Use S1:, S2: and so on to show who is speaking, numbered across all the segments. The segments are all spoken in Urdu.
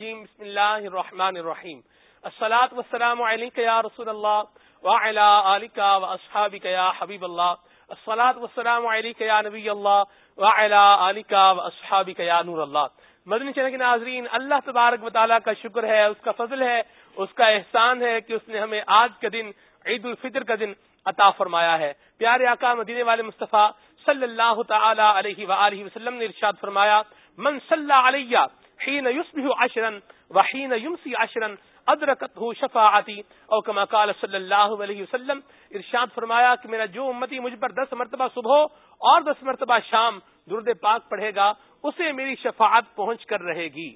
S1: جی، بسم اللہ الرحمن الرحیم۔ الصلاة والسلام علیکہ یا رسول اللہ وعلا آلکہ واصحابکہ یا حبیب اللہ۔ الصلاة والسلام علیکہ یا نبی اللہ وعلا آلکہ واصحابکہ یا نور اللہ۔ مدنی چینل کے ناظرین، اللہ تبارک و تعالیٰ کا شکر ہے، اس کا فضل ہے، اس کا احسان ہے کہ اس نے ہمیں آج کا دن، عید الفطر کا دن عطا فرمایا ہے۔ پیارے آقا مدینے والے مصطفیٰ صلی اللہ تعالی علیہ وآلہ وسلم نے ارشاد فرمایا، من صلی علیہ حين يصبح عشرا وحين يمسي عشرا ادرکته شفاعتی او کما قال صلی اللہ علیہ وسلم ارشاد فرمایا کہ میرا جو امتی مجھ پر دس مرتبہ صبح اور دس مرتبہ شام درد پاک پڑھے گا، اسے میری شفاعت پہنچ کر رہے گی۔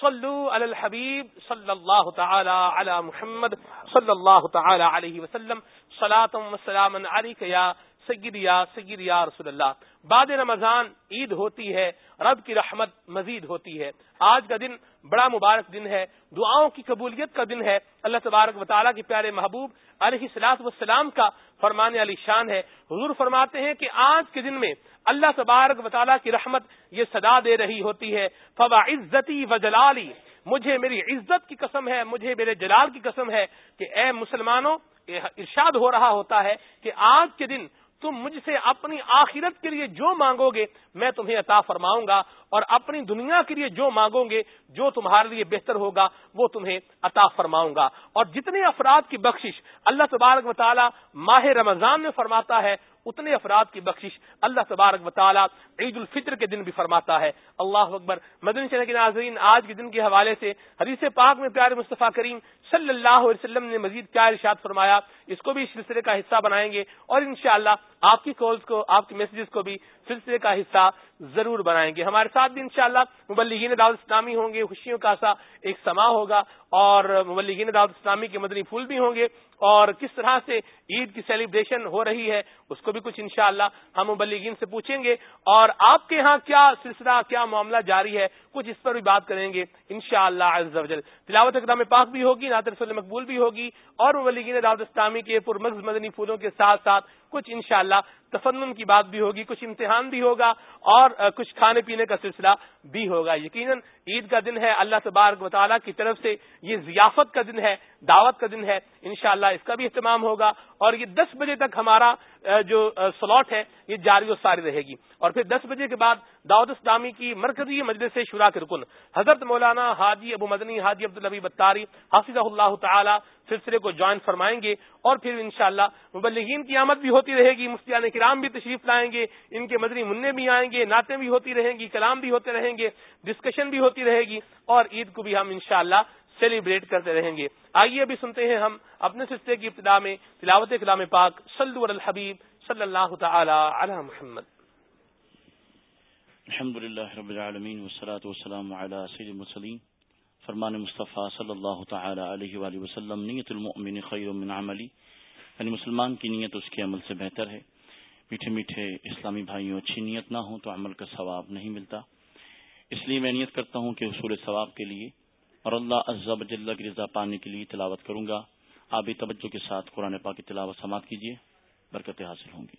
S1: صلو علی الحبیب صلی اللہ تعالی علی محمد صلی اللہ تعالی علیہ وسلم، صلاة و سلام علیک یا سید یا سید یا رسول اللہ۔ بعد رمضان عید ہوتی ہے، رب کی رحمت مزید ہوتی ہے۔ آج کا دن بڑا مبارک دن ہے، دعاؤں کی قبولیت کا دن ہے۔ اللہ تبارک و تعالیٰ کے پیارے محبوب علیہ سلاط وسلام کا فرمان علی شان ہے۔ حضور فرماتے ہیں کہ آج کے دن میں اللہ تبارک و تعالیٰ کی رحمت یہ صدا دے رہی ہوتی ہے۔ فوا عزتی و جلالی، مجھے میری عزت کی قسم ہے، مجھے میرے جلال کی قسم ہے کہ اے مسلمانوں ارشاد ہو رہا ہوتا ہے کہ آج کے دن تم مجھ سے اپنی آخرت کے لیے جو مانگو گے، میں تمہیں عطا فرماؤں گا۔ اور اپنی دنیا کے لیے جو مانگو گے، جو تمہارے لیے بہتر ہوگا، وہ تمہیں عطا فرماؤں گا۔ اور جتنے افراد کی بخشش اللہ تبارک و تعالی ماہ رمضان میں فرماتا ہے، اتنے افراد کی بخشش اللہ تبارک و تعالی عید الفطر کے دن بھی فرماتا ہے۔ اللہ اکبر۔ مدنی چلے کے ناظرین، آج کے دن کے حوالے سے حدیث پاک میں پیارے مصطفیٰ کریم صلی اللہ علیہ وسلم نے مزید کیا ارشاد فرمایا۔ اس کو بھی اس سلسلے کا حصہ بنائیں گے اور انشاءاللہ آپ کی کالز کو، آپ کے میسجز کو بھی سلسلے کا حصہ ضرور بنائیں گے۔ ہمارے ساتھ بھی انشاءاللہ مبلغین دعوت اسلامی ہوں گے، خوشیوں کا سا ایک سما ہوگا اور مبلغین دعوت اسلامی کے مدنی پھول بھی ہوں گے۔ اور کس طرح سے عید کی سیلیبریشن ہو رہی ہے، اس کو بھی کچھ انشاءاللہ ہم مبلغین سے پوچھیں گے۔ اور آپ کے ہاں کیا سلسلہ، کیا معاملہ جاری ہے، کچھ اس پر بھی بات کریں گے ان شاء اللہ تلاوت اقدام پاک بھی ہوگی، ناطر رسول مقبول بھی ہوگی، اور مبلغین دعوت اسلامی کے پرمغز مدنی پھولوں کے ساتھ ساتھ کچھ انشاءاللہ تفنن کی بات بھی ہوگی، کچھ امتحان بھی ہوگا، اور کچھ کھانے پینے کا سلسلہ بھی ہوگا۔ یقیناً عید کا دن ہے، اللہ تبارک و تعالیٰ کی طرف سے یہ ضیافت کا دن ہے، دعوت کا دن ہے، انشاءاللہ اس کا بھی اہتمام ہوگا اور یہ دس بجے تک ہمارا جو سلاٹ ہے، یہ جاری و ساری رہے گی۔ اور پھر دس بجے کے بعد دعوت اسلامی کی مرکزی مجلس شورا کے رکن، حضرت مولانا حاجی ابو مدنی، حاجی عبدالبی بتاری حافظ اللہ تعالی سلسلے کو جوائن فرمائیں گے۔ اور پھر انشاءاللہ مبلغین کی آمد بھی ہوتی رہے گی، مفتیان کرام بھی تشریف لائیں گے، ان کے مدنی منع بھی آئیں گے، نعتیں بھی ہوتی رہیں گی، کلام بھی ہوتے رہیں گے ڈسکشن بھی ہوتی رہے گی۔ اور عید کو بھی ہم انشاءاللہ سیلیبریٹ کرتے رہیں گے۔ آئیے ابھی سنتے ہیں ہم اپنے سلسلے کی ابتدا میں، تلاوت کلام پاک، صلو علی الحبیب صلی اللہ تعالی علی محمد۔
S2: الحمد للہ رب العالمین والصلاة والسلام علی سید المرسلین۔ فرمان مصطفیٰ صلی اللہ تعالی علیہ وآلہ وسلم، نیت المؤمن خیر من عملی۔ یعنی مسلمان کی نیت اس کے عمل سے بہتر ہے۔ میٹھے میٹھے اسلامی بھائیوں، اچھی نیت نہ ہو تو عمل کا ثواب نہیں ملتا۔ اس لیے میں نیت کرتا ہوں کہ حصول ثواب کے لیے اور اللہ عزب جل کی رضا پانے کے لیے تلاوت کروں گا۔ آپ توجہ کے ساتھ قرآن پاک کی تلاوت سماعت کیجیے برکتیں حاصل ہوں گی۔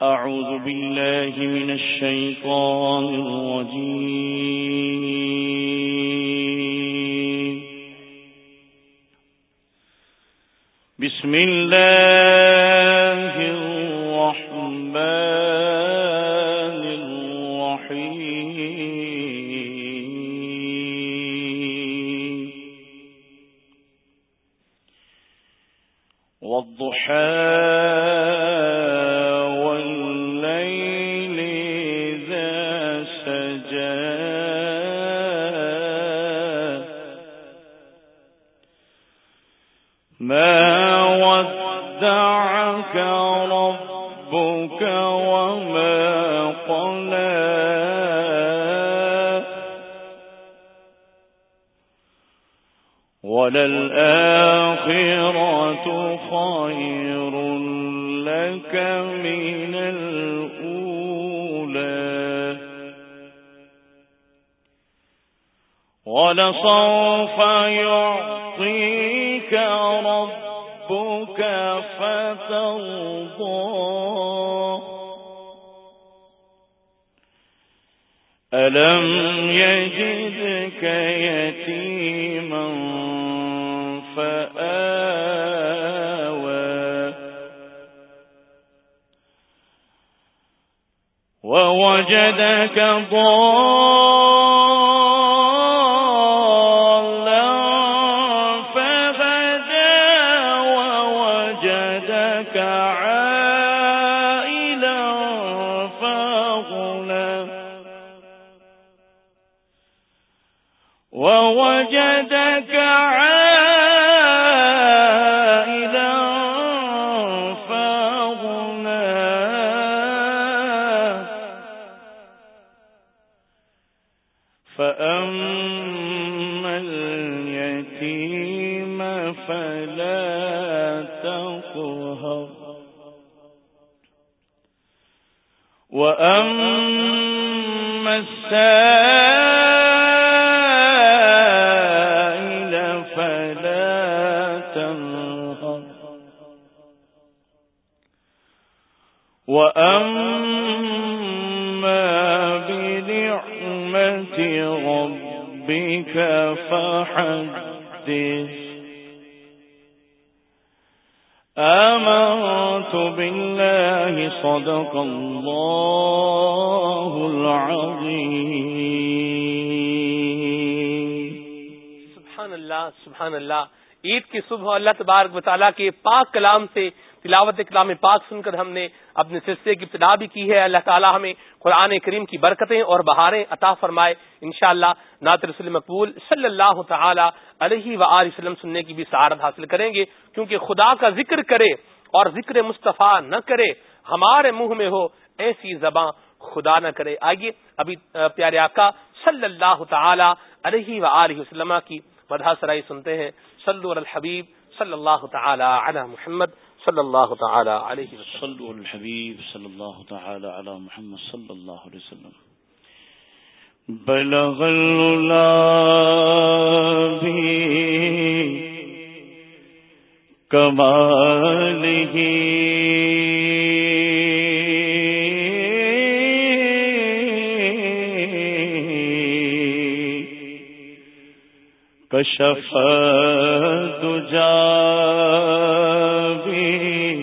S3: اعوذ باللہ من الشیطان الرجیم۔ بسم اللہ۔ والضحى
S1: اللہ تبارک و تعالیٰ کے پاک کلام سے تلاوت کلام پاک سن کر ہم نے اپنے سلسلے کی ابتدا بھی کی ہے۔ اللہ تعالیٰ ہمیں قرآن کریم کی برکتیں اور بہاریں عطا فرمائے۔ انشاءاللہ شاء اللہ رسول مقبول صلی اللہ تعالی علیہ و وسلم سننے کی بھی سعادت حاصل کریں گے۔ کیونکہ خدا کا ذکر کرے اور ذکر مصطفیٰ نہ کرے، ہمارے منہ میں ہو ایسی زباں خدا نہ کرے۔ آئیے ابھی پیارے آقا صلی اللہ تعالی علیہ و وسلم کی مدح سرائی سنتے ہیں۔ صلو الحبیب صلی اللہ تعالی علی محمد صلی اللہ تعالی علیہ وسلم.
S2: الحبیب صلی اللہ تعالی علی محمد صلی اللہ علیہ وسلم.
S3: بلغ العلا بھی کمالہ کشف دجا بھی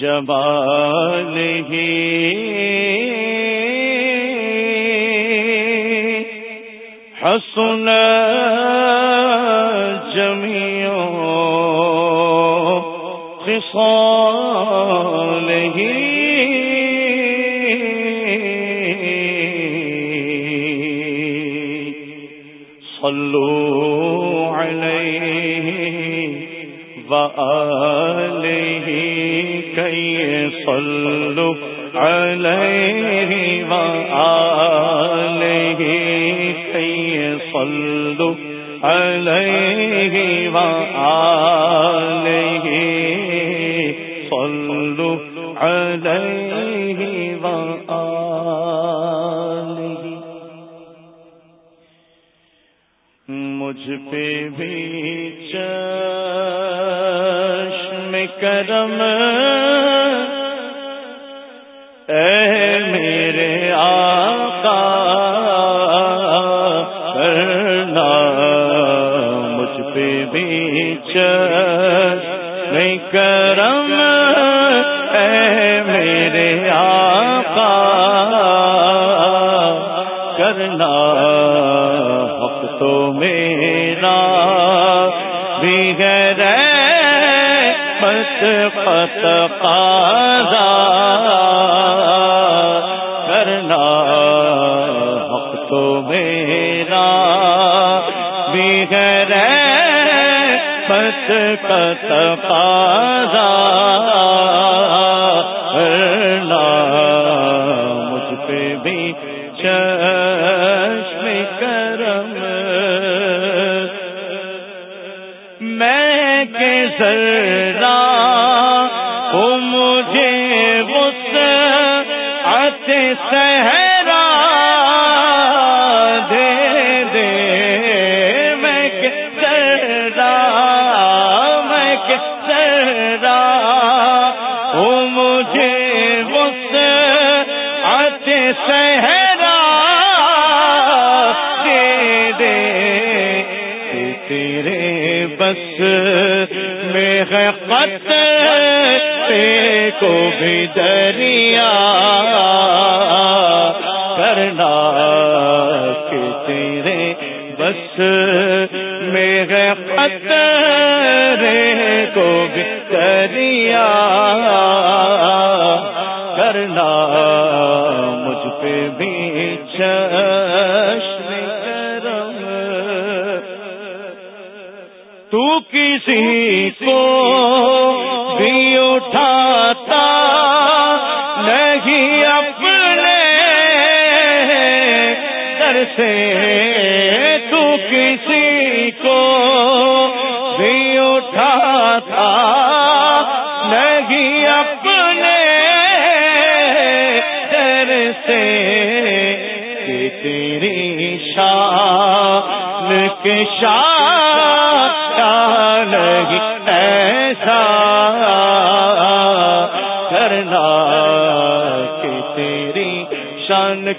S3: جمال ہی۔ حسن كي صلوا عليه وآله كي صلوا عليه وآله صلوا عليه وآله مجھ پہ بھی چشم کرم مت پت قاضا کرنا حق تو میرا۔ بھی ہے مت پت بس میں ہے قطرے کو بھی دریا کرنا کہ تیرے بس میں ہے قطرے کو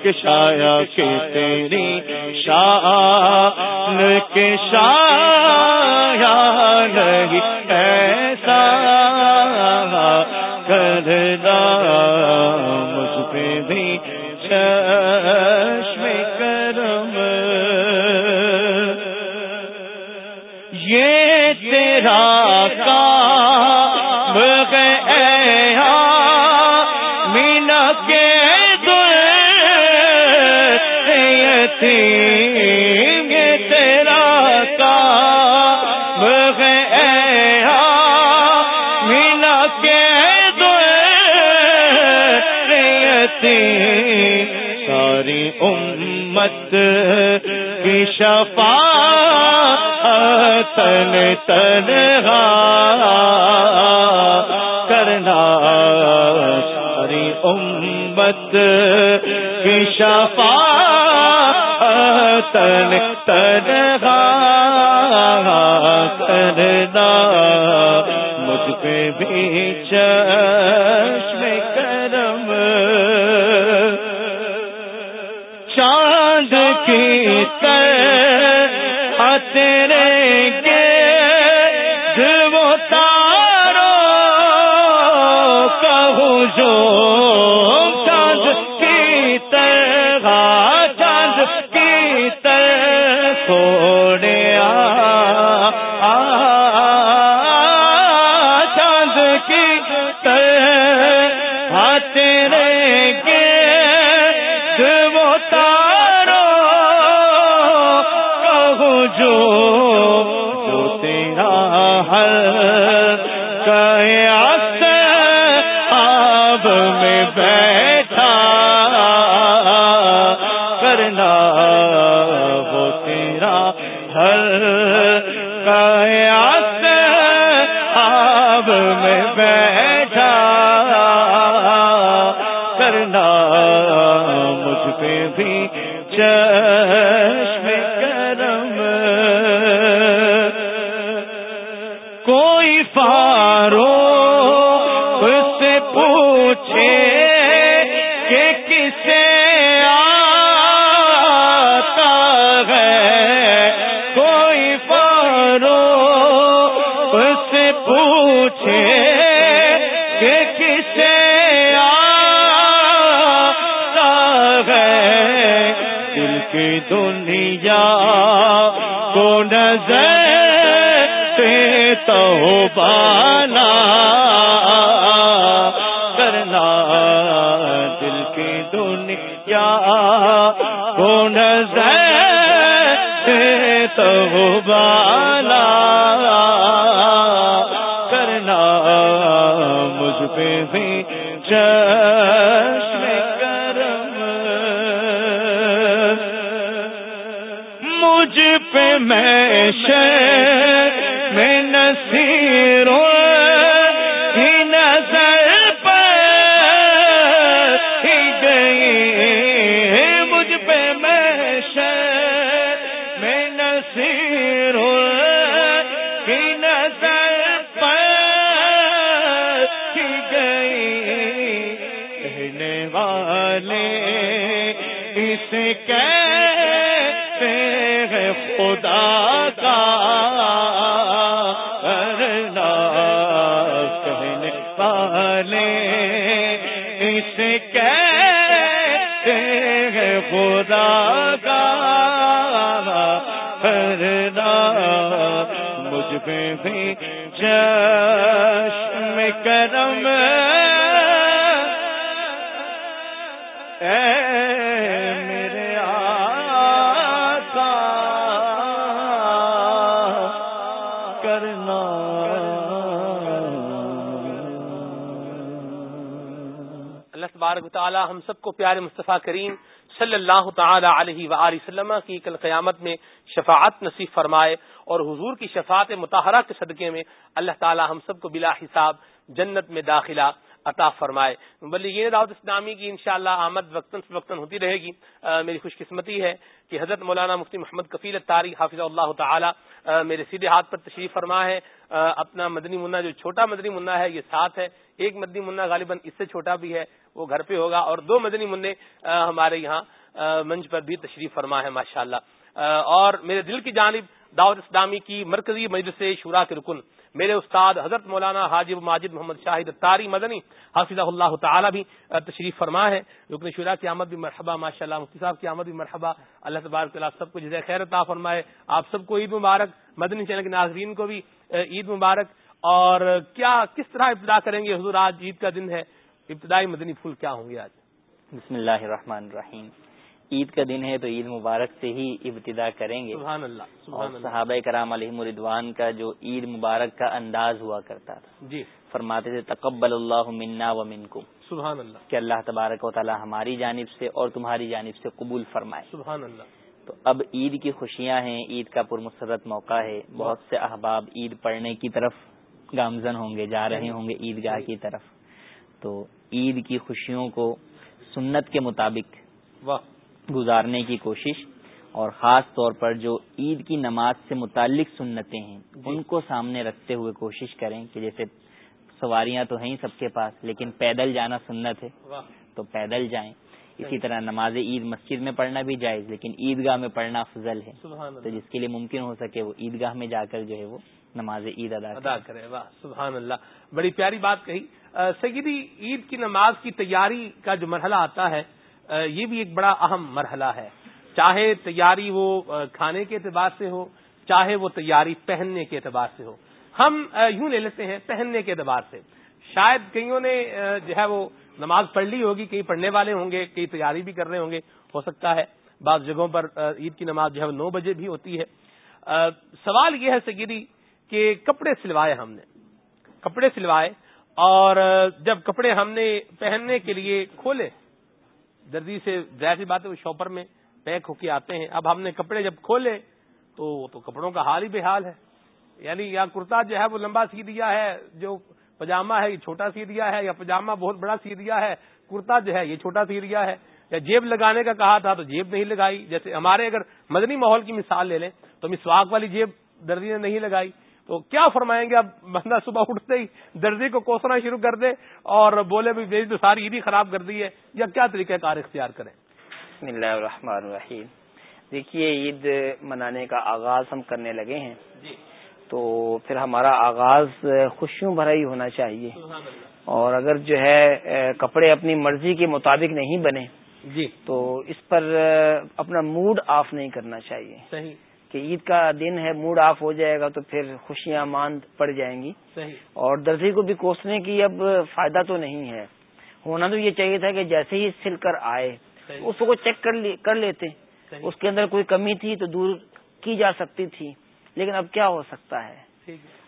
S3: کے شایا کے تنہا
S1: تعالی علیہ وآلہ وسلم کی کل قیامت میں شفاعت نصیب فرمائے اور حضور کی شفاعت متحرہ کے صدقے میں اللہ تعالی ہم سب کو بلا حساب جنت میں داخلہ عطا فرمائے۔ بلی یہ دعوت اسلامی کی انشاءاللہ آمد وقتاً فوقتاً ہوتی رہے گی۔ آ, میری خوش قسمتی ہے کہ حضرت مولانا مفتی محمد کفیل تاری حافظ اللہ تعالی آ, میرے سیدھے ہاتھ پر تشریف فرما ہے۔ آ, اپنا مدنی منا جو چھوٹا مدنی منا ہے یہ ساتھ ہے۔ ایک مدنی منا غالباً اس سے چھوٹا بھی ہے وہ گھر پہ ہوگا اور دو مدنی منع ہمارے یہاں منچ پر بھی تشریف فرما ہے ماشاء اللہ اور میرے دل کی جانب دعوت اسلامی کی مرکزی مجلس شورا کے رکن، میرے استاد حضرت مولانا حاجب ماجد محمد شاہد تاری مدنی حافظ اللہ تعالی بھی تشریف فرما ہے۔ رکن شورا کی آمد بھی مرحبا ماشاء اللہ مفتی صاحب کی آمد بھی مرحبا۔ اللہ تبارک اللہ سب کو جزائے خیر عطا فرمائے۔ آپ سب کو عید مبارک، مدنی چینل کے ناظرین کو بھی عید مبارک۔ اور کیا، کس طرح ابتدا کریں گے؟ حضور، آج عید کا دن ہے۔ ابتدائی مدنی پھول کیا ہوں گے آج؟
S4: بسم اللہ الرحمن الرحیم۔ عید کا دن ہے تو عید مبارک سے ہی ابتدا کریں گے۔
S1: سبحان اللہ
S4: اور
S1: سبحان اللہ۔
S4: صحابہ کرام علیہ مردوان کا جو عید مبارک کا انداز ہوا کرتا تھا۔
S1: جی۔
S4: فرماتے تھے تقبل اللہ منا و منکم۔
S1: سبحان اللہ۔
S4: کہ اللہ تبارک و تعالی ہماری جانب سے اور تمہاری جانب سے قبول فرمائے۔
S1: سبحان اللہ۔
S4: تو اب عید کی خوشیاں ہیں عید کا پرمسرت موقع ہے۔ بہت سے احباب عید پڑھنے کی طرف گامزن ہوں گے جا رہے ہوں گے عیدگاہ کی طرف۔ تو عید کی خوشیوں کو سنت کے مطابق
S1: واہ۔
S4: گزارنے کی کوشش اور خاص طور پر جو عید کی نماز سے متعلق سنتیں ہیں ان کو سامنے رکھتے ہوئے کوشش کریں کہ جیسے سواریاں تو ہیں ہی سب کے پاس لیکن پیدل جانا سنت ہے۔ تو پیدل جائیں۔ اسی طرح نماز عید مسجد میں پڑھنا بھی جائز لیکن عیدگاہ میں پڑھنا افضل ہے۔ تو جس کے لیے ممکن ہو سکے وہ عیدگاہ میں جا کر جو ہے وہ نماز عید ادا کرے۔
S1: ادا کرے۔ واہ سبحان اللہ۔ بڑی پیاری بات کہی۔ سیدی عید کی نماز کی تیاری کا جو مرحلہ آتا ہے یہ بھی ایک بڑا اہم مرحلہ ہے۔ چاہے تیاری وہ کھانے کے اعتبار سے ہو، چاہے وہ تیاری پہننے کے اعتبار سے ہو۔ ہم یوں لے لیتے ہیں پہننے کے اعتبار سے۔ شاید کئیوں نے جو ہے وہ نماز پڑھ لی ہوگی کئی پڑھنے والے ہوں گے کئی تیاری بھی کر رہے ہوں گے، ہو سکتا ہے۔ بعض جگہوں پر عید کی نماز جو ہے وہ نو بجے بھی ہوتی ہے۔ سوال یہ ہے سگیری، کہ کپڑے سلوائے ہم نے۔ کپڑے سلوائے اور جب کپڑے ہم نے پہننے کے لیے کھولے درزی سے ظاہر سی بات ہے، وہ شاپر میں پیک ہو کے آتے ہیں۔ اب ہم نے کپڑے جب کھولے تو تو کپڑوں کا حال ہی بے حال ہے۔ یعنی یا کرتا جو ہے وہ لمبا سی دیا ہے، جو پجامہ ہے، یہ چھوٹا سی دیا ہے، یا پجامہ بہت بڑا سی دیا ہے، کرتا جو ہے یہ چھوٹا سی دیا ہے۔ یا جیب لگانے کا کہا تھا تو جیب نہیں لگائی۔ جیسے ہمارے اگر مدنی ماحول کی مثال لے لیں تو مسواک والی جیب درزی نے نہیں لگائی۔ تو کیا فرمائیں گے؟ اب بندہ صبح اٹھتے ہی درزی کو کوسنا شروع کر دے اور بولے بھی میری تو ساری عید ہی خراب کر دی ہے۔ یا کیا طریقہ کار اختیار کریں؟
S4: بسم اللہ الرحمن الرحیم۔ دیکھیے عید منانے کا آغاز ہم کرنے لگے ہیں۔
S1: جی۔
S4: تو پھر ہمارا آغاز خوشیوں بھرا ہی ہونا چاہیے۔ اور اگر جو ہے کپڑے اپنی مرضی کے مطابق نہیں بنے
S1: جی۔
S4: تو اس پر اپنا موڈ آف نہیں کرنا چاہیے۔
S1: صحیح۔
S4: کہ عید کا دن ہے موڈ آف ہو جائے گا تو پھر خوشیاں ماند پڑ جائیں گی۔
S1: صحیح۔
S4: اور درزی کو بھی کوسنے کی اب فائدہ تو نہیں ہے۔ ہونا تو یہ چاہیے تھا کہ جیسے ہی سل کر آئے اس کو چیک کر لی- کر لیتے۔
S1: صحیح۔
S4: اس کے اندر کوئی کمی تھی تو دور کی جا سکتی تھی لیکن اب کیا ہو سکتا ہے؟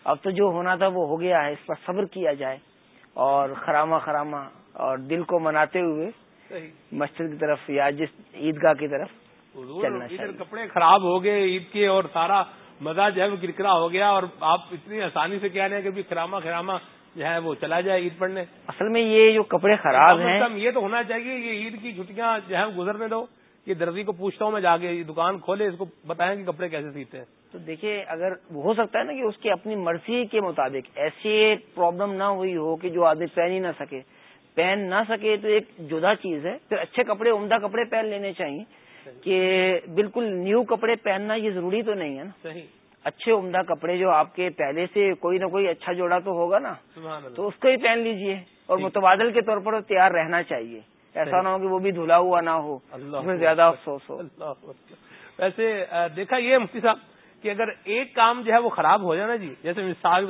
S4: اب تو جو ہونا تھا وہ ہو گیا ہے اس پر صبر کیا جائے۔ اور خراما خراما اور دل کو مناتے ہوئے مسجد کی طرف یا جس عیدگاہ کی طرف
S1: حضور ادھر کپڑے خراب ہو گئے عید کے اور سارا مزہ جو ہے وہ کرکرا ہو گیا اور آپ اتنی آسانی سے کہہ رہے ہیں کہ بھی خراما خراما جو ہے وہ چلا جائے عید پڑھنے۔
S4: اصل میں یہ جو کپڑے خراب ہیں
S1: یہ تو ہونا چاہیے یہ عید کی چھٹیاں جو ہے گزرنے دو۔ یہ درزی کو پوچھتا ہوں میں جا کے یہ دکان کھولے اس کو بتائیں کہ کپڑے کیسے سیتے ہیں۔
S4: تو دیکھیے اگر ہو سکتا ہے نا کہ اس کی اپنی مرضی کے مطابق ایسی پرابلم نہ ہوئی ہو کہ جو آدمی پہن ہی نہ سکے۔ پہن نہ سکے تو ایک جدا چیز ہے۔ پھر اچھے کپڑے عمدہ کپڑے پہن لینے چاہیے۔
S5: کہ بالکل نیو کپڑے پہننا یہ ضروری تو نہیں ہے نا۔
S1: صحیح۔
S5: اچھے عمدہ کپڑے جو آپ کے پہلے سے کوئی نہ کوئی اچھا جوڑا تو ہوگا نا۔ تو اس کو ہی پہن لیجیے اور۔ متبادل کے طور پر تیار رہنا چاہیے۔ ایسا۔ نہ ہو کہ وہ بھی دھلا ہوا نہ ہو۔ اس میں زیادہ افسوس ہو۔
S1: ویسے دیکھا یہ مفتی صاحب کہ اگر ایک کام جو ہے وہ خراب ہو جائے نا جی جیسے مثال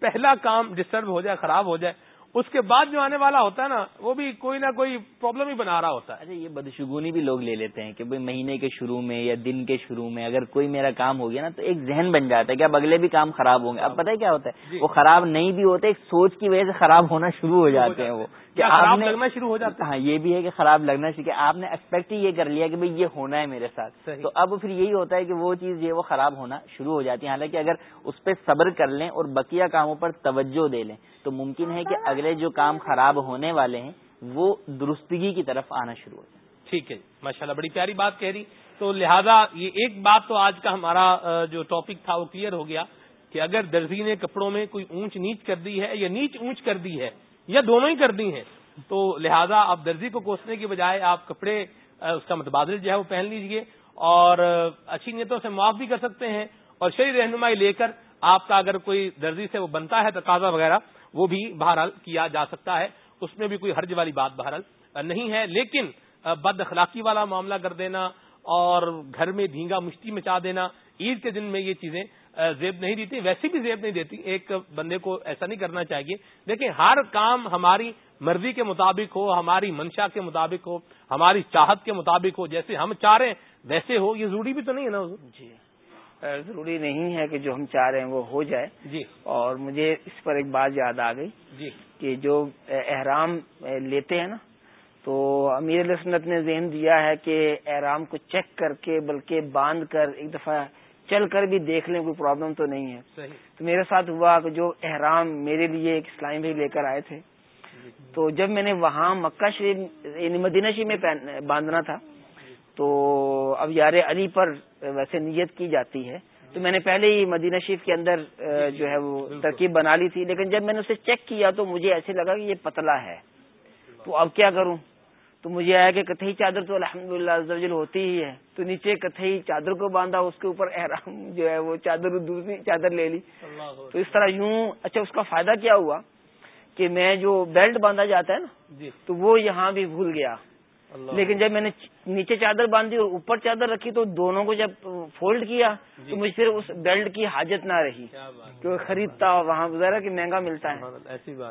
S1: پہلا کام ڈسٹرب ہو جائے خراب ہو جائے اس کے بعد جو آنے والا ہوتا ہے نا وہ بھی کوئی نہ کوئی پرابلم ہی بنا رہا ہوتا ہے۔
S4: اچھا یہ بدشگونی بھی لوگ لے لیتے ہیں کہ بھائی مہینے کے شروع میں یا دن کے شروع میں اگر کوئی میرا کام ہو گیا نا تو ایک ذہن بن جاتا ہے کہ اب اگلے بھی کام خراب ہوں گے۔ اب پتہ ہے کیا ہوتا
S1: جی۔
S4: ہے وہ خراب نہیں بھی ہوتے ایک سوچ کی وجہ سے خراب ہونا شروع ہو جاتے ہیں وہ۔
S1: خراب لگنا شروع ہو جاتا ہے۔
S4: ہاں یہ بھی ہے کہ خراب لگنا چاہیے آپ نے ایکسپیکٹ ہی یہ کر لیا کہ یہ ہونا ہے میرے ساتھ۔ تو اب پھر یہی ہوتا ہے کہ وہ چیز یہ وہ خراب ہونا شروع ہو جاتی ہے۔ حالانکہ اگر اس پہ صبر کر لیں اور بقیہ کاموں پر توجہ دے لیں تو ممکن ہے کہ اگلے جو کام خراب ہونے والے ہیں، وہ درستگی کی طرف آنا شروع ہو جائے۔
S1: ٹھیک ہے جی، ماشاء اللہ بڑی پیاری بات کہہ رہی۔ تو لہذا یہ ایک بات تو آج کا ہمارا جو ٹاپک تھا وہ کلیئر ہو گیا کہ اگر درزی نے کپڑوں میں کوئی اونچ نیچ کر دی ہے یا نیچ اونچ کر دی ہے یا دونوں ہی کر دی ہیں، تو لہذا آپ درزی کو کوسنے کی بجائے آپ کپڑے اس کا متبادل جو ہے وہ پہن لیجیے۔ اور اچھی نیتوں سے معاف بھی کر سکتے ہیں۔ اور شہری رہنمائی لے کر آپ کا اگر کوئی درزی سے وہ بنتا ہے تقاضا وغیرہ وہ بھی بہرحال کیا جا سکتا ہے، اس میں بھی کوئی حرج والی بات بہرحال نہیں ہے۔ لیکن بد اخلاقی والا معاملہ کر دینا اور گھر میں دھینگا مشتی مچا دینا، عید کے دن میں یہ چیزیں زیب نہیں دیتی ویسے بھی زیب نہیں دیتی۔ ایک بندے کو ایسا نہیں کرنا چاہیے۔ دیکھیں، ہر کام ہماری مرضی کے مطابق ہو، ہماری منشا کے مطابق ہو، ہماری چاہت کے مطابق ہو، جیسے ہم چاہ رہے ہیں، ویسے ہو، یہ ضروری بھی تو نہیں ہے نا
S5: جی۔ ضروری نہیں ہے کہ جو ہم چاہ رہے ہیں وہ ہو جائے۔
S1: جی۔
S5: اور مجھے اس پر ایک بات یاد آ گئی
S1: جی۔
S5: کہ جو احرام لیتے ہیں نا تو امیر علیہ سنت نے ذہن دیا ہے کہ احرام کو چیک کر کے بلکہ باندھ کر ایک دفعہ چل کر بھی دیکھ لیں کوئی پرابلم تو نہیں ہے۔
S1: صحیح۔
S5: تو میرے ساتھ ہوا کہ جو احرام میرے لیے ایک اسلامی بھائی لے کر آئے تھے۔ تو جب میں نے وہاں مکہ شریف یعنی مدینہ شریف میں باندھنا تھا تو اب یار علی پر ویسے نیت کی جاتی ہے۔ تو میں نے پہلے ہی مدینہ شریف کے اندر اہ، جو ہے وہ ترکیب بنا لی تھی لیکن جب میں نے اسے چیک کیا تو مجھے ایسے لگا کہ یہ پتلا ہے۔ تو اب کیا کروں؟ تو مجھے آیا کہ کتھئی چادر تو الحمد للہ ہوتی ہی ہے۔ تو نیچے کتھئی چادر کو باندھا اس کے اوپر احرام جو ہے وہ چادر دوسری چادر لے لی۔ تو اس طرح یوں اچھا اس کا فائدہ کیا ہوا کہ میں جو بیلٹ باندھا جاتا ہے نا
S1: جی۔
S5: تو وہ یہاں بھی بھول گیا۔ لیکن جب میں نے نیچے چادر باندھی اور اوپر چادر رکھی تو دونوں کو جب فولڈ کیا
S1: جی۔
S5: تو مجھے پھر اس بیلٹ کی حاجت نہ رہی کیونکہ خریدتا وہاں ذرا کہ مہنگا ملتا ہے۔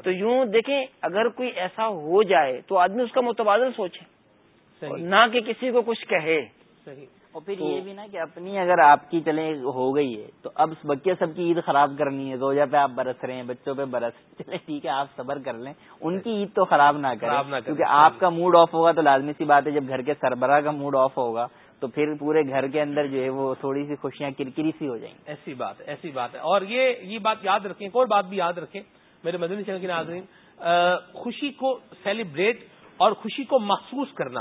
S5: تو یوں دیکھیں اگر کوئی ایسا ہو جائے تو آدمی اس کا متبادل سوچے۔ نہ کہ کسی کو کچھ کہے۔
S4: اور پھر یہ بھی نا کہ اپنی اگر آپ کی چلے ہو گئی ہے تو اب بکیا سب کی عید خراب کرنی ہے روزہ پہ آپ برس رہے ہیں بچوں پہ برس چلے ٹھیک ہے آپ صبر کر لیں ان کی عید تو خراب نہ کریں کیونکہ آپ کا موڈ آف ہوگا تو لازمی سی بات ہے جب گھر کے سربراہ کا موڈ آف ہوگا تو پھر پورے گھر کے اندر جو ہے وہ تھوڑی سی خوشیاں کرکری سی ہو جائیں گی۔
S1: ایسی بات ہے ایسی بات ہے۔ اور یہ یہ بات یاد رکھیں ایک اور بات بھی یاد رکھیں میرے مدنی چینل کے ناظرین خوشی کو سیلیبریٹ اور خوشی کو محسوس کرنا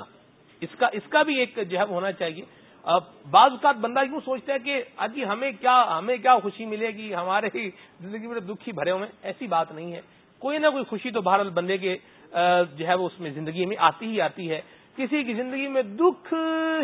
S1: اس کا اس کا بھی ایک جو ہے ہونا چاہیے۔ بعض اوقات بندہ یوں سوچتا ہے کہ اجی ہمیں کیا ہمیں کیا خوشی ملے گی، ہمارے ہی زندگی میں دکھ ہی بھرے ہوئے ایسی بات نہیں ہے۔ کوئی نہ کوئی خوشی تو بہرحال بندے کے جو ہے وہ اس میں زندگی میں آتی ہی آتی ہے۔ کسی کی زندگی میں دکھ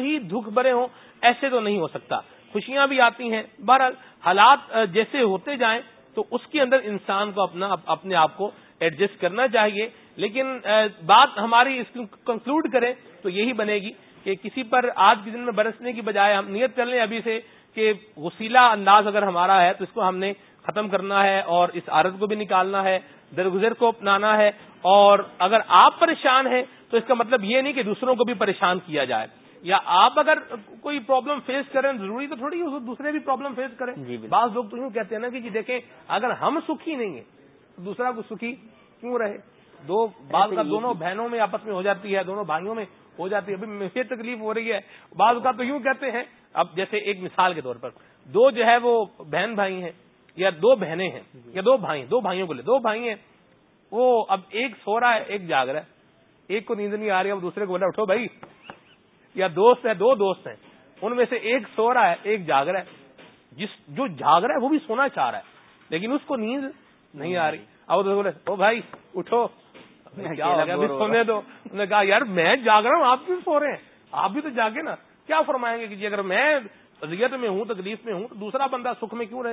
S1: ہی دکھ بھرے ہوں، ایسے تو نہیں ہو سکتا۔ خوشیاں بھی آتی ہیں۔ بہرحال حالات جیسے ہوتے جائیں تو اس کے اندر انسان کو اپنا اپنے آپ کو ایڈجسٹ کرنا چاہیے۔ لیکن بات ہماری اس کنکلوڈ کریں تو یہی بنے گی کہ کسی پر آج کے دن میں برسنے کی بجائے ہم نیت کر لیں ابھی سے کہ غسیلہ انداز اگر ہمارا ہے تو اس کو ہم نے ختم کرنا ہے اور اس عادت کو بھی نکالنا ہے درگزر کو اپنانا ہے اور اگر آپ پریشان ہیں تو اس کا مطلب یہ نہیں کہ دوسروں کو بھی پریشان کیا جائے۔ یا آپ اگر کوئی پرابلم فیس کریں ضروری تو تھوڑی دوسرے بھی پرابلم فیس کریں۔
S4: جی۔
S1: بعض لوگ تو یوں کہتے ہیں نا کہ جی دیکھیں اگر ہم سکھی نہیں ہیں تو دوسرا کو سکھی کیوں رہے؟ دو بعض کا دونوں
S4: بھی-
S1: بہنوں میں آپس میں ہو جاتی ہے دونوں بھائیوں میں۔ ہو جاتی ہے۔ ابھی مجھے تکلیف ہو رہی ہے۔ بعض کا تو یوں کہتے ہیں، اب جیسے ایک مثال کے طور پر، دو جو ہے وہ بہن بھائی ہیں، یا دو بہنیں ہیں، یا دو بھائی دو بھائیوں کو لے، دو بھائی ہیں۔ وہ اب ایک سو رہا ہے، ایک جاگ رہا ہے۔ ایک کو نیند نہیں آ رہی ہے وہ دوسرے کو بولا، اٹھو بھائی۔ یا دوست ہے دو دوست ہیں۔ ان میں سے ایک سو رہا ہے، ایک جاگ رہا ہے۔ جس جو جاگ رہا ہے، وہ بھی سونا چاہ رہا ہے۔ لیکن اس کو نیند نہیں آ رہی۔ اب بولے، او بھائی، اٹھو۔ سونے دو۔ انہوں نے کہا یار میں جاگ رہا ہوں آپ کیوں سو رہے ہیں۔ آپ بھی تو جاگے نا۔ کیا فرمائیں گے کہ جی اگر میں اذیت میں ہوں تکلیف میں ہوں تو دوسرا بندہ سکھ میں کیوں رہے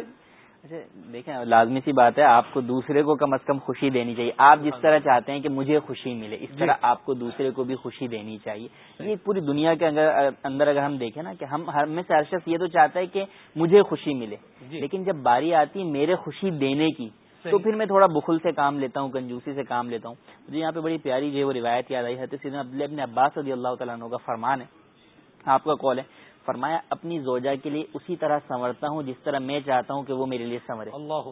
S4: اچھا دیکھیں لازمی سی بات ہے آپ کو دوسرے کو کم از کم خوشی دینی چاہیے۔ آپ جس طرح چاہتے ہیں کہ مجھے خوشی ملے اس طرح آپ کو دوسرے کو بھی خوشی دینی چاہیے۔ یہ پوری دنیا کے اندر اگر ہم دیکھیں نا کہ ہم ہر میں سے ہر شخص یہ تو چاہتا ہے کہ مجھے خوشی ملے۔ لیکن جب باری آتی ہے میرے خوشی دینے کی تو پھر میں تھوڑا بخل سے کام لیتا ہوں کنجوسی سے کام لیتا ہوں۔ مجھے یہاں پہ بڑی پیاری جو ہے وہ روایت یاد آئی ہے تو اپنے عباس رضی اللہ تعالیٰ عنہ کا فرمان ہے۔ آپ کا کال ہے۔ فرمایا اپنی زوجہ کے لیے اسی طرح سنورتا ہوں جس طرح میں چاہتا ہوں کہ وہ میرے لیے سنورے۔
S1: اللہ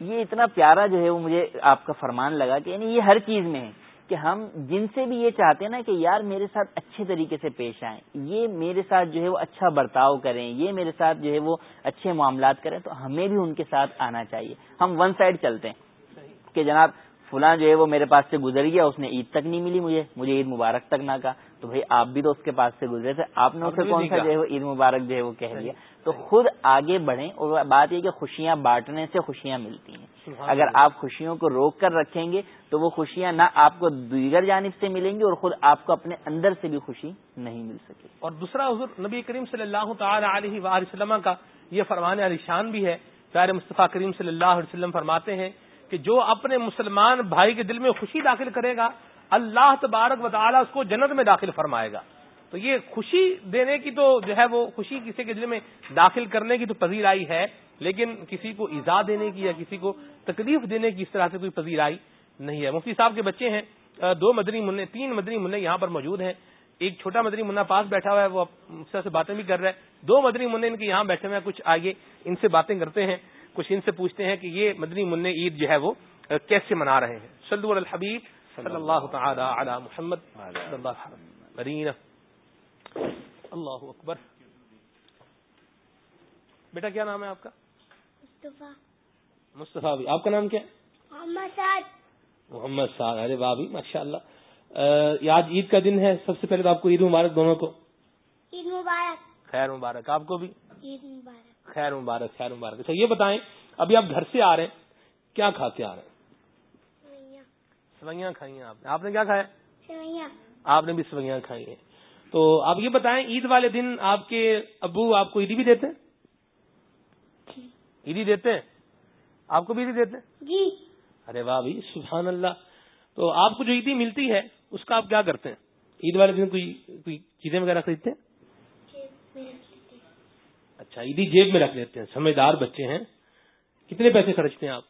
S4: یہ اتنا پیارا جو ہے وہ مجھے آپ کا فرمان لگا کہ یعنی یہ ہر چیز میں ہے۔ کہ ہم جن سے بھی یہ چاہتے ہیں نا کہ یار میرے ساتھ اچھے طریقے سے پیش آئیں، یہ میرے ساتھ جو ہے وہ اچھا برتاؤ کریں، یہ میرے ساتھ جو ہے وہ اچھے معاملات کریں، تو ہمیں بھی ان کے ساتھ آنا چاہیے۔ ہم ون سائڈ چلتے ہیں کہ جناب فلاں جو ہے وہ میرے پاس سے گزر گیا، اس نے عید تک نہیں ملی مجھے مجھے عید مبارک تک نہ کہا۔ تو بھائی آپ بھی تو اس کے پاس سے گزرے تھے۔ آپ نے اسے کون سا جو ہے وہ عید مبارک جو ہے وہ کہہ دیا۔ تو خود آگے بڑھیں اور بات یہ کہ خوشیاں بانٹنے سے خوشیاں ملتی ہیں۔ اگر آپ خوشیوں کو روک کر رکھیں گے تو وہ خوشیاں نہ آپ کو دیگر جانب سے ملیں گی اور خود آپ کو اپنے اندر سے بھی خوشی نہیں مل سکے۔
S1: اور دوسرا حضور نبی کریم صلی اللہ تعالی علیہ وآلہ وسلم کا یہ فرمان علی شان بھی ہے۔ پیارے مصطفیٰ کریم صلی اللہ علیہ وسلم فرماتے ہیں کہ جو اپنے مسلمان بھائی کے دل میں خوشی داخل کرے گا اللہ تبارک و تعالی اس کو جنت میں داخل فرمائے گا۔ تو یہ خوشی دینے کی تو جو ہے وہ خوشی کسی کے دل میں داخل کرنے کی تو پذیر آئی ہے، لیکن کسی کو ایزا دینے کی یا کسی کو تکلیف دینے کی اس طرح سے کوئی پذیر آئی نہیں ہے۔ مفتی صاحب کے بچے ہیں دو مدنی منع، تین مدنی منع یہاں پر موجود ہیں۔ ایک چھوٹا مدنی منا پاس بیٹھا ہوا ہے، وہ سے باتیں بھی کر رہا ہے۔ دو مدنی منع ان کے یہاں بیٹھے ہوئے ہیں، کچھ آگے ان سے باتیں کرتے ہیں، کچھ ان سے پوچھتے ہیں کہ یہ مدنی منع عید جو ہے وہ کیسے منا رہے ہیں۔ سلو الحبیب صلی اللہ تعالی علی محمد. اللہ اکبر. بیٹا کیا نام ہے آپ کا؟ مصطفیٰ. بھی. آپ کا نام کیا ہے؟
S6: محمد سعد.
S1: محمد سعد. ارے بابی ماشاء اللہ آج عید کا دن ہے. سب سے پہلے تو آپ کو عید مبارک دونوں کو.
S6: عید مبارک.
S1: خیر مبارک. آپ کو بھی؟
S6: عید مبارک.
S1: خیر مبارک خیر مبارک. اچھا یہ بتائیں ابھی آپ گھر سے آ رہے ہیں کیا کھا کے آ رہے ہیں؟ سوئیاں کھائی ہیں آپ نے۔ آپ نے کیا کھایا؟ آپ نے بھی سوئیاں کھائی ہیں۔ تو آپ یہ بتائیں عید والے دن آپ کے ابو آپ کو عیدی بھی دیتے ہیں؟ عیدی دیتے ہیں؟ آپ کو بھی عیدی دیتے ہیں؟
S6: جی۔
S1: ارے واہ بھائی سبحان اللہ۔ تو آپ کو جو عیدی ملتی ہے اس کا آپ کیا کرتے ہیں؟ عید والے دن کوئی کوئی چیزیں وغیرہ خریدتے ہیں؟ اچھا عیدی جیب میں رکھ لیتے ہیں۔ سمجھدار بچے ہیں۔ کتنے پیسے خرچتے ہیں آپ؟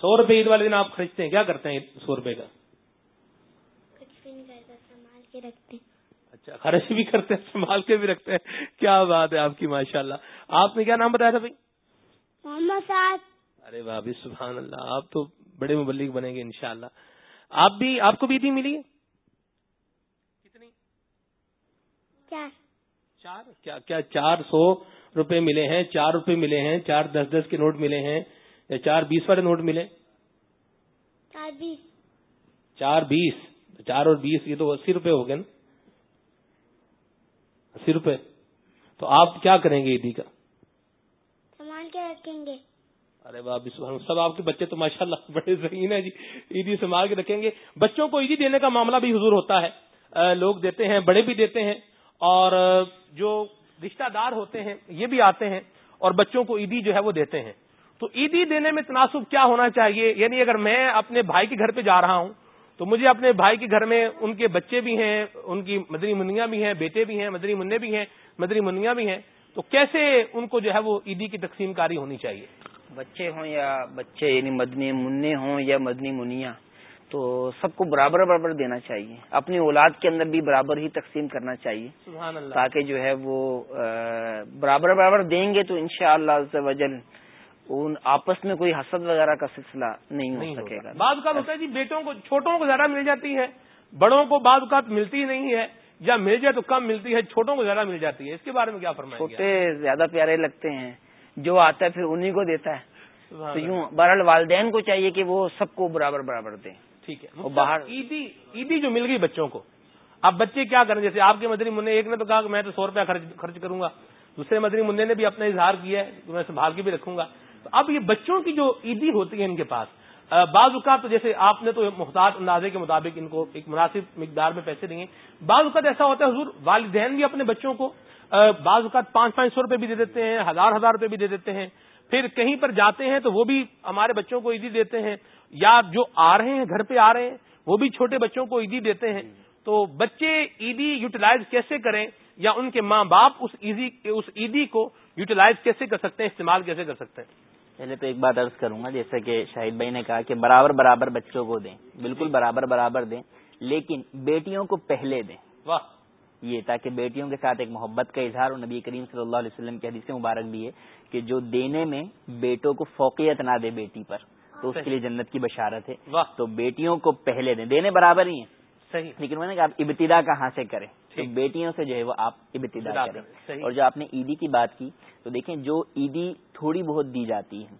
S1: سو روپے عید والے دن آپ خرچتے ہیں کیا کرتے ہیں سو روپے کا؟ اچھا خرچ بھی کرتے ہیں سنبھال کے بھی رکھتے ہیں۔ کیا بات ہے آپ کی ماشاء اللہ آپ نے کیا نام بتایا تھا بھائی؟
S6: محمد سعد۔
S1: ارے بھابھی سبحان اللہ۔ آپ تو بڑے مبلک بنیں گے انشاءاللہ۔ آپ بھی آپ کو بھی عیدی ملی ہے؟ کتنی؟
S6: چار۔
S1: چار؟ کیا کیا چار سو روپے ملے ہیں؟ چار روپے ملے ہیں چار دس دس کے نوٹ ملے ہیں۔ یا چار بیس والے نوٹ ملے؟
S6: چار بیس۔
S1: چار بیس۔ چار اور بیس یہ تو اسی روپے ہو گئے نا۔ اسی روپے۔ تو آپ کیا کریں گے عیدی کا؟
S6: سنبھال کے رکھیں گے؟
S1: ارے بابی سب آپ کے بچے تو ماشاء اللہ بڑے ذہین ہیں جی۔ عیدی سنبھال کے رکھیں گے۔ بچوں کو عیدی دینے کا معاملہ بھی حضور ہوتا ہے۔ لوگ دیتے ہیں بڑے بھی دیتے ہیں۔ اور جو رشتہ دار ہوتے ہیں یہ بھی آتے ہیں۔ اور بچوں کو عیدی جو ہے وہ دیتے ہیں۔ تو عیدی دینے میں تناسب کیا ہونا چاہیے؟ یعنی اگر میں اپنے بھائی کے گھر پہ جا رہا ہوں تو مجھے اپنے بھائی کے گھر میں ان کے بچے بھی ہیں ان کی مدری منیا بھی ہیں بیٹے بھی ہیں مدری منع بھی ہیں مدری منیا بھی ہیں تو کیسے ان کو جو ہے وہ عیدی کی تقسیم کاری ہونی چاہیے؟
S5: بچے ہوں یا بچے یعنی مدنی منع ہوں یا مدنی منیا تو سب کو برابر برابر دینا چاہیے۔ اپنی اولاد کے اندر بھی برابر ہی تقسیم کرنا چاہیے۔
S1: سبحان اللہ۔
S5: تاکہ جو ہے وہ برابر برابر دیں گے تو ان شاء اللہ ان آپس میں کوئی حسد وغیرہ کا سلسلہ نہیں ہو سکے گا۔
S1: بعض اوقات ہوتا ہے جی بیٹوں کو چھوٹوں کو زیادہ مل جاتی ہے۔ بڑوں کو بعض اوقات ملتی نہیں ہے۔ یا مل جائے تو کم ملتی ہے چھوٹوں کو زیادہ مل جاتی ہے۔ اس کے بارے میں کیا فرمائیں
S5: چھوٹے زیادہ پیارے لگتے ہیں۔ جو آتا ہے پھر انہیں کو دیتا ہے۔ تو یوں بہرحال والدین کو چاہیے کہ وہ سب کو برابر برابر دیں۔
S1: ٹھیک ہے۔ باہر عیدی عیدی جو مل گئی بچوں کو۔ اب بچے کیا کریں؟ جیسے آپ کے مدری منع ایک نے تو کہا کہ میں تو سو روپیہ خرچ کروں گا۔ دوسرے مدری منع نے بھی اپنا اظہار کیا ہے میں سنبھال کے بھی رکھوں گا۔ تو اب یہ بچوں کی جو عیدی ہوتی ہے ان کے پاس بعض اوقات تو جیسے آپ نے تو محتاط اندازے کے مطابق ان کو ایک مناسب مقدار میں پیسے دیے بعض اوقات ایسا ہوتا ہے حضور والدین بھی اپنے بچوں کو بعض اوقات پانچ پانچ سو روپے بھی دے دیتے ہیں، ہزار ہزار روپے بھی دے دیتے ہیں۔ پھر کہیں پر جاتے ہیں تو وہ بھی ہمارے بچوں کو عیدی دیتے ہیں۔ یا جو آ رہے ہیں، گھر پہ آ رہے ہیں، وہ بھی چھوٹے بچوں کو عیدی دیتے ہیں۔ تو بچے عیدی یوٹیلائز کیسے کریں یا ان کے ماں باپ اس عیدی کو یوٹیلائز کیسے کر سکتے ہیں، استعمال کیسے کر سکتے ہیں؟
S4: پہلے تو ایک بات عرض کروں گا جیسا کہ شاہد بھائی نے کہا کہ برابر برابر بچوں کو دیں بالکل برابر برابر دیں لیکن بیٹیوں کو پہلے دیں۔
S1: واہ۔
S4: یہ تاکہ بیٹیوں کے ساتھ ایک محبت کا اظہار اور نبی کریم صلی اللہ علیہ وسلم کی حدیث مبارک بھی ہے کہ جو دینے میں بیٹوں کو فوقیت نہ دے بیٹی پر تو اس کے لیے جنت کی بشارت ہے۔ تو بیٹیوں کو پہلے دیں۔ دینے برابر ہی ہیں
S1: صحیح۔
S4: لیکن میں نے کہا آپ ابتدا کہاں سے کریں؟ تو بیٹیوں سے جو ہے وہ آپ ابتدا کریں۔ اور جو آپ نے عیدی کی بات کی تو دیکھیں جو عیدی تھوڑی بہت دی جاتی ہے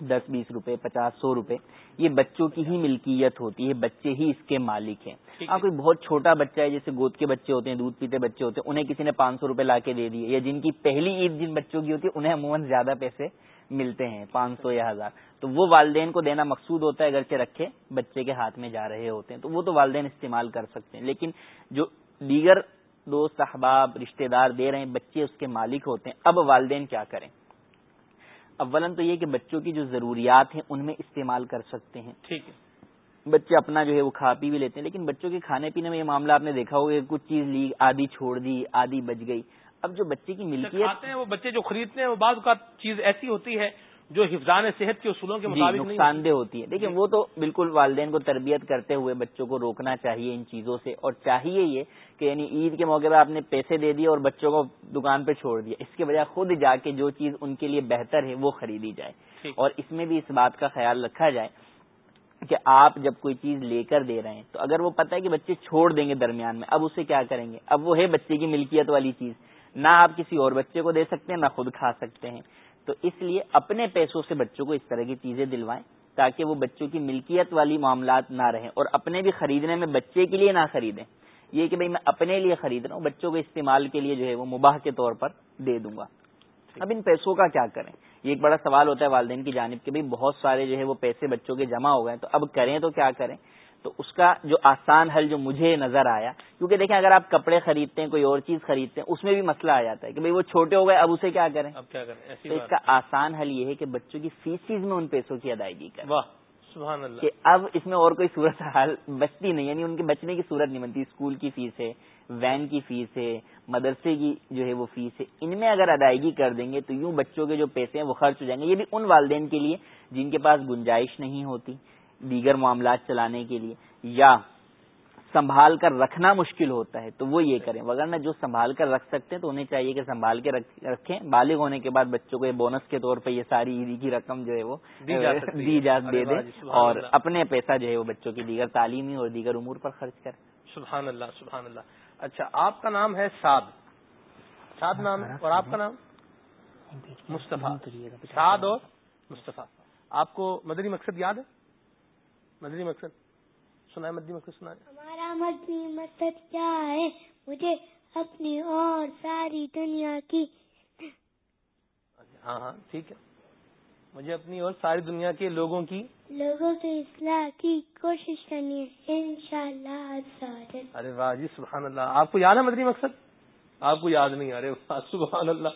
S4: دس بیس روپے پچاس سو روپے یہ بچوں کی ہی ملکیت ہوتی ہے بچے ہی اس کے مالک ہیں۔ ہاں کوئی بہت چھوٹا بچہ ہے جیسے گود کے بچے ہوتے ہیں دودھ پیتے بچے ہوتے ہیں انہیں کسی نے پانچ سو روپے لا کے دے دیے یا جن کی پہلی عید جن بچوں کی ہوتی ہے انہیں عموماً زیادہ پیسے ملتے ہیں پانچ سو یا ہزار۔ تو وہ والدین کو دینا مقصود ہوتا ہے اگرچہ رکھے بچے کے ہاتھ میں جا رہے ہوتے ہیں تو وہ تو والدین استعمال کر سکتے ہیں۔ لیکن جو دیگر دوست احباب رشتے دار دے رہے ہیں بچے اس کے مالک ہوتے ہیں اب والدین کیا کریں؟ اولن تو یہ کہ بچوں کی جو ضروریات ہیں ان میں استعمال کر سکتے ہیں۔
S1: ٹھیک ہے۔
S4: بچے اپنا جو ہے وہ کھا پی بھی لیتے ہیں لیکن بچوں کے کھانے پینے میں یہ معاملہ آپ نے دیکھا ہوگا کچھ چیز لی آدھی چھوڑ دی آدھی بچ گئی۔ اب جو بچے کی ملکیت
S1: ہیں وہ بچے جو خریدتے ہیں وہ بعض کا چیز ایسی ہوتی ہے جو حفظان صحت کے اصولوں کے جی، مطابق
S4: نقصان دہ ہوتی ہے۔ دیکھیں جی۔ وہ تو بالکل والدین کو تربیت کرتے ہوئے بچوں کو روکنا چاہیے ان چیزوں سے۔ اور چاہیے یہ کہ یعنی عید کے موقع پہ آپ نے پیسے دے دیے اور بچوں کو دکان پہ چھوڑ دیا۔ اس کے بجائے خود جا کے جو چیز ان کے لیے بہتر ہے وہ خریدی جائے۔ اور اس میں بھی اس بات کا خیال رکھا جائے کہ آپ جب کوئی چیز لے کر دے رہے ہیں تو اگر وہ پتہ ہے کہ بچے چھوڑ دیں گے درمیان میں اب اسے کیا کریں گے؟ اب وہ ہے بچے کی ملکیت والی چیز۔ نہ آپ کسی اور بچے کو دے سکتے ہیں نہ خود کھا سکتے ہیں۔ تو اس لیے اپنے پیسوں سے بچوں کو اس طرح کی چیزیں دلوائیں تاکہ وہ بچوں کی ملکیت والی معاملات نہ رہیں اور اپنے بھی خریدنے میں بچے کے لیے نہ خریدیں۔ یہ کہ بھائی میں اپنے لیے خرید رہا ہوں بچوں کے استعمال کے لیے جو ہے وہ مباح کے طور پر دے دوں گا۔ اب ان پیسوں کا کیا کریں؟ یہ ایک بڑا سوال ہوتا ہے والدین کی جانب کے بھائی بہت سارے جو ہے وہ پیسے بچوں کے جمع ہو گئے تو اب کریں تو کیا کریں؟ تو اس کا جو آسان حل جو مجھے نظر آیا کیونکہ دیکھیں اگر آپ کپڑے خریدتے ہیں کوئی اور چیز خریدتے ہیں اس میں بھی مسئلہ آ جاتا ہے کہ بھائی وہ چھوٹے ہو گئے اب اسے کیا کریں؟
S1: اب کیا کریں؟
S4: تو اس کا آسان حل یہ ہے کہ بچوں کی فیسز میں ان پیسوں کی ادائیگی کریں۔
S1: سبحان اللہ۔
S4: کہ اب اس میں اور کوئی صورت حال بچتی نہیں یعنی ان کے بچنے کی صورت نہیں بنتی۔ اسکول کی فیس ہے وین کی فیس ہے مدرسے کی جو ہے وہ فیس ہے ان میں اگر ادائیگی کر دیں گے تو یوں بچوں کے جو پیسے ہیں وہ خرچ ہو جائیں گے۔ یہ بھی ان والدین کے لیے جن کے پاس گنجائش نہیں ہوتی۔ دیگر معاملات چلانے کے لیے یا سنبھال کر رکھنا مشکل ہوتا ہے تو وہ یہ کریں۔ وغیرہ جو سنبھال کر رکھ سکتے ہیں تو انہیں چاہیے کہ سنبھال کے رکھیں۔ بالغ ہونے کے بعد بچوں کو یہ بونس کے طور پہ یہ ساری عیدی کی رقم جو ہے وہ دی جا دے دیں اور اپنے پیسہ جو ہے وہ بچوں کی دیگر تعلیمی اور دیگر امور پر خرچ کریں۔
S1: سبحان اللہ سبحان اللہ۔ اچھا آپ کا نام ہے سعد۔ سعد نام ہے اور آپ کا نام؟ مصطفیٰ۔ سعد اور مصطفیٰ۔ آپ کو مدنی مقصد یاد ہے؟ مدنی مقصد؟ سنا ہے مدنی مقصد سنا ہے
S6: ہمارا مدنی مقصد کیا ہے؟ مجھے اپنی اور ساری دنیا کی
S1: ہاں ہاں ٹھیک ہے۔ مجھے اپنی اور ساری دنیا کے لوگوں کی
S6: لوگوں کی اصلاح کی کوشش کرنی ہے۔ ان شاء اللہ
S1: ارے واہ جی سبحان اللہ۔ آپ کو یاد ہے مدنی مقصد؟ آپ کو یاد نہیں۔ ارے سبحان اللہ۔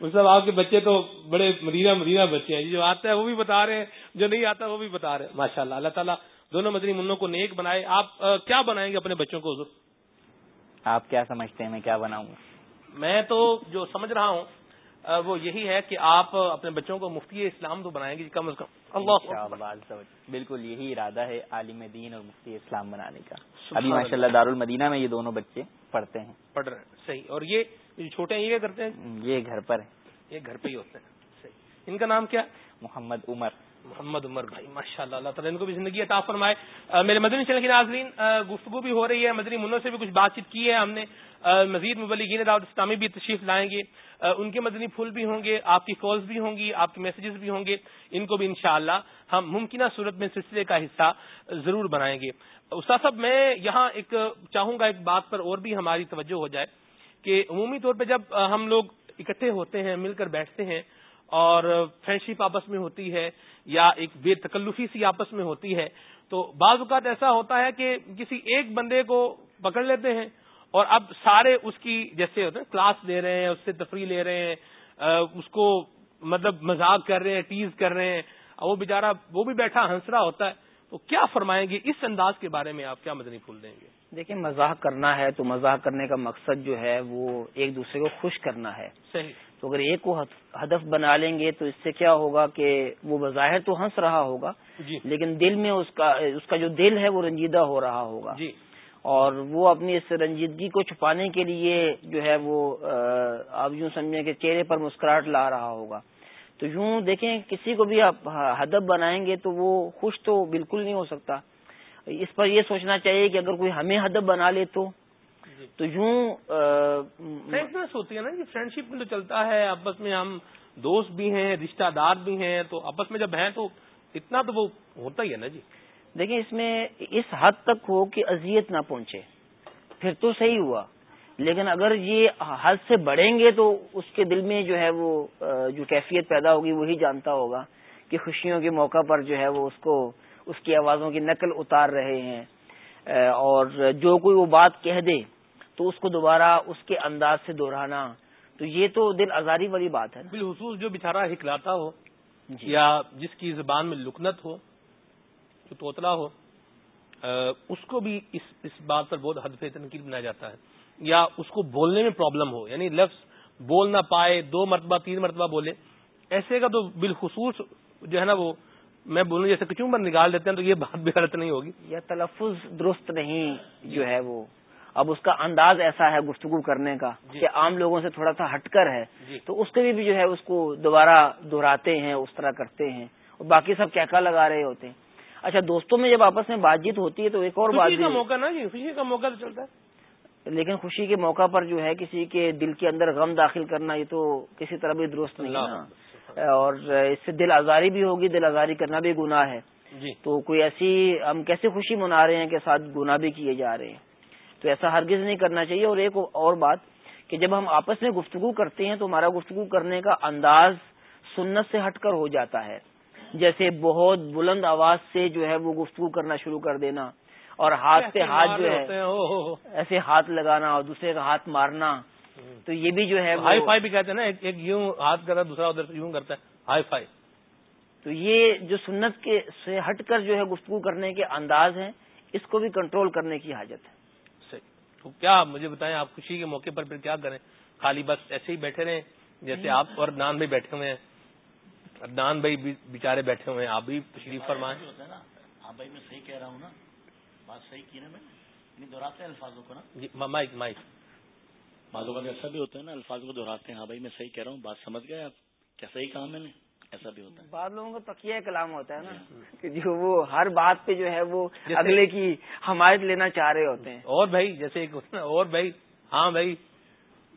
S1: مطلب آپ کے بچے تو بڑے مدینہ مدینہ بچے ہیں۔ جو آتا ہے وہ بھی بتا رہے ہیں جو نہیں آتا وہ بھی بتا رہے ہیں۔ ماشاء اللہ اللہ تعالیٰ دونوں مدنی منوں کو نیک بنائے۔ آپ کیا بنائیں گے اپنے بچوں کو حضور؟
S4: آپ کیا سمجھتے ہیں میں کیا بناؤں؟ گا
S1: میں تو جو سمجھ رہا ہوں وہ یہی ہے کہ آپ اپنے بچوں کو مفتی اسلام تو بنائیں گے کم از کم۔
S4: اللہ بالکل یہی ارادہ ہے عالم دین اور مفتی اسلام بنانے کا۔ ابھی ماشاء اللہ دارالمدینہ میں یہ دونوں بچے پڑھتے ہیں۔
S1: پڑھ رہے ہیں صحیح۔ اور یہ چھوٹے ہیں یہ کرتے ہیں؟
S4: یہ گھر پر ہے
S1: یہ گھر پہ ہی ہوتے ہیں صحیح۔ ان کا نام کیا؟
S4: محمد عمر۔
S1: محمد عمر بھائی ماشاء اللہ۔ اللہ تعالیٰ ان کو بھی زندگی عطا فرمائے۔ میرے مدنی چینل کے ناظرین گفتگو بھی ہو رہی ہے۔ مدنی منوں سے بھی کچھ بات چیت کی ہے۔ ہم نے مزید مبلغین دعوت اسلامی بھی تشریف لائیں گے۔ ان کے مدنی پھول بھی ہوں گے، آپ کی کالز بھی ہوں گی، آپ کے میسجز بھی ہوں گے۔ ان کو بھی انشاءاللہ ہم ممکنہ صورت میں سلسلے کا حصہ ضرور بنائیں گے۔ استاد صاحب، میں یہاں ایک چاہوں گا ایک بات پر اور بھی ہماری توجہ ہو جائے کہ عمومی طور پہ جب ہم لوگ اکٹھے ہوتے ہیں، مل کر بیٹھتے ہیں اور فرینڈشپ آپس میں ہوتی ہے یا ایک بے تکلفی سی آپس میں ہوتی ہے، تو بعض اوقات ایسا ہوتا ہے کہ کسی ایک بندے کو پکڑ لیتے ہیں اور اب سارے اس کی جیسے ہوتے ہیں کلاس لے رہے ہیں اس سے تفریح لے رہے ہیں اس کو مطلب مذاق کر رہے ہیں ٹیز کر رہے ہیں۔ وہ بےچارا وہ بھی بیٹھا ہنس رہا ہوتا ہے۔ تو کیا فرمائیں گے اس انداز کے بارے میں آپ؟ کیا مدنی پھول دیں گے؟
S5: دیکھیں مزاح کرنا ہے تو مزاح کرنے کا مقصد جو ہے وہ ایک دوسرے کو خوش کرنا ہے۔
S1: صحیح۔
S5: تو اگر ایک کو ہدف بنا لیں گے تو اس سے کیا ہوگا کہ وہ بظاہر تو ہنس رہا ہوگا
S1: جی۔
S5: لیکن دل میں اس کا اس کا جو دل ہے وہ رنجیدہ ہو رہا ہوگا۔
S1: جی۔
S5: اور وہ اپنی اس رنجیدگی کو چھپانے کے لیے جو ہے وہ آپ یوں سمجھیں کہ چہرے پر مسکراہٹ لا رہا ہوگا۔ تو یوں دیکھیں کسی کو بھی آپ ہدف بنائیں گے تو وہ خوش تو بالکل نہیں ہو سکتا۔ اس پر یہ سوچنا چاہیے کہ اگر کوئی ہمیں ہدف بنا لے تو۔ جی۔ تو یوں
S1: فرینڈنس ہوتی ہے نا جی فرینڈ شپ میں تو چلتا ہے آپس میں ہم دوست بھی ہیں رشتہ دار بھی ہیں تو آپس میں جب ہیں تو اتنا تو وہ ہوتا ہی ہے نا جی۔
S5: دیکھیں اس میں اس حد تک ہو کہ اذیت نہ پہنچے۔ پھر تو صحیح ہوا۔ لیکن اگر یہ حد سے بڑھیں گے تو اس کے دل میں جو ہے وہ جو کیفیت پیدا ہوگی وہی جانتا ہوگا کہ خوشیوں کے موقع پر جو ہے وہ اس کو اس کی آوازوں کی نقل اتار رہے ہیں۔ اور جو کوئی وہ بات کہہ دے تو اس کو دوبارہ اس کے انداز سے دہرانا۔ تو یہ تو دل آزاری والی بات ہے
S1: بالخصوص جو بےچارا ہکلاتا ہو جی۔ یا جس کی زبان میں لکنت ہو جو توتلا ہو اس کو بھی اس اس بات پر بہت حد تنقید بنایا جاتا ہے یا اس کو بولنے میں پرابلم ہو یعنی لفظ بول نہ پائے دو مرتبہ تین مرتبہ بولے ایسے کا تو بالخصوص جو ہے نا وہ میں بولوں جیسے کچھ پر نکال دیتے ہیں تو یہ بات بھی غلط نہیں ہوگی۔
S5: یا تلفظ درست نہیں جو ہے وہ اب اس کا انداز ایسا ہے گفتگو کرنے کا جی۔ کہ عام لوگوں سے تھوڑا سا ہٹ کر ہے جی۔ تو اس کے بھی جو ہے اس کو دوبارہ دہراتے ہیں اس طرح کرتے ہیں اور باقی سب کیا لگا رہے ہوتے ہیں۔ اچھا دوستوں میں جب آپس میں بات چیت ہوتی ہے تو ایک اور بات
S1: کا موقع نا جی خوشی کا موقع تو چلتا ہے۔
S5: لیکن خوشی کے موقع پر جو ہے کسی کے دل کے اندر غم داخل کرنا یہ تو کسی طرح بھی درست نہیں اور اس سے دل آزاری بھی ہوگی دل آزاری کرنا بھی گناہ ہے۔ جی۔ تو کوئی ایسی ہم کیسے خوشی منا رہے ہیں کہ ساتھ گناہ بھی کیے جا رہے ہیں؟ تو ایسا ہرگز نہیں کرنا چاہیے۔ اور ایک اور بات کہ جب ہم آپس میں گفتگو کرتے ہیں تو ہمارا گفتگو کرنے کا انداز سنت سے ہٹ کر ہو جاتا ہے۔ جیسے بہت بلند آواز سے جو ہے وہ گفتگو کرنا شروع کر دینا اور ہاتھ پہ ہاتھ جو ہے ایسے ہاتھ لگانا اور دوسرے کا ہاتھ مارنا تو یہ بھی جو ہے
S1: ہائی فائی بھی کہتے ہیں نا ایک یوں ہاتھ کرتا دوسرا ادھر یوں کرتا ہے ہائی فائی۔
S5: تو یہ جو سنت کے سے ہٹ کر جو ہے گفتگو کرنے کے انداز ہیں اس کو بھی کنٹرول کرنے کی حاجت ہے۔
S1: تو کیا مجھے بتائیں آپ خوشی کے موقع پر پھر کیا کریں؟ خالی بس ایسے ہی بیٹھے رہیں جیسے آپ اور نان بھائی بیٹھے ہوئے ہیں۔ نان بھائی بےچارے بیٹھے ہوئے ہیں آپ بھی تشریف فرمائیں۔
S2: ہاں بھائی میں صحیح کہہ رہا ہوں نا بات صحیح کی نا میں یعنی دہراتے ہیں الفاظوں کو نا۔
S1: جی مائک مائک۔
S2: بعضوں کا ایسا بھی ہوتا ہے نا الفاظ کو دہراتے ہیں ہاں بھائی میں صحیح کہہ رہا ہوں بات سمجھ گئے آپ کیا صحیح کہا میں نے؟ ایسا بھی ہوتا ہے۔
S5: بعض لوگوں کا تقیہ کلام ہوتا ہے نا کہ جو وہ ہر بات پہ جو ہے وہ اگلے کی حمایت لینا چاہ رہے ہوتے ہیں۔
S1: اور بھائی جیسے اور بھائی ہاں بھائی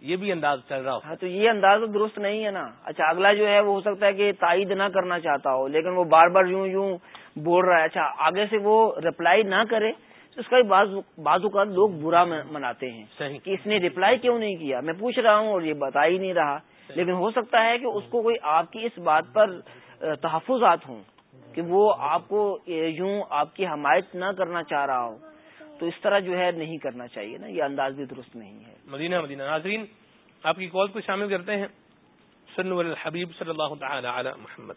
S1: یہ بھی انداز چل رہا
S5: ہاں تو یہ انداز تو درست نہیں ہے نا۔ اچھا اگلا جو ہے وہ ہو سکتا ہے کہ تائید نہ کرنا چاہتا ہو لیکن وہ بار بار یوں یوں بول رہا ہے۔ اچھا آگے سے وہ ریپلائی نہ کرے اس کا بعض اوقات لوگ برا مناتے ہیں کہ اس نے ریپلائی کیوں نہیں کیا؟ میں پوچھ رہا ہوں اور یہ بتا ہی نہیں رہا۔ لیکن ہو سکتا ہے کہ اس کو کوئی آپ کی اس بات پر تحفظات ہوں کہ وہ آپ کو یوں آپ کی حمایت نہ کرنا چاہ رہا ہو۔ تو اس طرح جو ہے نہیں کرنا چاہیے نا یہ انداز بھی درست نہیں ہے۔
S1: مدینہ مدینہ۔ ناظرین آپ کی کال کو شامل کرتے ہیں۔ سن الحبیب صلی اللہ تعالی علی محمد۔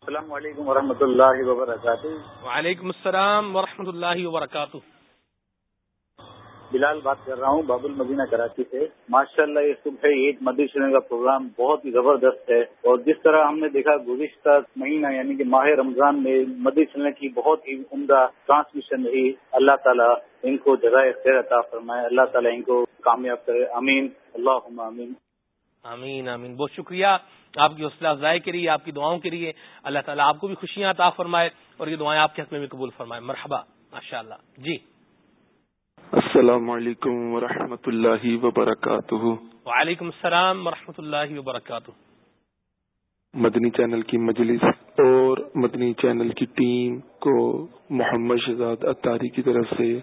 S7: السلام علیکم ورحمۃ اللہ وبرکاتہ۔
S1: وعلیکم السلام ورحمۃ اللہ وبرکاتہ۔
S7: بلال بات کر رہا ہوں باب المدینہ کراچی سے۔ ماشاء اللہ یہ صبح عید مدی کا پروگرام بہت ہی زبردست ہے۔ اور جس طرح ہم نے دیکھا، گزشتہ مہینہ یعنی کہ ماہ رمضان میں مدی چلنے کی بہت ہی عمدہ ٹرانسمیشن رہی۔ اللہ تعالیٰ ان کو جگہ خیر عطا فرمائے۔ اللہ تعالیٰ ان کو کامیاب کرے۔ امین اللہ امین
S1: امین امین بہت شکریہ آپ کی حوصلہ افزائی کے لیے، آپ کی دعاؤں کے لیے۔ اللہ تعالیٰ آپ کو بھی خوشیاں عطا فرمائے اور یہ دعائیں آپ کے حق میں بھی قبول فرمائے۔ مرحبا ماشاء اللہ جی۔
S8: السلام علیکم ورحمۃ اللہ وبرکاتہ۔
S1: وعلیکم السلام ورحمۃ اللہ وبرکاتہ۔
S8: مدنی چینل کی مجلس اور مدنی چینل کی ٹیم کو محمد شہزاد اتاری کی طرف سے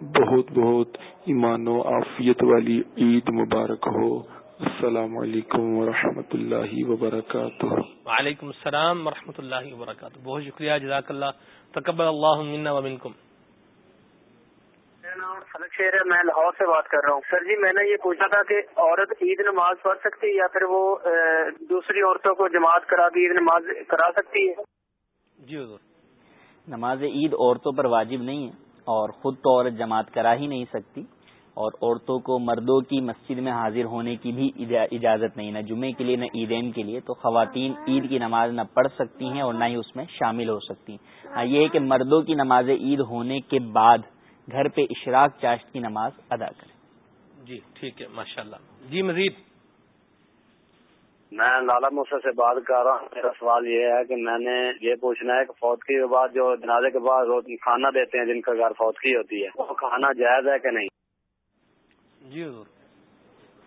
S8: بہت بہت ایمان و عافیت والی عید مبارک ہو۔ السلام علیکم ورحمۃ اللہ وبرکاتہ۔
S1: وعلیکم السلام ورحمۃ اللہ وبرکاتہ۔ بہت شکریہ جزاک اللہ۔ تقبل اللہ منا ومنکم
S9: میرا نام فلک شیر ہے، میں لاہور سے بات کر رہا ہوں۔ سر جی میں نے یہ پوچھا تھا کہ عورت عید نماز پڑھ سکتی ہے یا پھر وہ دوسری عورتوں کو جماعت کرا کے عید نماز کرا سکتی ہے؟
S1: جی حضور۔
S4: نماز عید عورتوں پر واجب نہیں ہے اور خود تو عورت جماعت کرا ہی نہیں سکتی اور عورتوں کو مردوں کی مسجد میں حاضر ہونے کی بھی اجازت نہیں نہ جمعے کے لیے، نہ عیدین کے لیے۔ تو خواتین عید کی نماز نہ پڑھ سکتی ہیں اور نہ ہی اس میں شامل ہو سکتی ہیں۔ ہاں، یہ ہے کہ مردوں کی نماز عید ہونے کے بعد گھر پہ اشراق چاشت کی نماز ادا کریں۔
S1: جی ٹھیک ہے ماشاء اللہ جی مزید۔
S9: میں لالا موسا سے بات کر رہا ہوں۔ میرا سوال یہ ہے کہ میں نے یہ پوچھنا ہے کہ فوتگی کے بعد جو جنازے کے بعد کھانا دیتے ہیں جن کا گھر فوتگی ہوتی ہے وہ کھانا جائز ہے کہ نہیں؟
S1: جی حضور۔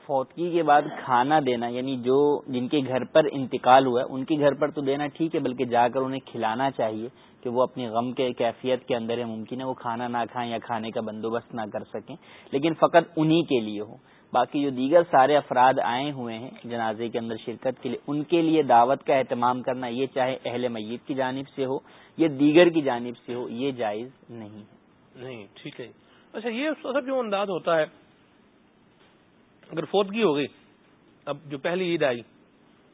S4: فوتگی کے بعد کھانا دینا یعنی جو جن کے گھر پر انتقال ہوا ہے، ان کے گھر پر تو دینا ٹھیک ہے، بلکہ جا کر انہیں کھلانا چاہیے کہ وہ اپنی غم کے کیفیت کے اندر ہے ممکن ہے وہ کھانا نہ کھائیں یا کھانے کا بندوبست نہ کر سکیں، لیکن فقط انہی کے لیے ہو۔ باقی جو دیگر سارے افراد آئے ہوئے ہیں جنازے کے اندر شرکت کے لیے، ان کے لیے دعوت کا اہتمام کرنا، یہ چاہے اہل میت کی جانب سے ہو یا دیگر کی جانب سے ہو، یہ جائز نہیں ہے۔
S1: نہیں، ٹھیک ہے۔ اچھا یہ جو انداز ہوتا ہے اگر فوتگی ہو گئی اب جو پہلی عید آئی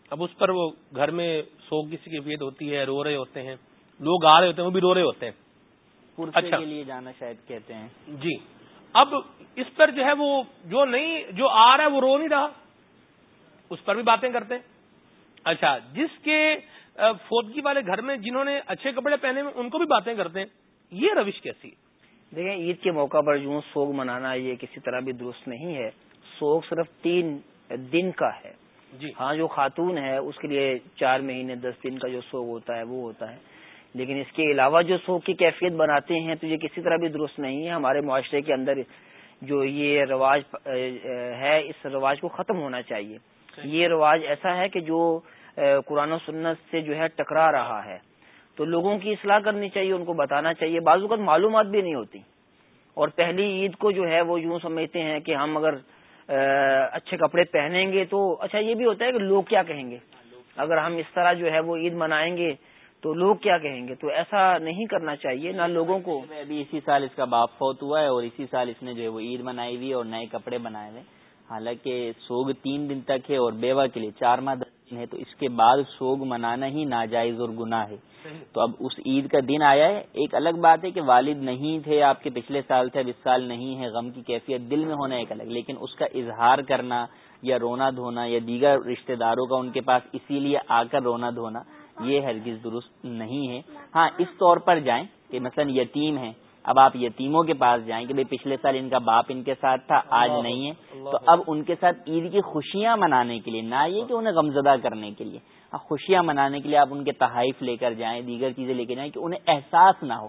S1: اب اس پر وہ گھر میں سو کسی کی فیت ہوتی ہے رو رہے ہوتے ہیں لوگ آ رہے ہوتے ہیں وہ بھی رو رہے ہوتے ہیں۔
S4: اچھا۔ کے لیے جانا شاید کہتے ہیں۔
S1: جی۔ اب اس پر جو ہے وہ جو نہیں جو آ رہا ہے وہ رو نہیں رہا۔ اس پر بھی باتیں کرتے ہیں۔ اچھا جس کے فوتگی والے گھر میں جنہوں نے اچھے کپڑے پہنے ہوئے ان کو بھی باتیں کرتے ہیں۔ یہ روش کیسی؟
S5: دیکھیں عید کے موقع پر جو سوگ منانا یہ کسی طرح بھی درست نہیں ہے۔ سوگ صرف تین دن کا ہے۔
S1: جی۔
S5: ہاں جو خاتون ہے اس کے لیے چار مہینے دس دن کا جو سوگ ہوتا ہے وہ ہوتا ہے۔ لیکن اس کے علاوہ جو سوگ کی کیفیت بناتے ہیں تو یہ کسی طرح بھی درست نہیں ہے۔ ہمارے معاشرے کے اندر جو یہ رواج ہے اس رواج کو ختم ہونا چاہیے۔ یہ رواج ایسا ہے کہ جو قرآن و سنت سے جو ہے ٹکرا رہا ہے۔ تو لوگوں کی اصلاح کرنی چاہیے ان کو بتانا چاہیے۔ بعض اوقات معلومات بھی نہیں ہوتی۔ اور پہلی عید کو جو ہے وہ یوں سمجھتے ہیں کہ ہم اگر اچھے کپڑے پہنیں گے تو اچھا یہ بھی ہوتا ہے کہ لوگ کیا کہیں گے؟ اگر ہم اس طرح جو ہے وہ عید منائیں گے تو لوگ کیا کہیں گے؟ تو ایسا نہیں کرنا چاہیے نہ لوگوں کو۔
S4: ابھی اسی سال اس کا باپ فوت ہوا ہے اور اسی سال اس نے جو ہے وہ عید منائی ہوئی اور نئے کپڑے بنائے ہوئے حالانکہ سوگ تین دن تک ہے اور بیوہ کے لیے چار ماہ ہے تو اس کے بعد سوگ منانا ہی ناجائز اور گناہ ہے۔ تو اب اس عید کا دن آیا ہے۔ ایک الگ بات ہے کہ والد نہیں تھے، آپ کے پچھلے سال تھے، اب اس سال نہیں ہے۔ غم کی کیفیت دل میں ہونا ایک الگ، لیکن اس کا اظہار کرنا یا رونا دھونا یا دیگر رشتہ داروں کا ان کے پاس اسی لیے آ کر رونا دھونا، یہ ہرگز درست نہیں ہے۔ ہاں اس طور پر جائیں کہ مثلا یتیم ہیں۔ اب آپ یتیموں کے پاس جائیں کہ بھائی پچھلے سال ان کا باپ ان کے ساتھ تھا آج نہیں ہے۔ تو اب ان کے ساتھ عید کی خوشیاں منانے کے لیے نہ یہ کہ انہیں غمزدہ کرنے کے لیے۔ خوشیاں منانے کے لیے آپ ان کے تحائف لے کر جائیں دیگر چیزیں لے کے جائیں کہ انہیں احساس نہ ہو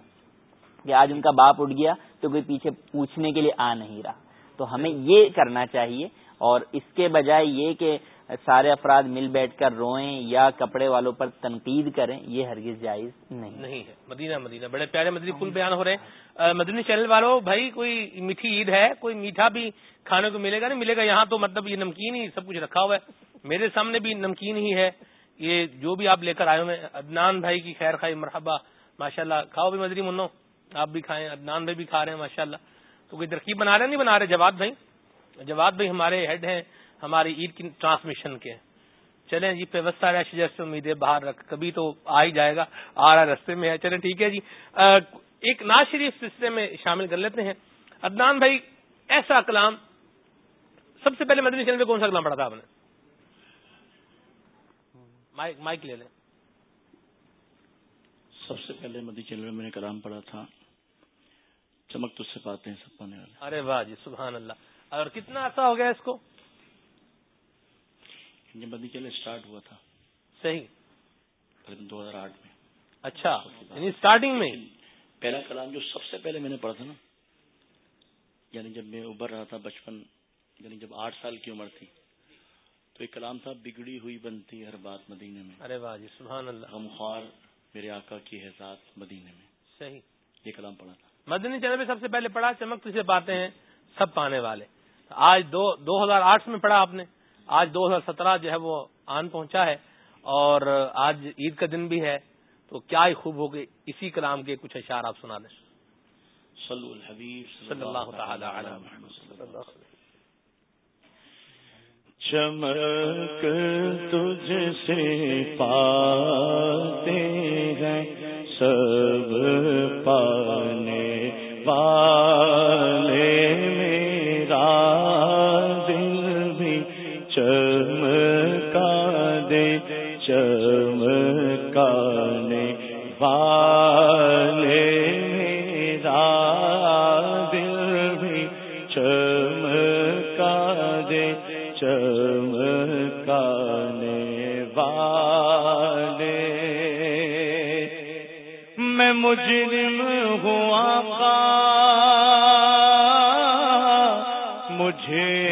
S4: کہ آج ان کا باپ اٹھ گیا تو کوئی پیچھے پوچھنے کے لیے آ نہیں رہا۔ تو ہمیں یہ کرنا چاہیے اور اس کے بجائے یہ کہ سارے افراد مل بیٹھ کر روئیں یا کپڑے والوں پر تنقید کریں، یہ ہرگز جائز نہیں
S1: نہیں ہے۔ مدینہ مدینہ۔ بڑے پیارے مدنی پھول بیان ہو رہے ہیں۔ مدنی چینل والوں، بھائی، کوئی میٹھی عید ہے، کوئی میٹھا بھی کھانے کو ملے گا نہیں، ملے گا یہاں تو مطلب یہ نمکین ہی سب کچھ رکھا ہوا ہے۔ میرے سامنے بھی نمکین ہی ہے۔ یہ جو بھی آپ لے کر آئے ہوئے ادنان بھائی کی خیر خائی مرحبا ماشاء اللہ کھاؤ بھی مدری منو، آپ بھی کھائیں۔ ادنان بھائی بھی کھا رہے ہیں ماشاء اللہ تو کوئی ترکیب بنا رہے نہیں بنا رہے۔ جواد بھائی جواد بھائی ہمارے ہیڈ ہیں۔ ہماری عید کی ٹرانسمیشن کے۔ چلیں جی پیوستہ رش جیسے امید ہے باہر رکھ کبھی تو آ ہی جائے گا آ رہا رستے میں ہے۔ چلیں ٹھیک ہے جی۔ ایک ناز شریف سلسلے میں شامل کر لیتے ہیں۔ ادنان بھائی ایسا کلام سب سے پہلے مدنی چینل میں کون سا کلام پڑھا تھا آپ نے؟ مائک لے لیں۔
S2: سب سے پہلے مدی چینل میں میں نے کلام پڑھا تھا۔ چمک تو سے پاتے ہیں سب پانے والے
S1: ارے واہ جی سبحان اللہ۔ اور کتنا عرصہ ہو گیا اس کو؟
S2: یہ مدی چینل اسٹارٹ ہوا تھا۔
S1: صحیح۔
S2: دو ہزار آٹھ میں۔
S1: اچھا یعنی اسٹارٹنگ میں۔
S2: پہلا کلام جو سب سے پہلے میں نے پڑھا تھا نا یعنی جب میں ابھر رہا تھا بچپن یعنی جب آٹھ سال کی عمر تھی تو ایک کلام تھا بگڑی ہوئی بنتی ہر بات مدینے میں۔
S1: ارے واہ جی سبحان اللہ۔
S2: غمخوار میرے آقا کی حسات مدینے میں۔
S1: صحیح۔
S2: یہ کلام پڑھا تھا۔
S1: مدنی چینل میں سب سے پہلے پڑھا چمک تجھے پاتے ہیں سب پانے والے۔ آج دو دو ہزار آٹھ میں پڑھا آپ نے۔ آج دو ہزار سترہ جو ہے وہ آن پہنچا ہے اور آج عید کا دن بھی ہے تو کیا ہی خوب ہوگی اسی کلام کے کچھ اشعار آپ سنا دیں۔
S2: صلو الحبیب
S1: صلی اللہ تعالی علی محمد
S3: چمک تجھ سے پاتے ہیں سب پانے والے۔ چمکا دے چمکانے والے میرا دل بھی چمکا دے چمکانے والے۔ میں مجرم ہوں آقا، مجھے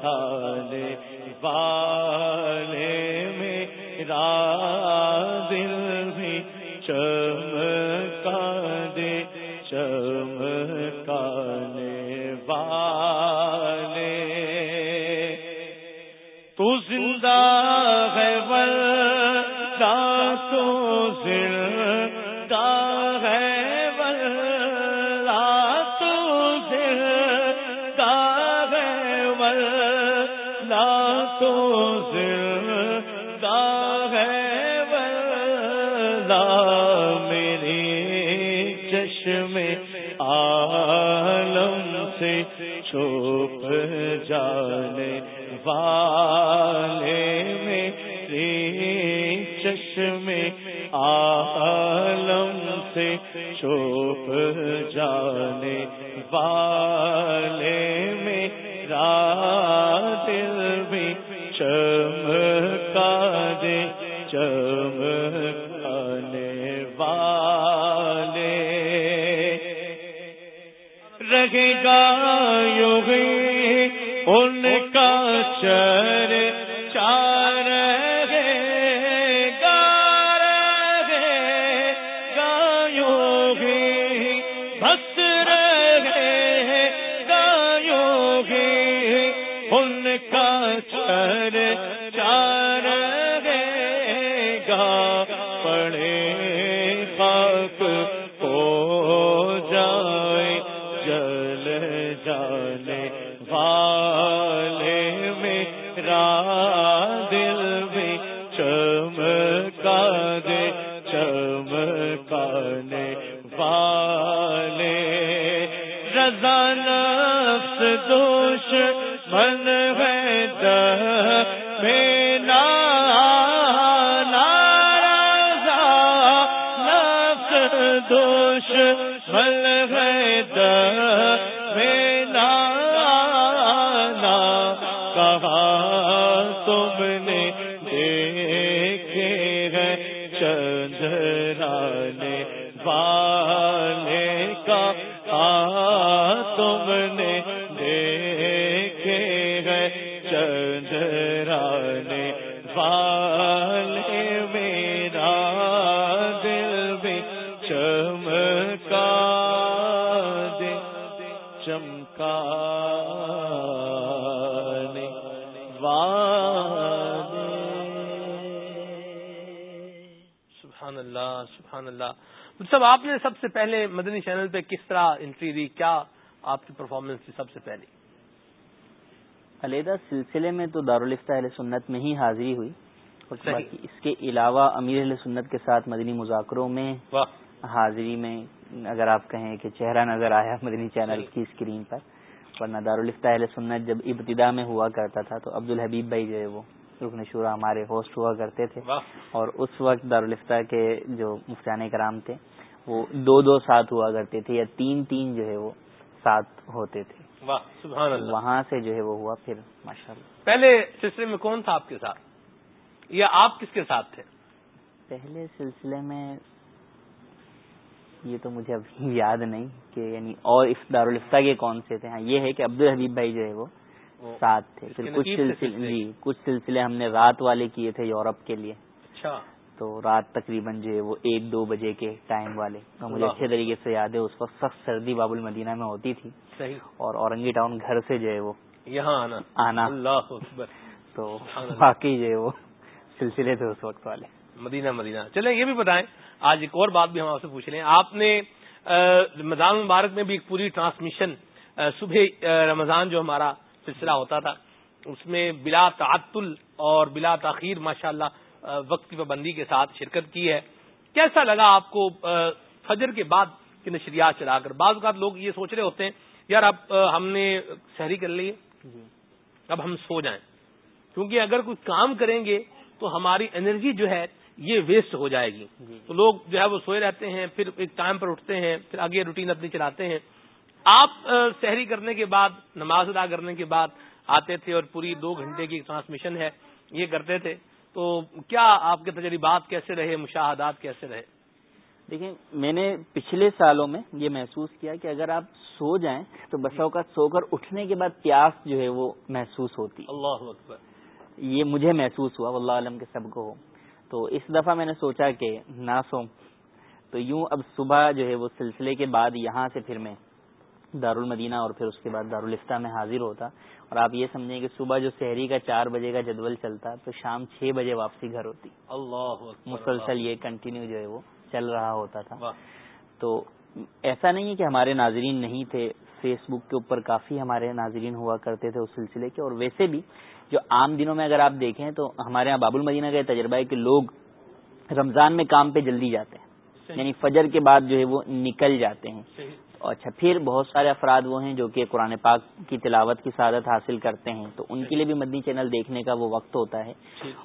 S3: تھا۔ جانے وا چمکا دے چمکا
S1: سبحان اللہ سبحان اللہ۔ صاحب آپ نے سب سے پہلے مدنی چینل پہ کس طرح انٹری دی؟ کیا آپ کی پرفارمنس تھی سب سے پہلی؟
S4: علیحدہ سلسلے میں تو دارالفتہ اہل سنت میں ہی حاضری ہوئی۔ اور۔ باقی اس کے علاوہ امیر اہل سنت کے ساتھ مدنی مذاکروں میں
S1: واہ۔
S4: حاضری میں اگر آپ کہیں کہ چہرہ نظر آیا مدنی چینل کی اسکرین پر ورنہ دارالفتہ اہل سنت جب ابتدا میں ہوا کرتا تھا تو عبد الحبیب بھائی جو ہے وہ رکن شورا ہمارے ہوسٹ ہوا کرتے تھے اور اس وقت دارالفتہ کے جو مفتیان کرام تھے وہ دو دو ساتھ ہوا کرتے تھے یا تین تین جو ہے وہ ساتھ ہوتے تھے۔
S1: سبحان اللہ.
S4: وہاں سے جو ہے وہ ہوا پھر ماشاء اللہ
S1: پہلے سلسلے میں کون تھا آپ کے ساتھ؟ یا آپ کس کے ساتھ تھے؟
S4: پہلے سلسلے میں یہ تو مجھے ابھی یاد نہیں کہ یعنی اور اس دارالفتہ کے کون سے تھے؟ ہاں یہ ہے کہ عبد الحبیب بھائی جو ہے وہ ساتھ تھے۔ پھر کچھ سلسلے۔ جی کچھ سلسلے ہم نے رات والے کیے تھے یورپ کے لیے۔
S1: اچھا۔
S4: تو رات تقریباً جو ہے وہ ایک دو بجے کے ٹائم والے۔ تو مجھے اچھے طریقے سے یاد ہے اس وقت سخت سردی باب المدینہ میں ہوتی تھی۔
S1: صحیح۔
S4: اور اورنگی ٹاؤن گھر سے جو ہے وہ
S1: یہاں آنا۔
S4: آنا۔
S1: اللہ اکبر۔
S4: تو۔ باقی جو ہے وہ سلسلے تھے اس وقت والے۔
S1: مدینہ مدینہ۔ چلیں یہ بھی بتائیں۔ آج ایک اور بات بھی ہم آپ سے پوچھ لیں۔ آپ نے رمضان مبارک میں بھی ایک پوری ٹرانسمیشن صبح رمضان جو ہمارا سلسلہ ہوتا تھا اس میں بلا تعطل اور بلا تاخیر ماشاء اللہ وقت کی پابندی کے ساتھ شرکت کی ہے۔ کیسا لگا آپ کو فجر کے بعد کی نشریات چلا کر؟ بعض اوقات لوگ یہ سوچ رہے ہوتے ہیں یار اب ہم نے شہری کر لی ہے۔ اب ہم سو جائیں۔ کیونکہ اگر کوئی کام کریں گے تو ہماری انرجی جو ہے یہ ویسٹ ہو جائے گی۔ تو لوگ جو ہے وہ سوئے رہتے ہیں پھر ایک ٹائم پر اٹھتے ہیں پھر آگے روٹین اپنی چلاتے ہیں۔ آپ سحری کرنے کے بعد نماز ادا کرنے کے بعد آتے تھے اور پوری دو گھنٹے کی ٹرانسمیشن ہے یہ کرتے تھے۔ تو کیا آپ کے تجربات کیسے رہے؟ مشاہدات کیسے رہے؟
S4: دیکھیں میں نے پچھلے سالوں میں یہ محسوس کیا کہ اگر آپ سو جائیں تو بسا اوقات سو کر اٹھنے کے بعد پیاس جو ہے وہ محسوس ہوتی۔
S1: اللہ اکبر۔
S4: یہ مجھے محسوس ہوا واللہ عالم کے سب کو۔ ہو تو اس دفعہ میں نے سوچا کہ نہ سو تو یوں اب صبح جو ہے وہ سلسلے کے بعد یہاں سے پھر میں دارالمدینہ اور پھر اس کے بعد دارالفتہ میں حاضر ہوتا۔ اور آپ یہ سمجھیں کہ صبح جو شہری کا چار بجے کا جدول چلتا تو شام چھ بجے واپسی گھر ہوتی۔
S1: اللہ
S4: مسلسل یہ کنٹینیو جو ہے وہ چل رہا ہوتا تھا۔ تو ایسا نہیں ہے کہ ہمارے ناظرین نہیں تھے۔ فیس بک کے اوپر کافی ہمارے ناظرین ہوا کرتے تھے اس سلسلے کے۔ اور ویسے بھی جو عام دنوں میں اگر آپ دیکھیں تو ہمارے یہاں باب المدینہ کا یہ تجربہ ہے کہ لوگ رمضان میں کام پہ جلدی جاتے ہیں۔ یعنی فجر کے بعد جو ہے وہ نکل جاتے ہیں۔ اچھا پھر بہت سارے افراد وہ ہیں جو کہ قرآن پاک کی تلاوت کی سعادت حاصل کرتے ہیں۔ تو ان کے لیے بھی مدنی چینل دیکھنے کا وہ وقت ہوتا ہے۔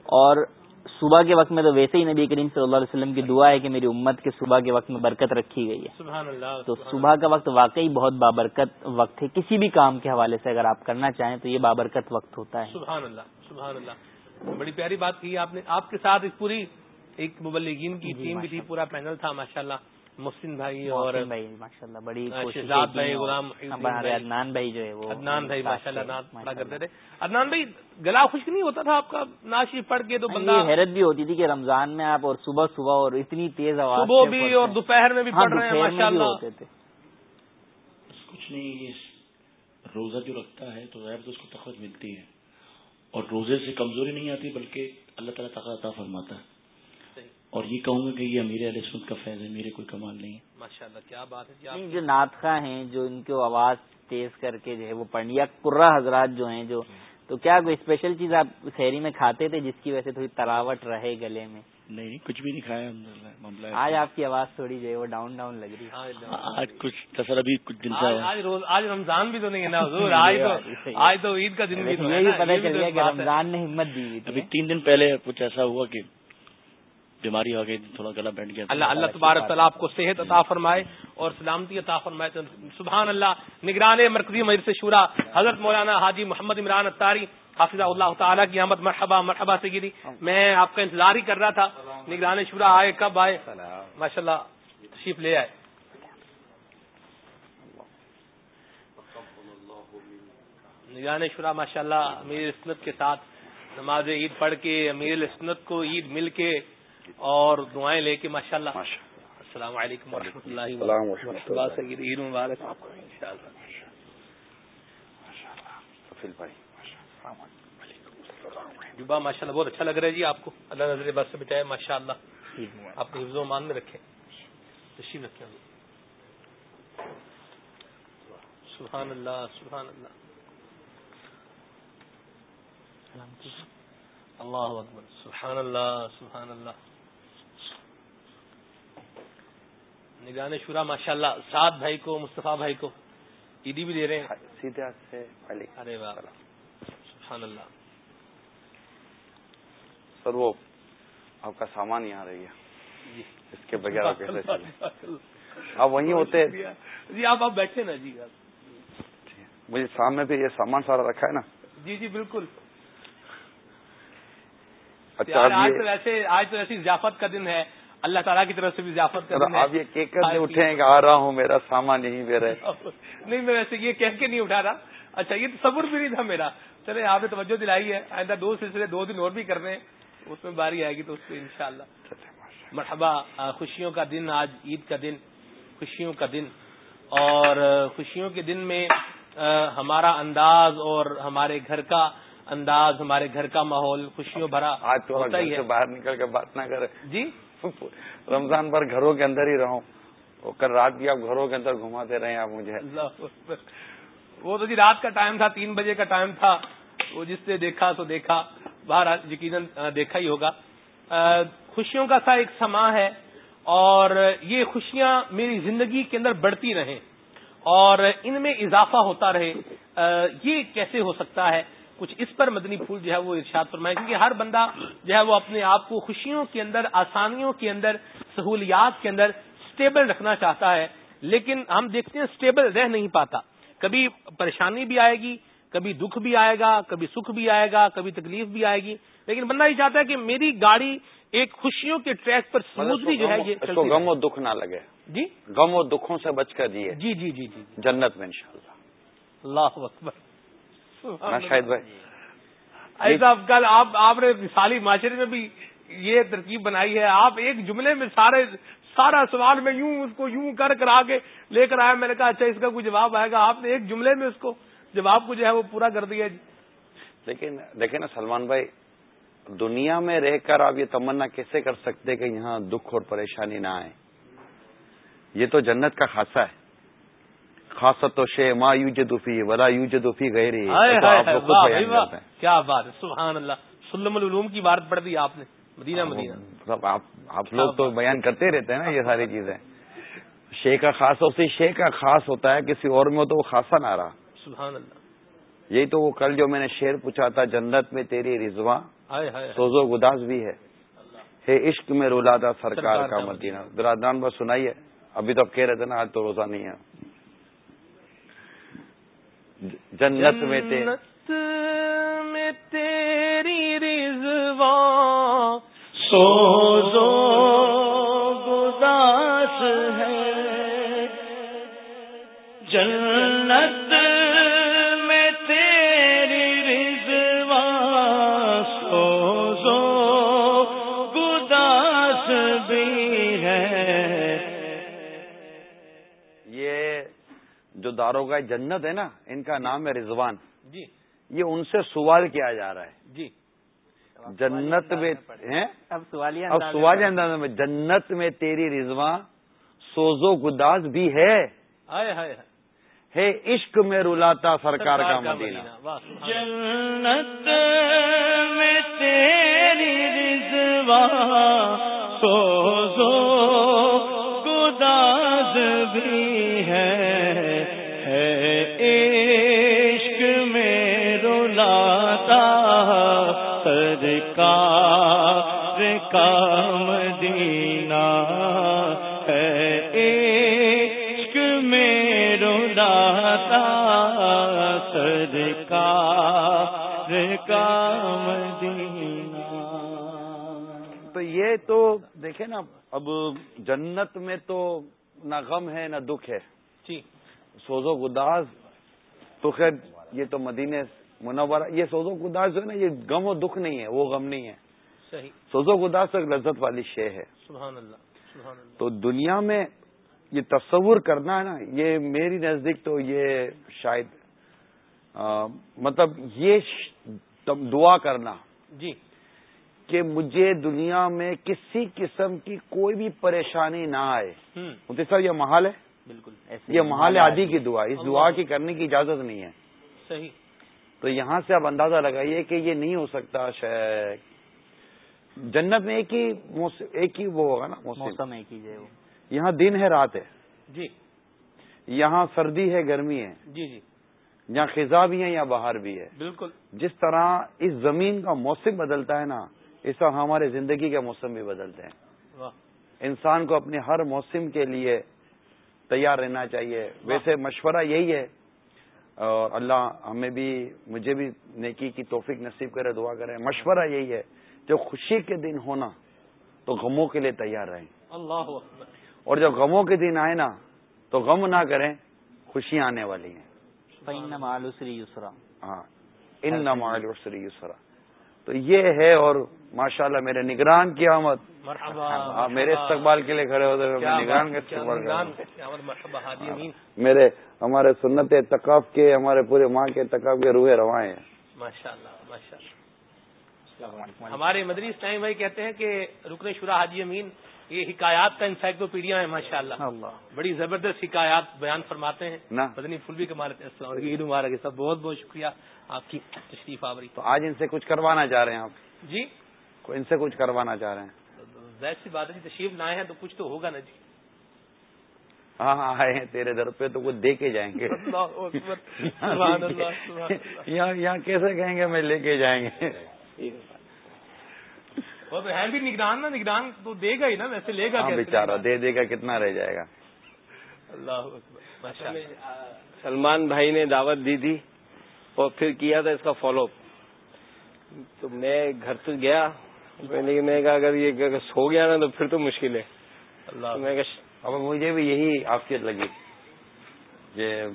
S4: اور صبح کے وقت میں تو ویسے ہی نبی کریم صلی اللہ علیہ وسلم کی دعا ہے کہ میری امت کے صبح کے وقت میں برکت رکھی گئی ہے۔
S1: سبحان اللہ
S4: تو صبح کا وقت واقعی بہت بابرکت وقت ہے۔ کسی بھی کام کے حوالے سے اگر آپ کرنا چاہیں تو یہ بابرکت وقت ہوتا ہے۔
S1: سبحان اللہ سبحان اللہ۔ بڑی پیاری بات کی آپ نے۔ آپ کے ساتھ ایک پوری ایک مبلغین کی
S4: جی،
S1: ٹیم بھی تھی پورا پینل تھا ماشاءاللہ۔ محسن بھائی اور
S4: بھائی ماشاء اللہ بڑی کوششیں
S1: شہزاد بھائی، غلام
S4: عدنان بھائی جو ہے وہ
S1: عدنان بھائی ماشاء اللہ
S4: ماشاء
S1: کرتے۔ تھے۔ عدنان بھائی گلا خشک نہیں ہوتا تھا آپ کا؟ ناز شریف پڑھ کے تو بندہ
S4: حیرت بھی ہوتی تھی کہ رمضان میں آپ اور صبح صبح اور اتنی تیز آواز
S1: صبح بھی اور۔ دوپہر میں بھی
S4: ہاں،
S1: پڑھ رہے ہیں ماشاء اللہ
S2: کچھ نہیں روزہ جو رکھتا ہے تو ظاہر تو اس کو طاقت ملتی ہے۔ اور روزے سے کمزوری نہیں آتی بلکہ اللہ تعالیٰ طاقت عطا فرماتا ہے۔ اور یہ کہوں گا کہ یہ امیر علیہ سنت کا فیض ہے میرے کوئی کمال نہیں ہے
S1: ماشاء اللہ کیا بات ہے جی
S4: جو ناطخواں ہیں جو ان کی آواز تیز کر کے جو ہے وہ پڑھنی یا قرہ حضرات جو ہیں جو تو کیا کوئی اسپیشل چیز آپ شہری میں کھاتے تھے جس کی وجہ سے تھوڑی تراوٹ رہے گلے میں
S2: نہیں نہیں کچھ بھی نہیں کھایا الحمدللہ، معاملہ ہے۔
S4: آج آپ کی آواز تھوڑی جو ہے وہ ڈاؤن ڈاؤن لگ رہی ہے
S1: ہاں،
S2: آج کچھ دسر ابھی کچھ دن سے
S1: آج
S2: ہوا۔
S1: آج روز آج رمضان بھی تو نہیں ہے نا حضور آج تو۔ آج عید کا دن بھی
S4: پتہ
S1: بھی
S4: چل گیا کہ۔ رمضان نے ہمت دی
S2: ابھی تین دن پہلے کچھ ایسا ہوا کہ بیماری آ گئی تھوڑا گلا بیٹھ گیا۔
S1: اللہ اللہ تبارک تعالیٰ آپ کو صحت عطا فرمائے اور سلامتی عطا فرمائے۔ سبحان اللہ نگران مرکزی مجلس شورا حضرت مولانا حاجی محمد عمران اتاری حافظ اللہ تعالیٰ کی آمد مرحبا مرحبا سے گری میں آپ کا انتظار ہی کر رہا تھا۔ نگران شورا آئے کب آئے؟ ماشاء اللہ تشریف لے آئے۔ نگران شورا ماشاء اللہ امیر اسنت کے ساتھ نماز عید پڑھ کے امیر اسنت کو عید مل کے اور دعائیں لے کے ماشاء اللہ السلام علیکم ورحمۃ اللہ وبرکاتہ۔ عید مبارک۔ جبا ماشاء اللہ بہت اچھا لگ رہا ہے جی آپ کو۔ اللہ نظر بس سے بچائے ماشاء اللہ آپ کو حفظ و مان میں رکھے۔ تشریف رکھے سبحان اللہ سبحان اللہ اللہ اکبر۔ سبحان اللہ سبحان اللہ نگران شورا ماشاء اللہ سعد بھائی کو مصطفیٰ بھائی کو عیدی بھی دے رہے ہیں۔
S10: سیدھے ہاتھ سے
S1: ارے واہ۔ سبحان اللہ۔
S10: سر وہ آپ کا سامان یہاں رہی ہے
S1: جی۔
S10: اس کے بغیر آپ کیسے چلے آپ وہیں ہوتے
S1: جی آپ آپ بیٹھے نا جی۔
S10: مجھے سامنے پہ یہ سامان سارا رکھا ہے نا۔
S1: جی جی بالکل۔
S10: اچھا
S1: آج تو ویسے آج تو ویسے ضیافت کا دن ہے۔ اللہ تعالیٰ کی طرف سے بھی ضیافت ہے
S10: آپ یہ کیک کرنے اٹھے ہیں کہ آ رہا ہوں میرا سامان یہیں پہ رہے۔
S1: نہیں میں ویسے یہ کہہ کے نہیں اٹھا رہا۔ اچھا یہ تصور بھی نہیں تھا میرا۔ چلے آپ نے توجہ دلائی ہے۔ آئندہ دو سلسلے دو دن اور بھی کرنے ہیں۔ اس میں باری آئے گی تو اس پہ انشاءاللہ۔ مرحبا خوشیوں کا دن آج عید کا دن خوشیوں کا دن۔ اور خوشیوں کے دن میں ہمارا انداز اور ہمارے گھر کا انداز ہمارے گھر کا ماحول خوشیوں بھرا
S10: آج تو
S1: ہوتا ہی ہے۔
S10: باہر نکل کے بات نہ کرے۔
S1: جی؟
S10: رمضان پر گھروں کے اندر ہی رہوں۔ اور کل رات بھی آپ گھروں کے اندر گھماتے رہے آپ مجھے۔
S1: اللہ وہ تو جی رات کا ٹائم تھا، تین بجے کا ٹائم تھا۔ وہ جس نے دیکھا تو دیکھا۔ باہر یقیناً دیکھا ہی ہوگا۔ خوشیوں کا سا ایک سما ہے اور یہ خوشیاں میری زندگی کے اندر بڑھتی رہیں اور ان میں اضافہ ہوتا رہے۔ یہ کیسے ہو سکتا ہے؟ کچھ اس پر مدنی پھول جو ہے وہ ارشاد فرمائے کیونکہ ہر بندہ جو ہے وہ اپنے آپ کو خوشیوں کے اندر آسانیوں کے اندر سہولیات کے اندر اسٹیبل رکھنا چاہتا ہے لیکن ہم دیکھتے ہیں اسٹیبل رہ نہیں پاتا۔ کبھی پریشانی بھی آئے گی کبھی دکھ بھی آئے گا کبھی سکھ بھی آئے گا کبھی تکلیف بھی آئے گی۔ لیکن بندہ یہ چاہتا ہے کہ میری گاڑی ایک خوشیوں کے ٹریک پر سموتھلی جو ہے یہ
S10: اس کو
S1: چلتی
S10: غم۔ و دکھ نہ لگے۔
S1: جی؟
S10: غم و دکھوں سے بچ کر دیے۔
S1: جی جی جی جی۔
S10: جنت میں انشاءاللہ۔
S1: اللہ اکبر۔
S10: شاہد بھائی.
S1: ایسا کل آپ آپ نے مثالی معاشرے میں بھی یہ ترکیب بنائی ہے. آپ ایک جملے میں سارے سارا سوال میں یوں اس کو یوں کر کر آگے لے کر آیا. میں نے کہا اچھا اس کا کوئی جواب آئے گا؟ آپ نے ایک جملے میں اس کو جواب کو جو ہے وہ پورا کر دیا جی.
S10: لیکن دیکھیں نا سلمان بھائی دنیا میں رہ کر آپ یہ تمنا کیسے کر سکتے کہ یہاں دکھ اور پریشانی نہ آئے؟ یہ تو جنت کا خاصہ ہے۔ خاصہ تو شے ما یو جدوفی ولا یو جدوفی آپ ہیں۔
S1: کیا بات ہے سبحان اللہ۔ سلم العلوم کی بات پڑھ دی آپ نے مدینہ مدینہ۔
S10: آپ آپ لوگ تو بیان کرتے رہتے ہیں نا یہ ساری چیزیں۔ شے کا خاص اسی شے کا خاص ہوتا ہے کسی اور میں ہو تو وہ خاصا نہ رہا۔
S1: سبحان اللہ۔
S10: یہی تو وہ کل جو میں نے شعر پوچھا تھا جنت میں تیری رضواں۔ سوز و گداز بھی ہے۔ ہے عشق میں رولا تھا سرکار کا مدینہ۔ برادران بس سنائیے ابھی تو اب کہہ رہے تھے نا آج تو روزہ نہیں ہے۔ جنت میں
S1: میں تیری رضواں
S3: سوزو گداس ہے۔ جنت
S10: داروگاہ جنت ہے نا ان کا نام ہے رضوان۔
S1: جی۔
S10: یہ ان سے سوال کیا جا رہا ہے۔
S1: جی۔
S10: جنت میں ہیں؟
S4: اب سوالیہ
S10: انداز میں جنت میں تیری رضواں سوز و گداز بھی ہے۔ ہے عشق میں رلاتا سرکار کا مدینہ۔
S3: جنت میں تیری رضوا سوزو سرکار کا مدینہ ہے۔ عشق میں رلاتا سرکار کا مدینہ۔
S10: تو یہ تو دیکھیں نا اب جنت میں تو نہ غم ہے نہ دکھ ہے۔
S1: جی۔
S10: سوز و گداز تو خیر یہ تو مدینے منورہ یہ سوز و گداز جو ہے نا یہ غم و دکھ نہیں ہے وہ غم نہیں ہے۔
S1: صحیح۔
S10: سوز و گداز تو ایک لذت والی شے ہے۔
S1: سبحان اللہ سبحان اللہ۔
S10: تو دنیا میں یہ تصور کرنا ہے نا یہ میری نزدیک تو یہ شاید آ, مطلب یہ دعا کرنا۔
S1: جی۔
S10: کہ مجھے دنیا میں کسی قسم کی کوئی بھی پریشانی نہ آئے۔ مفتی صاحب یہ محال ہے؟
S4: بالکل
S10: یہ محال عادی کی دعا اس دعا کی کرنے کی اجازت نہیں ہے۔
S1: صحیح۔
S10: تو یہاں سے آپ اندازہ لگائیے کہ یہ نہیں ہو سکتا شاید۔ جنت میں ایک ہی ایک ہی وہ ہوگا نا موسم۔
S4: موسم کیجیے وہ۔
S10: یہاں دن ہے رات ہے۔
S1: جی۔
S10: یہاں سردی ہے گرمی ہے۔
S1: جی جی۔
S10: یہاں خزاں بھی ہے یا باہر بھی ہے۔
S1: بالکل۔
S10: جس طرح اس زمین کا موسم بدلتا ہے نا اس طرح ہمارے زندگی کے موسم بھی بدلتے ہیں انسان کو اپنے ہر موسم کے لیے تیار رہنا چاہیے۔ ویسے مشورہ یہی ہے اور اللہ ہمیں بھی مجھے بھی نیکی کی توفیق نصیب کرے دعا کرے۔ مشورہ یہی ہے جو خوشی کے دن ہونا تو غموں کے لیے تیار رہیں۔
S1: اللہ
S10: اور جب غموں کے دن آئے نا تو غم نہ کریں خوشیاں آنے والی ہیں۔ ہاں۔ ان نمالسری یسرا تو یہ ہے اور ماشاءاللہ میرے نگران کی آمد۔ آپ میرے استقبال کے لیے کھڑے ہوتے ہوئے نگران کا استقبال میرے ہمارے سنت تقاف کے ہمارے پورے ماں کے تقاف کے روحے روائے ہیں۔
S1: ماشاء اللہ ماشاء اللہ ہمارے مدری اسلام بھائی کہتے ہیں کہ رکن شورا حاجی امین یہ حکایات کا انسائکلوپیڈیا ہے ماشاء اللہ۔ بڑی زبردست حکایات بیان فرماتے ہیں۔ مدنی پھول بھی کما السلام علیکم۔ عید مبارک سب بہت بہت شکریہ۔ آپ کی تشریف آوری۔
S10: تو آج ان سے کچھ کروانا چاہ رہے ہیں آپ؟
S1: جی؟
S10: ان سے کچھ کروانا چاہ رہے ہیں؟
S1: ویسی بات ہے تشریف لائے ہیں تو کچھ تو ہوگا نا جی۔
S10: ہاں ہاں آئے ہیں تیرے در پہ تو کچھ دے کے جائیں گے۔ یہاں کیسے کہیں گے میں لے کے جائیں گے؟
S1: وہ تو ہے بھی نگران نا نگران تو دے گا ہی نا ویسے لے گا
S10: بیچارہ دے دے گا کتنا رہ جائے گا؟
S1: اللہ
S11: سلمان بھائی نے دعوت دی تھی اور پھر کیا تھا اس کا فالو اپ تو میں گھر سے گیا میں نے کہا اگر یہ سو گیا نا تو پھر تو مشکل ہے۔
S10: اللہ۔ اب مجھے بھی یہی آفیت لگی کہ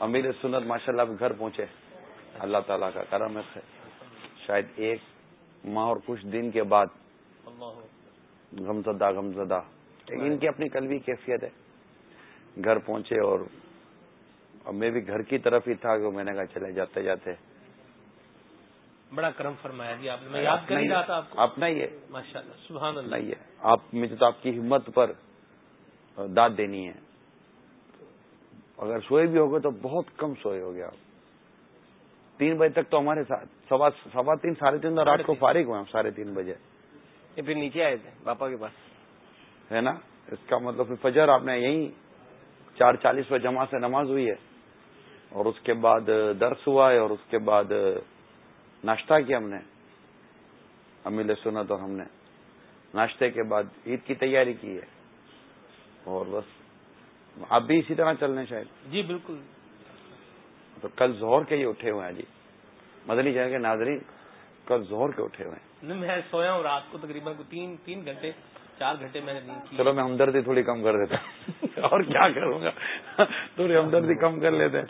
S10: امیر سنت ماشاء اللہ گھر پہنچے۔ اللہ تعالیٰ کا کرم ہے شاید ایک ماہ اور کچھ دن کے بعد۔ غم زدہ غم زدہ ان کی اپنی قلبی کیفیت ہے۔ گھر پہنچے اور اب میں بھی گھر کی طرف ہی تھا کہ میں نے کہا چلے جاتے جاتے۔
S1: بڑا کرم فرمایا جی آپ نے۔ یاد کر رہا تھا
S10: آپ نہیں ہے۔
S1: ماشاء اللہ سبحان اللہ۔
S10: ہے۔ آپ مجھے تو آپ کی ہمت پر داد دینی ہے۔ اگر سوئے بھی ہوگے تو بہت کم سوئے ہو گیا آپ۔ تین بجے تک تو ہمارے ساتھ سوا سوا تین ساڑھے تین رات کو فارغ ہوئے ہم ساڑھے تین بجے۔
S11: یہ پھر نیچے آئے تھے پاپا کے پاس۔
S10: ہے نا؟ اس کا مطلب پھر فجر آپ نے یہیں چار چالیس بجے جمع سے نماز ہوئی ہے۔ اور اس کے بعد درس ہوا ہے اور اس کے بعد ناشتہ کیا ہم نے۔ امیل سنت اور ہم نے۔ ناشتے کے بعد عید کی تیاری کی ہے۔ اور بس آپ بھی اسی طرح چل رہے ہیں شاید۔
S1: جی بالکل۔
S10: تو کل زہر کے ہی اٹھے ہوئے ہیں جی۔ مدنی جگہ کے ناظرین کل زہر کے اٹھے ہوئے ہیں۔
S1: میں سویا ہوں رات کو تقریباً تین تین گھنٹے چار گھنٹے میں نے
S10: چلو میں ہمدردی تھوڑی کم کر دیتا اور کیا کروں گا؟ تھوڑی ہمدردی کم کر لیتے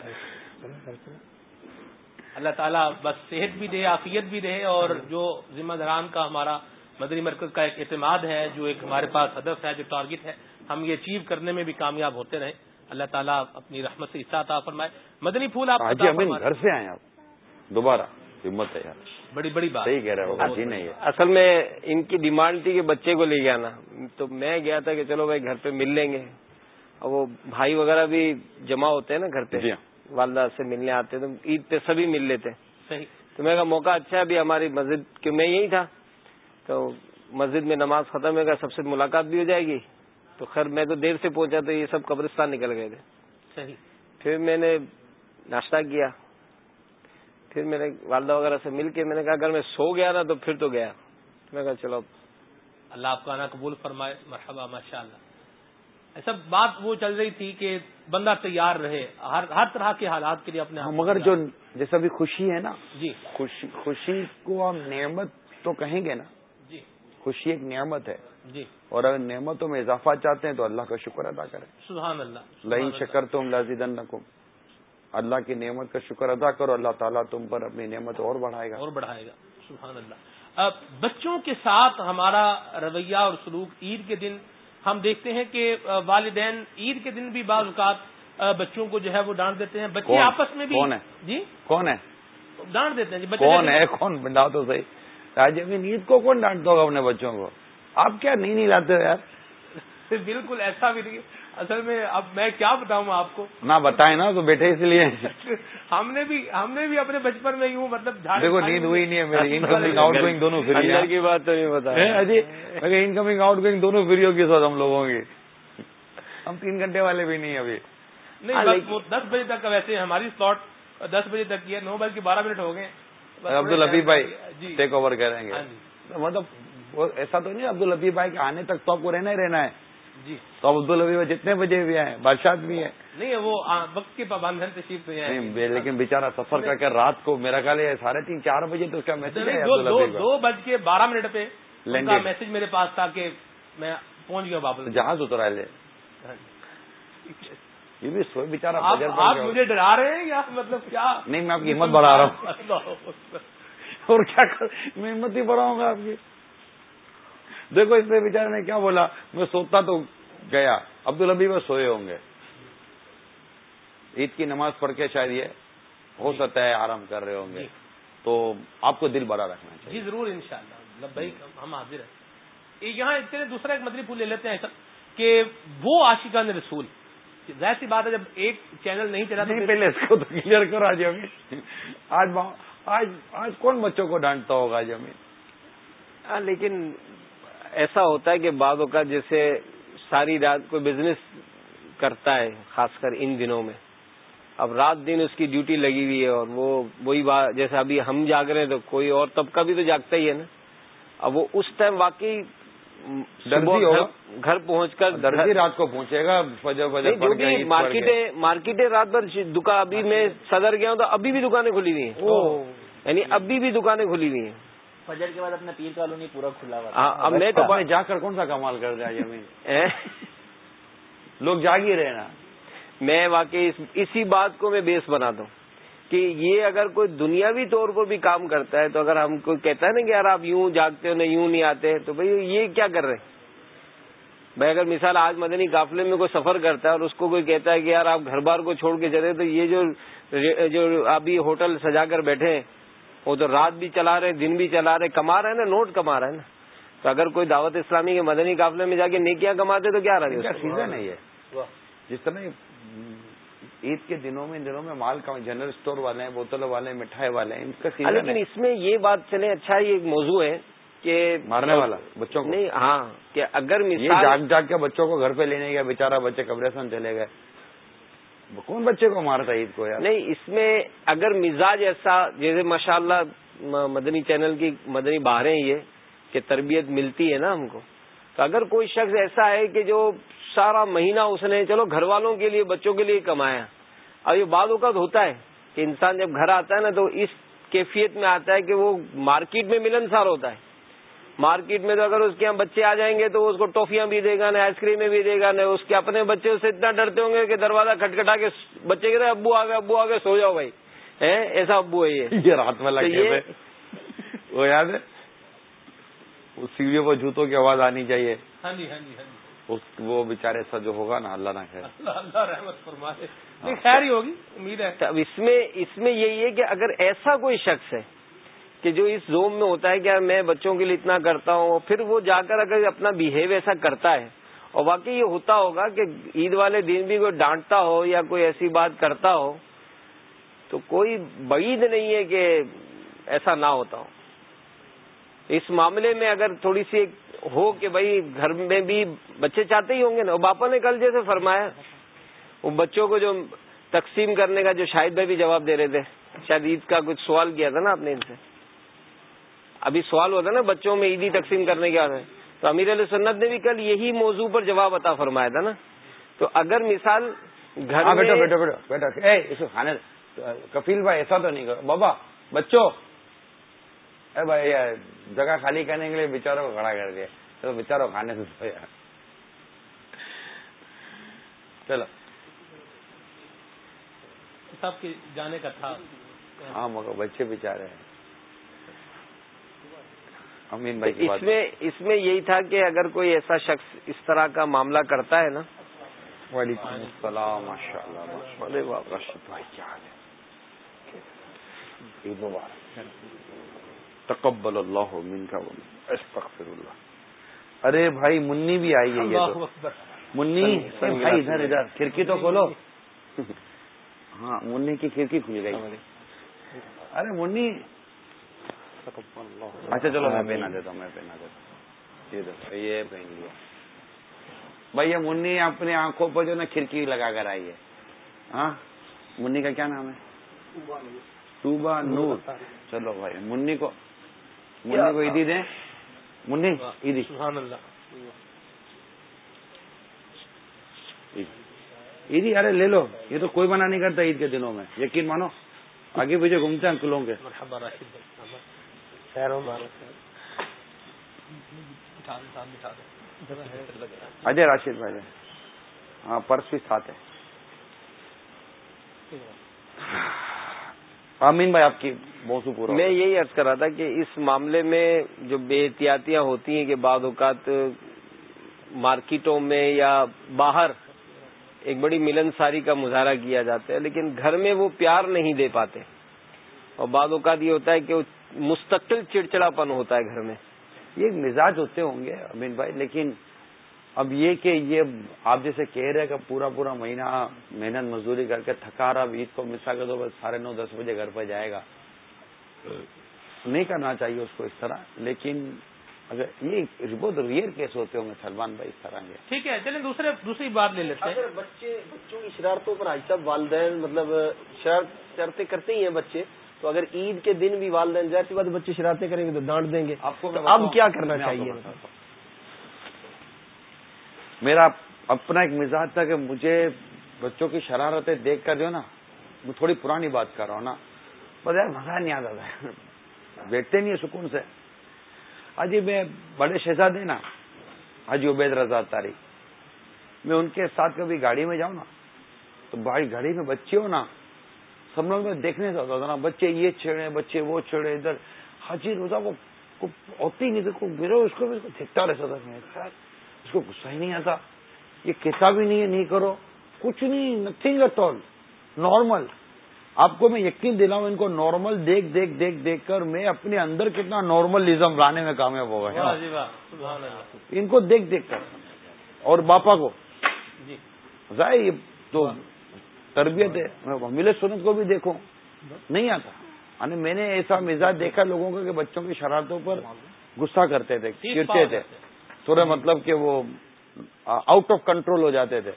S1: اللہ تعالیٰ بس صحت بھی دے عافیت بھی دے اور جو ذمہ داران کا ہمارا مدنی مرکز کا ایک اعتماد ہے جو ایک ہمارے پاس ہدف ہے جو ٹارگٹ ہے ہم یہ اچیو کرنے میں بھی کامیاب ہوتے رہے اللہ تعالیٰ اپنی رحمت سے حصہ عطا فرمائے۔ مدنی پھول آپ
S10: گھر سے آئے آپ۔ دوبارہ۔ ہمت ہے یار۔
S1: بڑی بڑی بات۔
S10: صحیح کہہ رہے ہو۔ جی نہیں ہے۔
S11: اصل میں ان کی ڈیمانڈ تھی کہ بچے کو لے کے آنا۔ تو میں گیا تھا کہ چلو بھائی گھر پہ مل لیں گے۔ اور وہ بھائی وغیرہ بھی جمع ہوتے ہیں نا گھر پہ۔
S10: جی ہاں۔
S11: والدہ سے ملنے آتے تو عید پہ سبھی مل لیتے
S1: صحیح۔
S11: تو میں کا موقع اچھا ہے ابھی ہماری مسجد کہ میں یہی تھا۔ تو مسجد میں نماز ختم ہوگا سب سے ملاقات بھی ہو جائے گی۔ تو خیر میں تو دیر سے پہنچا تو یہ سب قبرستان نکل گئے تھے۔
S1: صحیح۔
S11: پھر میں نے ناشتہ کیا۔ پھر میرے والدہ وغیرہ سے مل کے میں نے کہا اگر میں سو گیا نا تو پھر تو گیا۔ میں کہا چلو
S1: اللہ آپ کا آنا قبول فرمائے۔ مرحبا ماشاء اللہ ایسا بات وہ چل رہی تھی کہ بندہ تیار رہے۔ ہر ہر طرح کے حالات کے لیے اپنے
S10: مگر جو جیسا بھی خوشی ہے نا
S1: جی۔
S10: خوشی خوشی کو ہم نعمت تو کہیں گے نا۔ خوشی ایک نعمت ہے۔
S1: جی۔
S10: اور اگر نعمتوں میں اضافہ چاہتے ہیں تو اللہ کا شکر ادا کریں۔
S1: سبحان اللہ
S10: لئی شکر تم لذیذ اللہ کی نعمت کا شکر ادا کرو اللہ تعالیٰ تم پر اپنی نعمت اور بڑھائے گا۔
S1: اور بڑھائے گا۔ سبحان اللہ۔ بچوں کے ساتھ ہمارا رویہ اور سلوک عید کے دن ہم دیکھتے ہیں کہ والدین عید کے دن بھی بعض اوقات بچوں کو جو ہے وہ ڈانٹ دیتے ہیں۔ بچے آپس میں بھی
S10: کون ہے؟
S1: جی؟
S10: کون ہے؟
S1: ڈانٹ دیتے ہیں جی
S10: کون ہے؟ کون؟ بنڈا تو صحیح۔ راجی عید کو کون ڈانٹتا ہوگا اپنے بچوں کو؟ آپ کیا نہیں نہیں لاتے ہو یار؟
S1: بالکل ایسا بھی نہیں اصل میں اب میں کیا بتاؤں آپ کو؟
S10: نہ بتائیں نا تو بیٹھے اس لیے۔
S1: ہم نے بھی ہم نے بھی اپنے بچپن میں یوں مطلب
S10: دیکھو نیند ہوئی۔ نہیں ہے میری انکمنگ آؤٹ گوئنگ دونوں فری
S11: کی بات تو نہیں بتا
S10: جی انکمنگ آؤٹ گوئنگ دونوں فری ہوگی ساتھ ہم لوگوں کی۔ ہم تین گھنٹے والے بھی نہیں ابھی۔
S1: نہیں دس بجے تک ویسے ہماری سلاٹ دس بجے تک کی ہے نو بجے بارہ منٹ ہو گئے۔
S10: عبد الحبیب بھائی ٹیک اوور کریں گے۔ مطلب ایسا تو نہیں عبد الحبیب بھائی کے آنے تک تو آپ کو رہنا ہی رہنا ہے۔
S1: جی۔
S10: تو اب عبدالحبی میں جتنے بجے بھی آئے بادشاہ بھی ہیں۔
S1: نہیں وہ وقت کے پابند ہیں تشریف تو ہیں۔
S10: نہیں لیکن بےچارا سفر کر کے رات کو میرا خیال ہے ساڑھے تین چار بجے تو اس کا میسج ہے
S1: دو بج کے بارہ منٹ پہ۔ میسج میرے پاس تھا کہ میں پہنچ گیا واپس
S10: جہاز اترا لے۔ یہ بھی سوئے بےچارا
S1: آپ مجھے ڈرا رہے ہیں یا مطلب کیا؟
S10: نہیں میں آپ کی ہمت بڑھا رہا ہوں۔
S1: اللہ۔
S10: اور کیا کر میں ہمت ہی بڑھاؤں گا آپ کی۔ دیکھو اس نے بیچارے نے کیا بولا؟ میں سوتا تو گیا۔ عبدالحبی میں سوئے ہوں گے۔ عید کی نماز پڑھ کے شاید یہ ہو سکتا ہے آرام کر رہے ہوں گے۔ تو آپ کو دل بڑا رکھنا چاہیے۔
S1: جی ضرور انشاءاللہ۔ بھائی ہم حاضر ہیں۔ یہ یہاں اتنے دوسرا ایک مدری پھول لے لیتے ہیں کہ وہ عاشقان رسول۔ ظاہر سی بات ہے جب ایک چینل نہیں چلا تو
S10: پہلے اس کو تو کلیئر کرو آج امین آج آج آج کون بچوں کو ڈانٹتا ہوگا آج امین
S11: ہاں لیکن ایسا ہوتا ہے کہ بعض اوقات جیسے ساری رات کوئی بزنس کرتا ہے خاص کر ان دنوں میں۔ اب رات دن اس کی ڈیوٹی لگی ہوئی ہے اور وہ وہی بات جیسے ابھی ہم جاگ رہے ہیں تو کوئی اور طبقہ بھی تو جاگتا ہی ہے نا۔ اب وہ اس ٹائم واقعی گھر- پہنچ کر
S10: درجی رات کو پہنچے گا فجر۔
S11: مارکیٹیں مارکیٹیں رات بھر دکان ابھی میں صدر گیا ہوں تو ابھی بھی دکانیں کھلی ہوئی ہیں۔ یعنی ابھی بھی دکانیں کھلی ہوئی ہیں۔
S4: فجر کے بعد اپنا پیر کالونی پورا کھلا ہوا
S11: ہاں، اب میں تو
S10: جا کر کون سا کمال کر امین
S11: اے؟
S10: لوگ جاگ ہی رہے نا۔
S11: میں واقعی اس- اسی بات کو میں بیس بناتا ہوں۔ کہ یہ اگر کوئی دنیاوی طور پر بھی کام کرتا ہے تو اگر ہم کوئی کہتا ہے نا کہ یار آپ یوں جاگتے ہو نہ یوں نہیں آتے تو بھائی یہ کیا کر رہے ہیں؟ بھائی اگر مثال آج مدنی قافلے میں کوئی سفر کرتا ہے اور اس کو کوئی کہتا ہے کہ یار آپ گھر بار کو چھوڑ کے چلے تو یہ جو جو ابھی ہوٹل سجا کر بیٹھے ہیں وہ تو رات بھی چلا رہے دن بھی چلا رہے کما رہے ہیں نا نوٹ کما رہے ہیں نا۔ تو اگر کوئی دعوت اسلامی کے مدنی قافلے میں جا کے نیکیاں کماتے تو کیا رہے
S10: سیزن ہے یہ؟ جس طرح عید کے دنوں میں ان دنوں میں مال کا جنرل اسٹور والے ہیں بوتلوں والے ہیں مٹھائی والے ہیں ان کا سیزن
S11: لیکن اس میں یہ بات چلے اچھا یہ ایک موضوع ہے کہ
S10: مارنے والا بچوں کو۔
S11: نہیں ہاں کہ اگر
S10: یہ جاگ جاگ کے بچوں کو گھر پہ لینے گیا بےچارا بچے قبرستان چلے گئے۔ کون بچے کو مارتا عید کو یار؟
S11: نہیں اس میں اگر مزاج ایسا جیسے ماشاء اللہ مدنی چینل کی مدنی باہریں یہ کہ تربیت ملتی ہے نا ہم کو۔ تو اگر کوئی شخص ایسا ہے کہ جو سارا مہینہ اس نے چلو گھر والوں کے لیے بچوں کے لیے کمایا۔ اب یہ بعض اوقات ہوتا ہے کہ انسان جب گھر آتا ہے نا تو اس کیفیت میں آتا ہے کہ وہ مارکیٹ میں ملنسار ہوتا ہے۔ مارکیٹ میں تو اگر اس کے یہاں بچے آ جائیں گے تو اس کو ٹافیاں بھی دے گا نہ آئس کریمیں بھی دے گا نہ اس کے اپنے بچے اس سے اتنا ڈرتے ہوں گے کہ دروازہ کھٹکھٹا کے بچے کہتے ہیں ابو آ گئے ابو آ گئے سو جاؤ بھائی۔ ایسا ابو ہے یہ۔
S10: رات
S11: یہ-
S10: ہے وہ یاد ہے؟ وہ سیڑھیوں پر جوتوں کی آواز آنی چاہیے۔
S1: ہاں جی ہاں جی ہاں جی۔
S10: اس وہ بےچارے سا جو ہوگا نا اللہ نہ خیر۔
S1: اللہ رحمت فرمائے۔ نہیں خیر ہی ہوگی امید ہے۔
S11: اب اس میں اس میں یہی ہے کہ اگر ایسا کوئی شخص ہے کہ جو اس زوم میں ہوتا ہے کہ میں بچوں کے لیے اتنا کرتا ہوں پھر وہ جا کر اگر اپنا بہیو ایسا کرتا ہے اور واقعی یہ ہوتا ہوگا کہ عید والے دن بھی کوئی ڈانٹتا ہو یا کوئی ایسی بات کرتا ہو تو کوئی بعید نہیں ہے کہ ایسا نہ ہوتا ہو۔ اس معاملے میں اگر تھوڑی سی ہو کہ بھائی گھر میں بھی بچے چاہتے ہی ہوں گے نا؟ باپا نے کل جیسے فرمایا۔ وہ بچوں کو جو تقسیم کرنے کا جو شاہد بھائی بھی جواب دے رہے تھے۔ شاید عید کا کچھ سوال کیا تھا نا آپ نے ان سے۔ ابھی سوال ہوا تھا نا بچوں میں عیدی تقسیم کرنے کا تو امیر علیہ سنت نے بھی کل یہی موضوع پر جواب عطا فرمایا تھا نا۔ تو اگر مثال گھر
S10: اس کو کھانے کفیل بھائی ایسا تو نہیں کرو بابا بچوں اے بھائی یہ جگہ خالی کرنے کے لیے بیچاروں کو کھڑا کر دیا تو بیچاروں کو کھانے سے دو یار چلو
S1: سب کے جانے کا تھا
S10: ہاں مگر بچے بیچارے ہیں امین بھائی
S11: اس میں اس میں یہی تھا کہ اگر کوئی ایسا شخص اس طرح کا معاملہ کرتا ہے نا
S10: وعلیکم السلام ماشاء اللہ رشید بھائی کیا حال ہے عید مبارک تقبل اللہ استغفر اللہ۔ ارے بھائی منی بھی آئی ہے یہ تو۔ منی؟ بھائی ادھر ادھر کھڑکی تو کھولو۔ ہاں منی کی کھڑکی کھل گئی۔ ارے منی۔ اچھا چلو میں پہنا دیتا ہوں میں پہنا دیتا ہوں۔ یہ پہن لیا۔ بھائی یہ منی اپنی آنکھوں پر جو نا کھڑکی لگا کر آئی ہے۔ ہاں؟ منی کا کیا نام ہے؟ صوبہ نور۔ چلو بھائی منی کو منی کو عیدی دیں؟ منی؟ عیدی.
S1: سبحان اللہ.
S10: عیدی. ارے لے لو. یہ تو کوئی منع نہیں کرتا عید کے دنوں میں. یقین مانو. آگے پیچھے گھومتے ہیں انکلوں کے. اجے راشد بھائی ہاں پرس بھی ساتھ ہے۔ امین بھائی آپ کی موضوع پورا
S11: میں یہی عرض کر رہا تھا کہ اس معاملے میں جو بے احتیاطیاں ہوتی ہیں کہ بعض اوقات مارکیٹوں میں یا باہر ایک بڑی ملن ساری کا مظاہرہ کیا جاتا ہے لیکن گھر میں وہ پیار نہیں دے پاتے۔ اور بعض اوقات یہ ہوتا ہے کہ مستقل چڑچڑاپن ہوتا ہے گھر میں۔
S10: یہ مزاج ہوتے ہوں گے امین بھائی لیکن اب یہ کہ یہ آپ جیسے کہہ رہے کہ پورا پورا مہینہ محنت مزدوری کر کے تھکا رہا عید کو مثال کے طور پر ساڑھے نو دس بجے گھر پہ جائے گا۔ نہیں کرنا چاہیے اس کو اس طرح لیکن اگر یہ بہت ریئر کیس ہوتے ہوں گے سلمان بھائی اس طرح کے
S1: ٹھیک ہے چلیں دوسرے دوسری بات لے لیتے ہیں۔
S12: بچے بچوں کی شرارتوں پر آج صاحب والدین مطلب شرارت شرطیں کرتے ہی ہیں بچے تو اگر عید کے دن بھی والدین سی بات بچے شرارتیں کریں گے تو ڈانٹ دیں گے۔
S10: آپ کو
S12: اب کیا کرنا چاہیے؟
S10: میرا اپنا ایک مزاج تھا کہ مجھے بچوں کی شرارتیں دیکھ کر جو نا، میں تھوڑی پرانی بات کر رہا ہوں نا۔ بس یار مزہ نہیں آتا تھا۔ بیٹھتے نہیں سکون سے۔ حجی میں بڑے شہزادے نا حجی عبید رضا تاری میں ان کے ساتھ کبھی گاڑی میں جاؤں نا، تو بھائی گاڑی میں بچے ہو نا، سب لوگ میں دیکھنے سے ہوتا تھا نا، بچے یہ چھڑے بچے وہ چھڑے ادھر۔ حجی روزہ کو ہوتی نہیں دیکھو اس کو دیکھتا رہتا تھا۔ اس کو غصہ ہی نہیں آتا۔ یہ کیسا بھی نہیں ہے نہیں کرو۔ کچھ نہیں نتھنگ ایٹ آل نارمل آپ کو میں یقین دلاؤں ان کو نارمل دیکھ دیکھ دیکھ دیکھ کر میں اپنے اندر کتنا نارملزم لانے میں کامیاب ہو گیا۔
S1: جی،
S10: ان کو دیکھ دیکھ کر۔ اور باپا کو۔
S1: جی۔
S10: ظاہر یہ تو تربیت ہے۔ مل سنت کو بھی دیکھو۔ نہیں آتا۔ یعنی میں نے ایسا مزاج دیکھا لوگوں کا کہ بچوں کی شرارتوں پر غصہ کرتے تھے چڑتے تھے۔ تھوڑے مطلب کہ وہ آؤٹ آف کنٹرول ہو جاتے تھے۔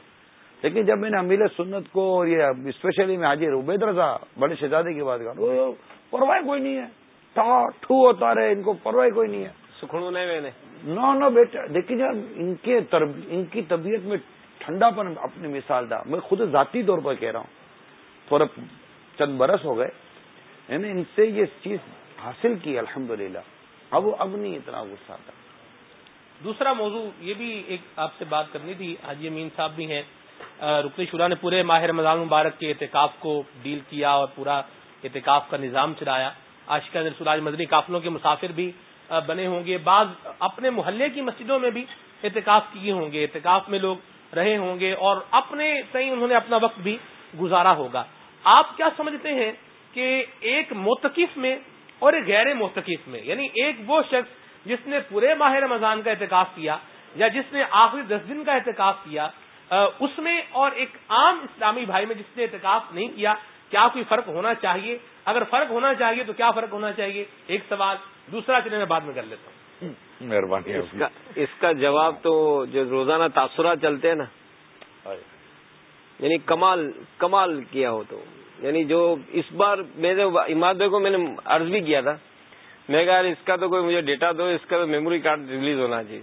S10: لیکن جب میں نے امیل سنت کو اور یہ اسپیشلی میں حاجی عبید رضا بڑے شہزادے کی بات کر پرواہ کوئی نہیں ہے۔ ٹھو ہوتا رہے ان کو پرواہ کوئی نہیں ہے۔
S11: میں نے۔
S10: نو نو بیٹا دیکھیے جب ان کے ان کی طبیعت میں ٹھنڈا پن اپنی مثال تھا میں خود ذاتی طور پر کہہ رہا ہوں۔ تھوڑا چند برس ہو گئے۔ یعنی ان سے یہ چیز حاصل کی الحمدللہ۔ اب اب نہیں اتنا غصہ تھا
S1: دوسرا موضوع یہ بھی ایک آپ سے بات کرنی تھی، حاجی امین صاحب بھی ہیں۔ رکن شورا نے پورے ماہ رمضان مبارک کے اعتکاف کو ڈیل کیا اور پورا اعتکاف کا نظام چلایا۔ عاشقہ رسول مدنی قافلوں کے مسافر بھی بنے ہوں گے۔ بعض اپنے محلے کی مسجدوں میں بھی اعتکاف کیے ہوں گے۔ اعتکاف میں لوگ رہے ہوں گے اور اپنے کہیں انہوں نے اپنا وقت بھی گزارا ہوگا۔ آپ کیا سمجھتے ہیں کہ ایک موتقف میں اور ایک غیر موتقف میں یعنی ایک وہ شخص جس نے پورے ماہ رمضان کا احتکاف کیا یا جس نے آخری دس دن کا احتکاف کیا اس میں اور ایک عام اسلامی بھائی میں جس نے احتکاف نہیں کیا کیا کوئی فرق ہونا چاہیے؟ اگر فرق ہونا چاہیے تو کیا فرق ہونا چاہیے؟ ایک سوال دوسرا چلے میں بعد میں کر لیتا ہوں۔
S10: مہربانی
S11: اس کا جواب تو جو روزانہ تاثرات چلتے ہیں نا یعنی کمال کمال کیا ہو تو یعنی جو اس بار میرے اماد بھائی کو میں نے عرض بھی کیا تھا میں کہا اس کا تو کوئی مجھے ڈیٹا دو اس کا تو میموری کارڈ ریلیز ہونا چاہیے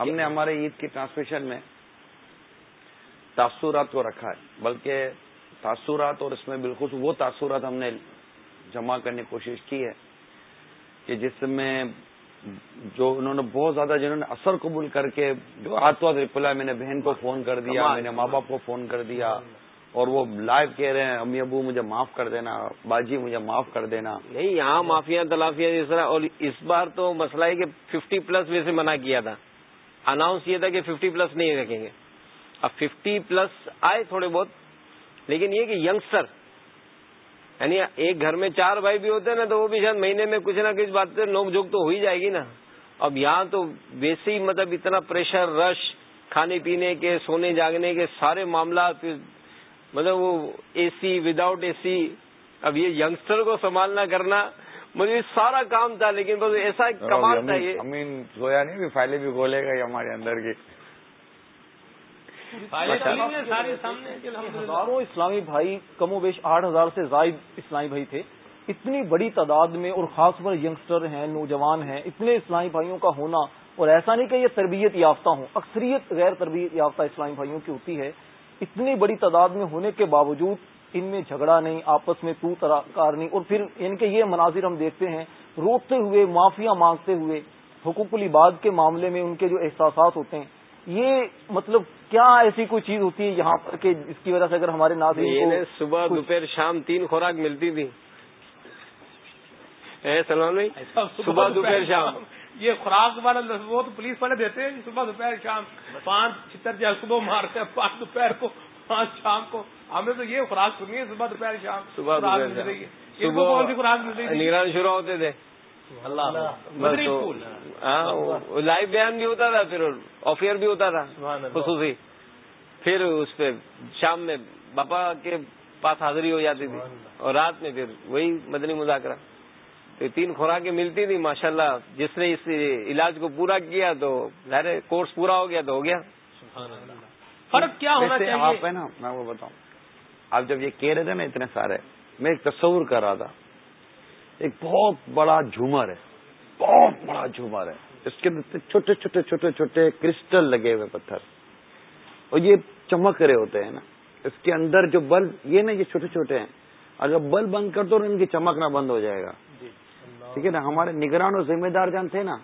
S10: ہم نے ہمارے عید کی ٹرانسمیشن میں تاثرات کو رکھا ہے بلکہ تاثرات اور اس میں بالکل وہ تاثرات ہم نے جمع کرنے کی کوشش کی ہے کہ جس میں جو انہوں نے بہت زیادہ جنہوں نے اثر قبول کر کے جو ہاتھ ریپلائی میں نے بہن کو فون کر دیا میں نے ماں باپ کو فون کر دیا۔ اور وہ لائیو کہہ رہے ہیں، امی ابو مجھے معاف کر دینا، باجی مجھے معاف کر دینا۔
S11: نہیں، یہاں معافیا تلافیاں جس طرح، اور اس بار تو مسئلہ ہے کہ ففٹی پلس ویسے منع کیا تھا۔ اناؤنس یہ تھا کہ ففٹی پلس نہیں رکھیں گے۔ اب ففٹی پلس آئے تھوڑے بہت، لیکن یہ کہ یگسٹر یعنی ایک گھر میں چار بھائی بھی ہوتے ہیں نا، تو وہ بھی شاید مہینے میں کچھ نہ کچھ بات، نوک جھوک تو ہو ہی جائے گی نا۔ اب یہاں تو ویسے ہی مطلب اتنا پریشر رش کھانے پینے کے، سونے جاگنے کے سارے معاملات مطلب وہ اے سی وداؤٹ اے سی اب یہ یگسٹر کو سنبھالنا کرنا مجھے سارا کام تھا لیکن بس ایسا کمال تھا یہ۔
S10: امین سویا نہیں فائلیں بھی کھولے گا ہمارے اندر کی۔
S12: ہزاروں اسلامی بھائی کم و بیش آٹھ ہزار سے زائد اسلامی بھائی تھے۔ اتنی بڑی تعداد میں اور خاص پر ینگسٹر ہیں نوجوان ہیں اتنے اسلامی بھائیوں کا ہونا اور ایسا نہیں کہ یہ تربیت یافتہ ہوں اکثریت غیر تربیت یافتہ اسلامی بھائیوں کی ہوتی ہے۔
S13: اتنی بڑی تعداد میں ہونے کے باوجود ان میں جھگڑا نہیں آپس میں تو کار نہیں۔ اور پھر ان کے یہ مناظر ہم دیکھتے ہیں روتے ہوئے معافیا مانگتے ہوئے حقوق العباد کے معاملے میں ان کے جو احساسات ہوتے ہیں۔ یہ مطلب کیا ایسی کوئی چیز ہوتی ہے یہاں پر کہ جس کی وجہ سے اگر ہمارے ناظرین
S11: صبح دوپہر شام تین خوراک ملتی تھی۔ سلمان بھائی صبح دوپہر شام۔
S1: یہ خوراک والا وہ تو پولیس والے دیتے ہیں صبح دوپہر شام۔ پانچ چتر جائے صبح مارتے ہیں پانچ دوپہر کو پانچ شام کو۔ ہمیں تو یہ خوراک سنی ہے صبح دوپہر شام۔
S11: صبح
S1: کون سی خوراک مل رہی
S11: نگران شروع ہوتے تھے۔ ہاں لائیو بیان بھی ہوتا تھا پھر آفیئر بھی ہوتا تھا خصوصی۔ پھر اس پہ شام میں باپا کے پاس حاضری ہو جاتی تھی۔ اور رات میں پھر وہی مدنی مذاکرہ۔ تو تین خوراکیں ملتی تھی ماشاءاللہ جس نے اس علاج کو پورا کیا تو ظاہر کورس پورا ہو گیا تو ہو گیا۔
S1: فرق کیا ہونا چاہیے؟
S10: آپ ہے نا میں وہ بتاؤں۔ آپ جب یہ کہہ رہے تھے نا اتنے سارے میں ایک تصور کر رہا تھا۔ ایک بہت بڑا جھومر ہے بہت بڑا جھومر ہے۔ اس کے اندر چھوٹے چھوٹے چھوٹے چھوٹے کرسٹل لگے ہوئے پتھر۔ اور یہ چمک رہے ہوتے ہیں نا۔ اس کے اندر جو بلب یہ نا یہ چھوٹے چھوٹے ہیں۔ اگر بلب بند کر دو ان کی چمکنا بند ہو جائے گا۔ ٹھیک ہے نا؟ ہمارے نگران اور ذمہ دار جان تھے نا؟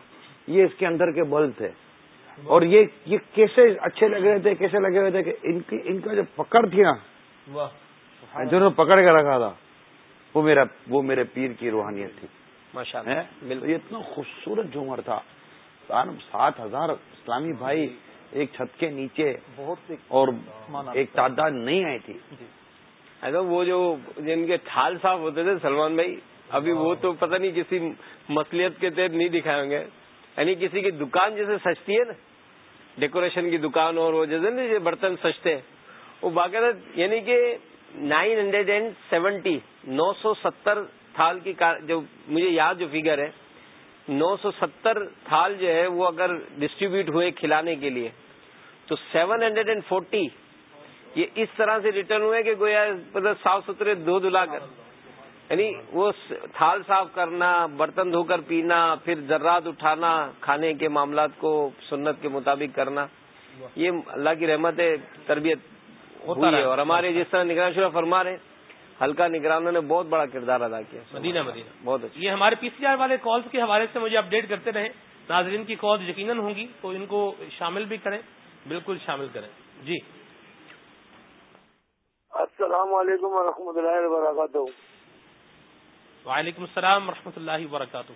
S10: یہ اس کے اندر کے بلب تھے۔ اور یہ یہ کیسے اچھے لگ رہے تھے؟ کیسے لگے ہوئے تھے کہ ان کی ان کا جو پکڑ تھی نا جو پکڑ کے رکھا تھا وہ میرا وہ میرے پیر کی روحانیت تھی۔ یہ اتنا خوبصورت جھومر تھا۔ سات ہزار اسلامی بھائی ایک چھت کے نیچے بہت اور ایک تعداد نہیں آئی تھی۔
S11: اچھا وہ جو جن کے تھال صاف ہوتے تھے سلمان بھائی ابھی وہ تو پتہ نہیں کسی مسلیت کے تحت نہیں دکھائیں گے۔ یعنی کسی کی دکان جیسے سجتی ہے نا، ڈیکوریشن کی دکان اور وہ جیسے برتن سجتے ہیں۔ وہ باقاعدہ یعنی کہ نائن ہنڈریڈ اینڈ سیونٹی، نو سو ستر تھال کی جو مجھے یاد جو فگر ہے، نو سو ستر تھال جو ہے، وہ اگر ڈسٹریبیوٹ ہوئے کھلانے کے لیے، تو سیون ہنڈریڈ اینڈ فورٹی یہ اس طرح سے ریٹرن ہوئے کہ گویا مطلب صاف ستھرے دو دلا کر۔ یعنی وہ تھال صاف کرنا برتن دھو کر پینا پھر ذرات اٹھانا کھانے کے معاملات کو سنت کے مطابق کرنا یہ اللہ کی رحمت ہے تربیت ہوئی ہے۔ اور ہمارے جس طرح نگران شرح فرما رہے ہلکا نگرانوں نے بہت بڑا کردار ادا کیا۔
S1: مدینہ مدینہ۔ بہت اچھا۔ یہ ہمارے پی سی آر والے کالز کے حوالے سے مجھے اپڈیٹ کرتے رہے ناظرین کی کالز یقیناً ہوں گی تو ان کو شامل بھی کریں۔ بالکل شامل کریں۔ جی۔
S14: السلام علیکم و اللہ وبرکاتہ۔
S1: وعلیکم السلام و اللہ وبرکاتہ۔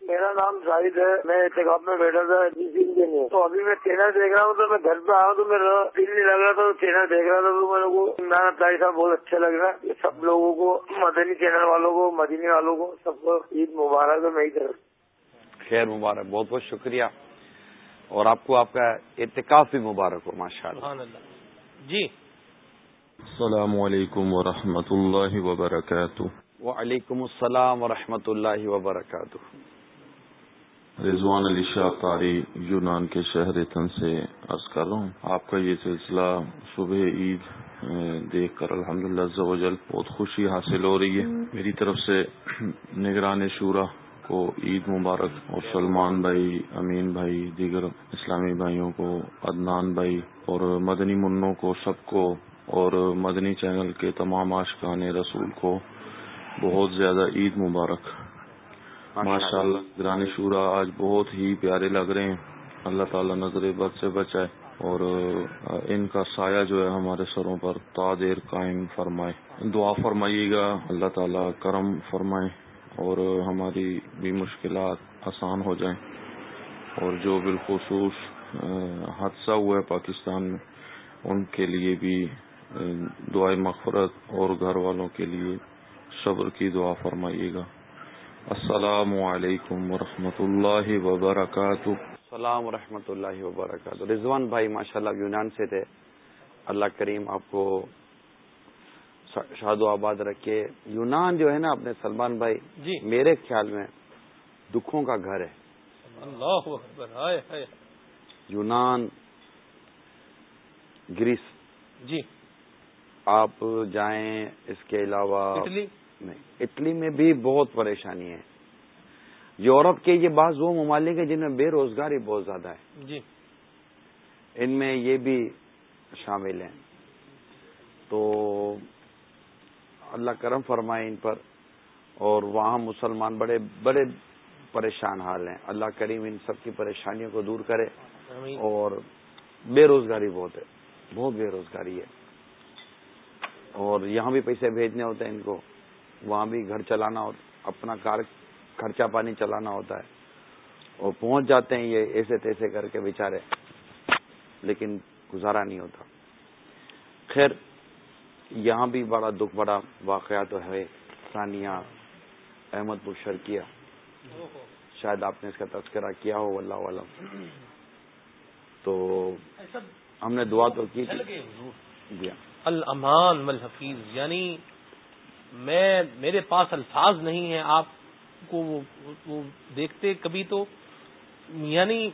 S14: میرا نام زاہد ہے میں احتکاب میں بیٹھا تھا لیے تو ابھی میں چینل دیکھ رہا ہوں تو میں گھر پہ آیا تو میرا دل نہیں لگ رہا تھا تو چینل دیکھ رہا تھا تو میرے کو عمران اطلاعی صاحب بہت اچھا لگ رہا ہے۔ سب لوگوں کو مدنی چینل والوں کو مدنی والوں کو سب کو عید مبارک ہے طرف
S10: خیر مبارک بہت بہت شکریہ۔ اور آپ کو آپ کا اعتکاف بھی مبارک ہو ماشاء اللہ۔
S1: جی۔
S15: السلام علیکم ورحمۃ اللہ وبرکاتہ۔
S10: وعلیکم السلام ورحمۃ اللہ وبرکاتہ۔
S15: رضوان علی شاہ قاری یونان کے شہر تن سے عرض کر رہا ہوں۔ آپ کا یہ سلسلہ صبح عید دیکھ کر الحمد للہ بہت خوشی حاصل ہو رہی ہے۔ میری طرف سے نگران شورا کو عید مبارک اور سلمان بھائی، امین بھائی، دیگر اسلامی بھائیوں کو، عدنان بھائی اور مدنی منوں کو، سب کو اور مدنی چینل کے تمام آشقان رسول کو بہت زیادہ عید مبارک۔ ماشاء اللہ گرانی شورا آج بہت ہی پیارے لگ رہے ہیں۔ اللہ تعالیٰ نظر بد سے بچائے اور ان کا سایہ جو ہے ہمارے سروں پر تا دیر قائم فرمائے۔ دعا فرمائیے گا اللہ تعالیٰ کرم فرمائے اور ہماری بھی مشکلات آسان ہو جائیں۔ اور جو بالخصوص حادثہ ہوا ہے پاکستان میں ان کے لیے بھی دعائیں مغفرت اور گھر والوں کے لیے صبر کی دعا فرمائیے گا۔ السلام علیکم ورحمۃ اللہ وبرکاتہ۔
S10: السلام ورحمۃ اللہ وبرکاتہ۔ رضوان بھائی ماشاء اللہ یونان سے تھے۔ اللہ کریم آپ کو شاد و آباد رکھے۔ یونان جو ہے نا اپنے سلمان بھائی
S1: جی۔
S10: میرے خیال میں دکھوں کا گھر ہے۔
S1: اللہ
S10: یونان گریس۔
S1: جی۔
S10: آپ جائیں اس کے علاوہ
S1: اٹلی۔
S10: نہیں اٹلی میں بھی بہت پریشانی ہے۔ یورپ کے یہ بعض وہ ممالک ہیں جن میں بے روزگاری بہت زیادہ ہے۔
S1: جی۔
S10: ان میں یہ بھی شامل ہیں۔ تو اللہ کرم فرمائے ان پر۔ اور وہاں مسلمان بڑے بڑے پریشان حال ہیں۔ اللہ کریم ان سب کی پریشانیوں کو دور کرے۔ اور بے روزگاری بہت ہے۔ بہت بے روزگاری ہے۔ اور یہاں بھی پیسے بھیجنے ہوتے ہیں ان کو۔ وہاں بھی گھر چلانا اور اپنا کار خرچہ پانی چلانا ہوتا ہے۔ اور پہنچ جاتے ہیں یہ ایسے تیسے کر کے بیچارے۔ لیکن گزارا نہیں ہوتا۔ خیر یہاں بھی بڑا دکھ بڑا واقعہ تو ہے۔ ثانیہ احمد پور شرکیہ شاید آپ نے اس کا تذکرہ کیا ہو اللہ عالم تو ہم نے دعا تو کی
S1: جی الامان الحفیظ یعنی میں میرے پاس الفاظ نہیں ہیں آپ کو وہ دیکھتے کبھی تو یعنی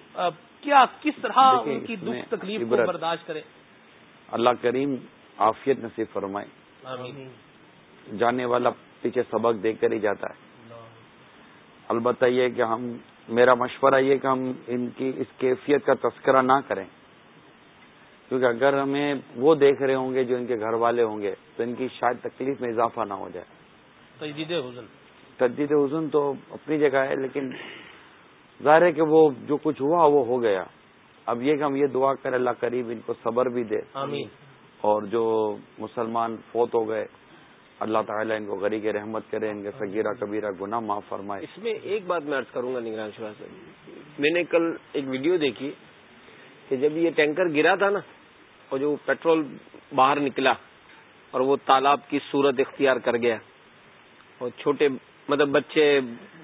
S1: کیا کس طرح ان کی دکھ تکلیف کو برداشت کرے؟
S10: اللہ کریم عافیت نصیب فرمائے۔ آمین۔ جانے والا پیچھے سبق دے کر ہی جاتا ہے۔ البتہ یہ کہ ہم میرا مشورہ یہ کہ ہم ان کی اس کیفیت کا تذکرہ نہ کریں۔ کیونکہ اگر ہمیں وہ دیکھ رہے ہوں گے جو ان کے گھر والے ہوں گے تو ان کی شاید تکلیف میں اضافہ نہ ہو جائے۔
S1: تجدید حزن۔
S10: تجدید حزن تو اپنی جگہ ہے لیکن ظاہر ہے کہ وہ جو کچھ ہوا وہ ہو گیا۔ اب یہ کہ ہم یہ دعا کر اللہ قریب ان کو صبر بھی دے۔
S1: آمین۔
S10: اور جو مسلمان فوت ہو گئے اللہ تعالیٰ ان کو غریق رحمت کرے ان کے سگیرہ کبیرہ گناہ معاف فرمائے۔
S11: اس میں ایک بات میں عرض کروں گا نگران شاہ سے میں نے کل ایک ویڈیو دیکھی کہ جب یہ ٹینکر گرا تھا نا اور جو پیٹرول باہر نکلا اور وہ تالاب کی صورت اختیار کر گیا اور چھوٹے مطلب بچے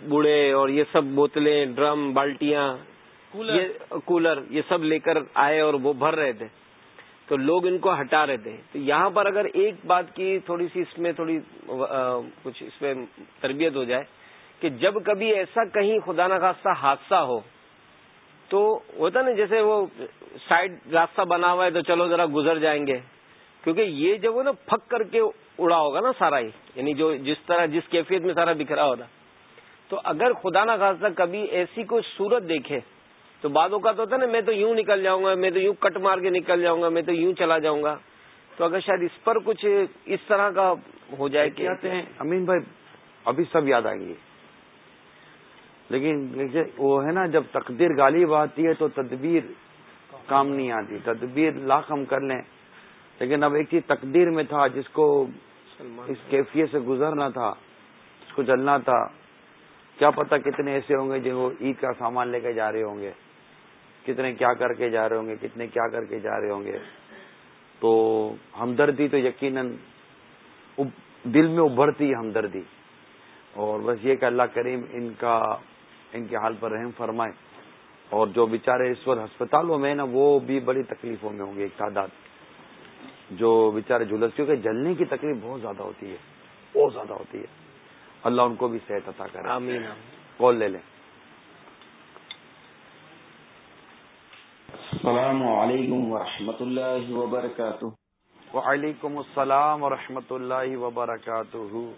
S11: بوڑھے اور یہ سب بوتلیں ڈرم بالٹیاں کولر۔ یہ سب لے کر آئے اور وہ بھر رہے تھے۔ تو لوگ ان کو ہٹا رہے تھے۔ تو یہاں پر اگر ایک بات کی تھوڑی سی اس میں تھوڑی کچھ اس میں تربیت ہو جائے کہ جب کبھی ایسا کہیں خدا نخواستہ حادثہ ہو تو ہوتا نا، جیسے وہ سائڈ راستہ بنا ہوا ہے تو چلو ذرا گزر جائیں گے۔ کیونکہ یہ جب وہ نا پھک کر کے اڑا ہوگا نا سارا ہی یعنی جو جس طرح جس کیفیت میں سارا بکھرا ہوتا۔ تو اگر خدا نخواستہ کبھی ایسی کوئی صورت دیکھے، تو بعد اوقات ہوتا نا، میں تو یوں نکل جاؤں گا، میں تو یوں کٹ مار کے نکل جاؤں گا، میں تو یوں چلا جاؤں گا۔ تو اگر شاید اس پر کچھ اس طرح کا ہو جائے
S10: کہتے ہیں؟ امین بھائی، ابھی سب یاد آئیں گے۔ لیکن وہ ہے نا جب تقدیر غالب آتی ہے تو تدبیر کام نہیں آتی تدبیر لاکھ ہم کر لیں۔ لیکن اب ایک چیز تقدیر میں تھا جس کو اس کیفیت سے گزرنا تھا اس کو جلنا تھا کیا پتا کتنے ایسے ہوں گے جن وہ عید کا سامان لے کے جا رہے ہوں گے۔ کتنے کیا کر کے جا رہے ہوں گے کتنے کیا کر کے جا رہے ہوں گے۔ تو ہمدردی تو یقیناً دل میں ابھرتی ہمدردی۔ اور بس یہ کہ اللہ کریم ان کا ان کے حال پر رحم فرمائے۔ اور جو بیچارے اس وقت ہسپتالوں میں نا وہ بھی بڑی تکلیفوں میں ہوں گے۔ ایک تعداد۔ جو بیچارے جھلس کیونکہ جلنے کی تکلیف بہت زیادہ ہوتی ہے۔ بہت زیادہ ہوتی ہے۔ اللہ ان کو بھی صحت عطا کرے۔
S11: آمین
S10: کال لے لیں۔
S3: السلام علیکم ورحمۃ اللہ وبرکاتہ۔
S10: وعلیکم السلام ورحمۃ اللہ وبرکاتہ۔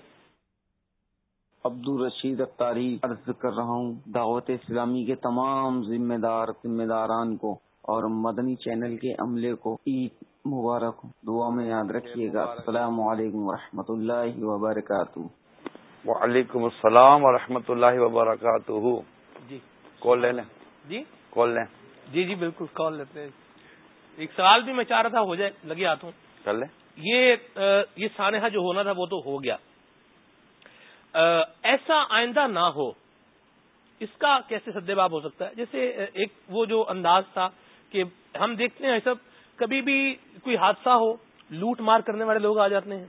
S3: عبد الرشید اختاری عرض کر رہا ہوں دعوت اسلامی کے تمام ذمہ دار ذمہ داران کو اور مدنی چینل کے عملے کو عید مبارک دعا میں یاد رکھیے گا۔ السلام علیکم ورحمۃ اللہ وبرکاتہ۔
S10: وعلیکم السلام ورحمۃ اللہ وبرکاتہ۔
S1: جی۔
S10: کال لے لیں۔
S1: جی؟
S10: کال لیں۔
S1: جی جی بالکل کال لیتے ہیں۔ ایک سوال بھی میں چاہ رہا تھا ہو جائے لگے ہاتھوں۔
S10: کر لیں۔
S1: یہ یہ سانحہ جو ہونا تھا وہ تو ہو گیا۔ ایسا آئندہ نہ ہو اس کا کیسے سدباب ہو سکتا ہے؟ جیسے ایک وہ جو انداز تھا کہ ہم دیکھتے ہیں سب کبھی بھی کوئی حادثہ ہو لوٹ مار کرنے والے لوگ آ جاتے ہیں۔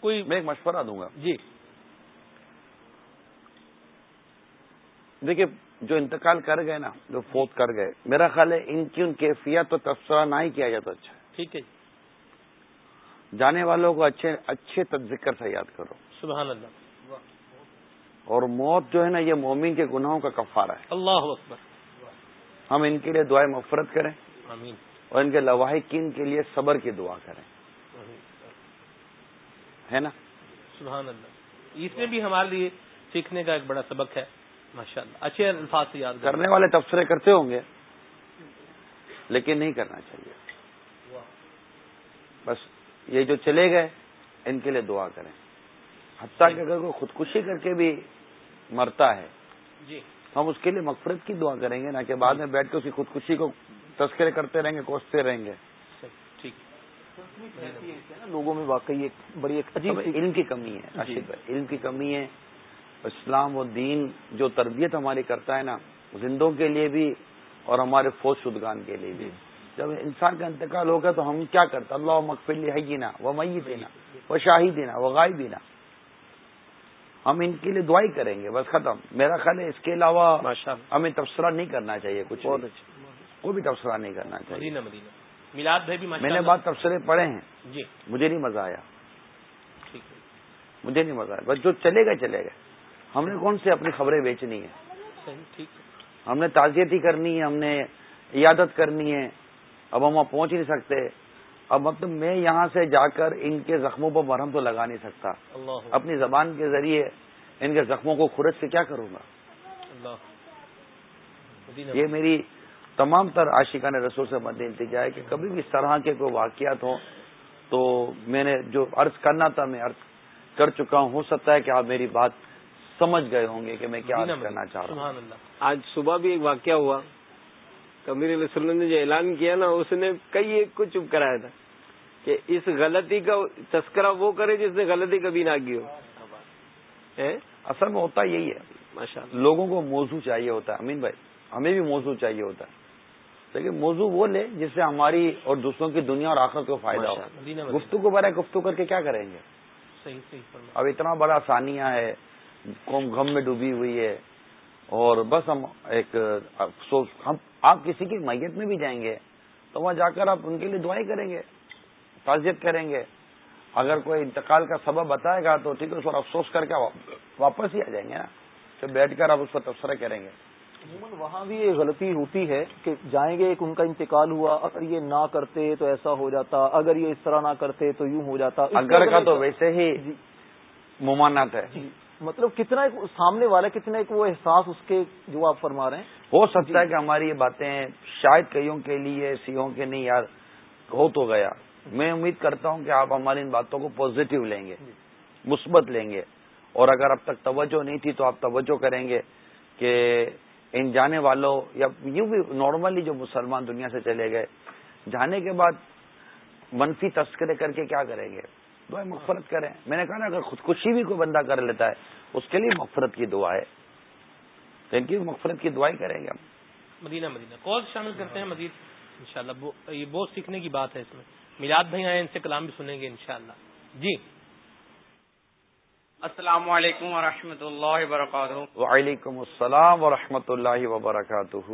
S1: کوئی
S10: میں ایک مشورہ دوں گا۔
S1: جی۔
S10: دیکھیے جو انتقال کر گئے نا جو فوت کر گئے میرا خیال ہے ان کی ان کیفیت تو تبصرہ نہ ہی کیا جائے تو اچھا
S1: ٹھیک ہے۔
S10: جانے والوں کو اچھے اچھے ذکر سے یاد کرو۔
S1: سبحان اللہ.
S10: اور موت جو ہے نا یہ مومن کے گناہوں کا کفارہ ہے.
S1: اللہ اکبر.
S10: ہم ان کے لیے دعائیں مفرت کریں
S1: آمین.
S10: اور ان کے لواحقین کے لیے صبر کی دعا کریں. ہے نا؟
S1: سبحان اللہ. اس میں بھی ہمارے لیے سیکھنے کا ایک بڑا سبق ہے. ماشاء اللہ اچھے الفاظ سے یاد
S10: کرنے والے تبصرے کرتے ہوں گے لیکن نہیں کرنا چاہیے۔ بس یہ جو چلے گئے ان کے لیے دعا کریں۔ حتیٰ کہ اگر کوئی خودکشی کر کے بھی مرتا ہے
S1: جی۔
S10: ہم اس کے لیے مغفرت کی دعا کریں گے نہ کہ بعد میں بیٹھ کے اس کی خودکشی کو تذکرے کرتے رہیں گے کوستے رہیں گے۔
S13: لوگوں میں واقعی ایک بڑی ایک عجیب
S10: علم کی کمی ہے راشد بھائی علم کی کمی ہے۔ اسلام و دین جو تربیت ہماری کرتا ہے نا زندوں کے لیے بھی اور ہمارے فوج شدگان کے لیے بھی۔ جب انسان کا انتقال ہوگا تو ہم کیا کرتے؟ اللہ مقفل ہے نا وہ مئی دینا وہ شاہی دینا وہ غائب دینا ہم ان کے لیے دعائی کریں گے بس ختم۔ میرا خیال ہے اس کے علاوہ ہمیں تبصرہ نہیں کرنا چاہیے کچھ کوئی بھی تبصرہ نہیں کرنا چاہیے۔
S1: میلاد بھائی بھی
S10: میں نے بات تبصرے پڑھے ہیں۔
S1: جی۔
S10: مجھے نہیں مزہ آیا۔ مجھے نہیں مزہ آیا۔ بس جو چلے گا چلے گا ہم نے کون سے اپنی خبریں بیچنی ہے ہم نے تعزیت ہی کرنی ہے ہم نے عیادت کرنی ہے۔ اب ہم وہاں پہنچ نہیں سکتے۔ اب مطلب میں یہاں سے جا کر ان کے زخموں پر مرہم تو لگا نہیں سکتا۔ اپنی زبان کے ذریعے ان کے زخموں کو خورج سے کیا کروں گا؟ یہ میری تمام تر عاشقان رسول سے مد التجا ہے کہ کبھی بھی اس طرح کے کوئی واقعات ہوں تو میں نے جو عرض کرنا تھا میں عرض کر چکا ہوں ہو سکتا ہے کہ آپ میری بات سمجھ گئے ہوں گے کہ میں کیا کرنا چاہ رہا ہوں۔
S11: آج صبح بھی ایک واقعہ ہوا۔ کبیر علیہ وسلم نے جو اعلان کیا نا اس نے کئی ایک کو چپ کرایا تھا۔ کہ اس غلطی کا تذکرہ وہ کرے جس نے غلطی کبھی نہ کی ہو۔
S10: اصل میں ہوتا یہی ہے۔ لوگوں کو موضوع چاہیے ہوتا ہے۔ امین بھائی ہمیں بھی موضوع چاہیے ہوتا ہے۔ لیکن موضوع وہ لے جس سے ہماری اور دوسروں کی دنیا اور آخرت کو فائدہ ہو۔ گفتگو کو برائے گفتگو کر کے کیا کریں گے؟ اب اتنا بڑا ثانیہ ہے قوم غم میں ڈوبی ہوئی ہے اور بس ہم ایک ہم آپ کسی کی میت میں بھی جائیں گے تو وہاں جا کر آپ ان کے لیے دعائیں کریں گے۔ تعزیت کریں گے۔ اگر کوئی انتقال کا سبب بتائے گا تو ٹھیک ہے اس پر افسوس کر کے واپس ہی آ جائیں گے نا۔ پھر بیٹھ کر آپ اس پر تبصرہ کریں گے۔
S13: عموماً وہاں بھی یہ غلطی ہوتی ہے کہ جائیں گے ایک ان کا انتقال ہوا اگر یہ نہ کرتے تو ایسا ہو جاتا اگر یہ اس طرح نہ کرتے تو یوں ہو جاتا۔
S10: اگر کا تو ویسے ہی جی۔ ممانعت ہے۔
S13: جی۔ مطلب کتنا ایک سامنے والا کتنا ایک وہ احساس اس کے جو آپ فرما رہے ہیں۔
S10: ہو سکتا ہے کہ ہماری یہ باتیں شاید کئیوں کے لیے سیوں کے نہیں یار ہو تو گیا۔ میں امید کرتا ہوں کہ آپ ہماری ان باتوں کو پازیٹو لیں گے، مثبت لیں گے۔ اور اگر اب تک توجہ نہیں تھی تو آپ توجہ کریں گے کہ ان جانے والوں یا یوں بھی نارملی جو مسلمان دنیا سے چلے گئے، جانے کے بعد منفی تذکرے کر کے کیا کریں گے؟ دعائیں مغفرت کریں۔ میں نے کہا نا، اگر خودکشی بھی کوئی بندہ کر لیتا ہے، اس کے لیے مغفرت کی دعا ہے۔ تو ان کی مغفرت کی دعائیں کریں گے ہم۔
S1: مدینہ مدینہ۔ کال شامل کرتے ہیں مزید، انشاءاللہ۔ یہ بہت سیکھنے کی بات ہے اس میں۔ میلاد بھائی آئے ان سے کلام بھی سنیں گے انشاءاللہ۔ جی۔
S16: السلام علیکم ورحمۃ اللہ وبرکاتہ۔
S10: وعلیکم السلام ورحمۃ اللہ وبرکاتہ۔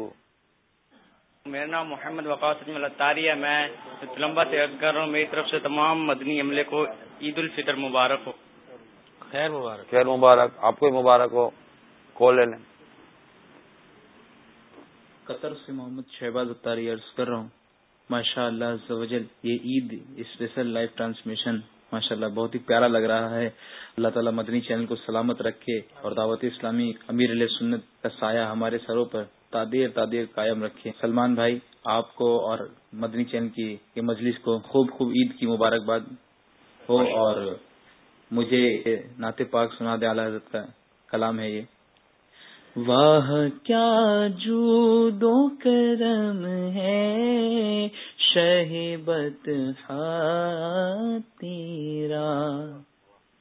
S16: میرا نام محمد وقاص ملتاری ہے۔ میں لمبا سے کر رہا ہوں میری طرف سے تمام مدنی عملے کو عید الفطر مبارک ہو۔
S1: خیر مبارک۔
S10: خیر مبارک۔ آپ کو مبارک ہو۔ کال لیں۔
S17: قطر سے محمد شہباز اتاری عرض کر رہا ہوں۔ ماشاء اللہ یہ عید اسپیشل لائف ٹرانسمیشن ماشاء اللہ بہت ہی پیارا لگ رہا ہے۔ اللہ تعالیٰ مدنی چینل کو سلامت رکھے اور دعوت اسلامی امیر علیہ سنت کا سایہ ہمارے سروں پر تادیر تادیر قائم رکھے۔ سلمان بھائی، آپ کو اور مدنی چینل کی مجلس کو خوب خوب عید کی مبارکباد ہو اور مجھے نعت پاک سنا دے اعلی حضرت کا کلام ہے یہ۔ واہ کیا جو دو کرم ہے شہبت تیرا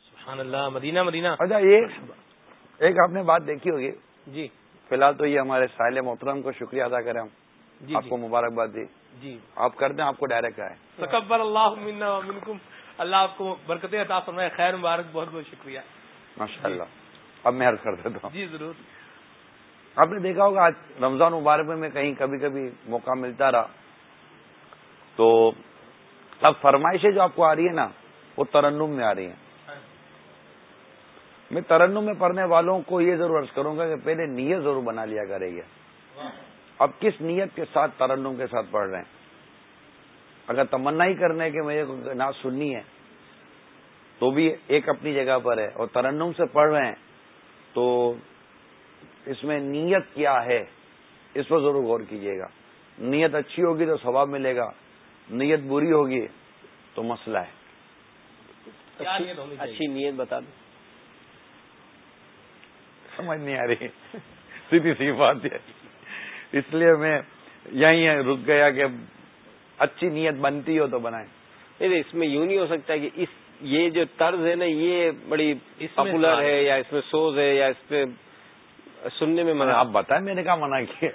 S1: سبحان اللہ مدینہ مدینہ۔
S10: اچھا یہ ایک آپ نے بات دیکھی ہوگی۔
S1: جی۔
S10: فی الحال تو یہ ہمارے ساحل محترم کو شکریہ ادا کریں ہم۔ جی آپ جی۔ کو مبارکباد دی۔
S1: جی۔
S10: آپ کر دیں آپ کو ڈائریکٹ آئے۔
S1: تکبر اللہ منا منکم۔ اللہ آپ کو برکت عطا فرمائے۔ خیر مبارک بہت بہت شکریہ۔
S10: ماشاء اللہ اب میں عرض کر دیتا ہوں۔
S1: جی ضرور۔
S10: آپ نے دیکھا ہوگا آج رمضان مبارک میں کہیں کبھی کبھی موقع ملتا رہا۔ تو اب فرمائشیں جو آپ کو آ رہی ہے نا، وہ ترنم میں آ رہی ہیں۔ میں ترنم میں پڑھنے والوں کو یہ ضرور عرض کروں گا کہ پہلے نیت ضرور بنا لیا کرے گا اب کس نیت کے ساتھ ترنم کے ساتھ پڑھ رہے ہیں؟ اگر تمنا ہی کرنے کے مجھے نعت سننی ہے، تو بھی ایک اپنی جگہ پر ہے۔ اور ترنم سے پڑھ رہے ہیں، تو اس میں نیت کیا ہے اس پر ضرور غور کیجیے گا۔ نیت اچھی ہوگی تو ثواب ملے گا نیت بری ہوگی تو مسئلہ ہے۔
S11: اچھی نیت بتا دیں
S10: سمجھ نہیں آ رہی۔ سیدھی سی بات ہے۔ اس لیے میں یہیں رک گیا کہ اچھی نیت بنتی ہو تو بنائیں۔
S11: نہیں اس میں یوں نہیں ہو سکتا کہ اس یہ جو طرز ہے نا یہ بڑی پاپولر ہے۔ یا اس میں سوز ہے یا اس پہ سننے میں منع
S10: آپ بتائیں میں نے کہا منع کیا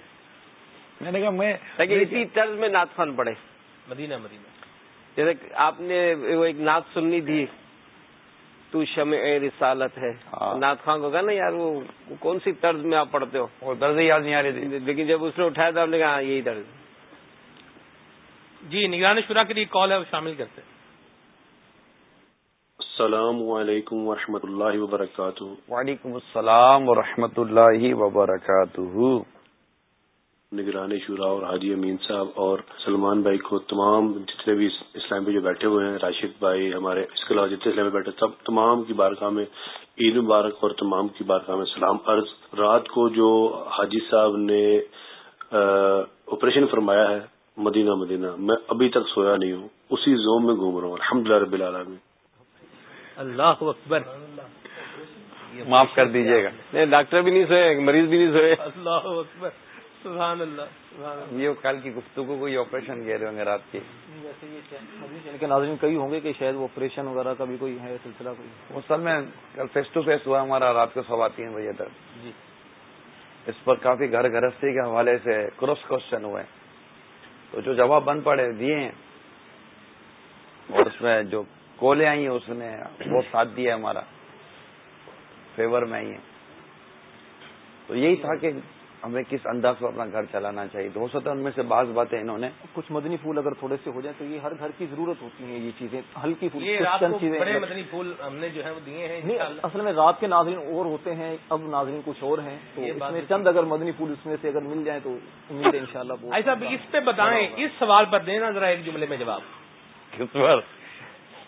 S10: میں نے کہا میں
S11: اسی طرز میں نعت خان پڑے
S1: مدینہ مدینہ۔
S11: جیسے آپ نے وہ ایک نعت سننی تھی تو شمع رسالت ہے۔ نعت خان کو کہا نا یار وہ کون سی طرز میں آپ پڑھتے ہو؟
S10: وہ طرز یاد نہیں آ رہی تھی۔
S11: لیکن جب اس نے اٹھایا تھا آپ نے کہا ہاں یہی طرز
S1: جی نگران شورا کے لیے کال ہے وہ شامل کرتے
S18: السلام علیکم ورحمۃ اللہ وبرکاتہ۔
S10: وعلیکم السلام ورحمۃ اللہ وبرکاتہ۔
S18: نگران شورا اور حاجی امین صاحب اور سلمان بھائی کو تمام جتنے بھی اسلام پہ جو بیٹھے ہوئے ہیں راشد بھائی ہمارے اس کے علاوہ جتنے اسلام پہ بیٹھے سب تمام کی بارگاہ میں عید مبارک اور تمام کی بارگاہ میں سلام عرض۔ رات کو جو حاجی صاحب نے آپریشن فرمایا ہے مدینہ مدینہ میں ابھی تک سویا نہیں ہوں اسی زوم میں گھوم رہا ہوں الحمد للہ رب العالمین۔
S1: اللہ اکبر۔
S10: معاف کر دیجیے گا۔
S11: نہیں ڈاکٹر بھی نہیں سوئے مریض بھی نہیں سوئے۔
S1: اللہ اکبر۔ سبحان اللہ
S10: یہ کل کی گفتگو کوئی آپریشن کہہ رہے ہوں گے رات
S13: کے۔ ناظرین کئی ہوں گے کہ شاید وہ آپریشن وغیرہ کا بھی کوئی ہے سلسلہ کوئی۔
S10: وہ سر میں کل فیس ٹو فیس ہوا ہمارا رات کو سوا تین بجے تک۔
S13: جی۔
S10: اس پر کافی گھر گرستی کے حوالے سے کراس کوشچن ہوئے۔ تو جو جواب بند پڑے دیے ہیں۔ اور اس میں جو کولے آئی ہیں اس نے وہ ساتھ دیا ہمارا فیور میں آئی ہیں۔ تو یہی تھا کہ ہمیں کس انداز سے اپنا گھر چلانا چاہیے۔ تو ہو سکتا ہے ان میں سے بعض باتیں انہوں نے
S13: کچھ مدنی پھول اگر تھوڑے سے ہو جائیں تو یہ ہر گھر کی ضرورت ہوتی ہیں یہ چیزیں ہلکی پھول
S1: یہ
S13: کچھ
S1: رات
S13: چند
S1: کو
S13: چیزیں
S1: بڑے مدنی پھول ہم نے جو ہے وہ دیے ہیں
S13: نہیں اصل میں رات کے ناظرین اور ہوتے ہیں اب ناظرین کچھ اور ہیں۔ تو اس میں
S1: ہے۔
S13: چند اگر مدنی پھول اس میں سے اگر مل جائیں تو امید ہے ان شاء اللہ
S1: ایسا اس پہ بتائیں اس سوال پر دینا ذرا ایک جملے میں جواب۔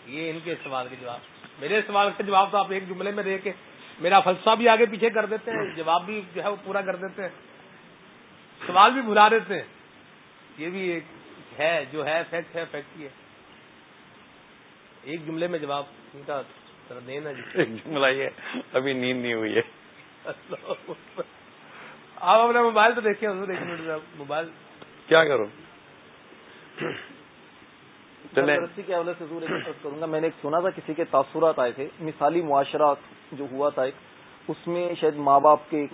S1: یہ ان کے سوال کے جواب۔ میرے سوال کا جواب تو آپ ایک جملے میں دے کے میرا فلسفہ بھی آگے پیچھے کر دیتے ہیں جواب بھی جو ہے وہ پورا کر دیتے ہیں۔ سوال بھی بھلا دیتے ہیں۔ یہ بھی ایک ہے جو ہے فیکٹ ہے فیکٹ ہی ہے۔ ایک جملے میں جواب ان کا دینا جی۔
S10: ایک جملہ یہ ابھی نیند نہیں ہوئی ہے۔
S1: آپ اپنا موبائل تو دیکھیں ایک منٹ موبائل۔
S10: کیا چلے
S13: سرپرستی کے حوالے سے ضرور ایک کروں گا۔ میں نے ایک سنا تھا، کسی کے تاثرات آئے تھے۔ مثالی معاشرات جو ہوا تھا ایک اس میں شاید ماں باپ کے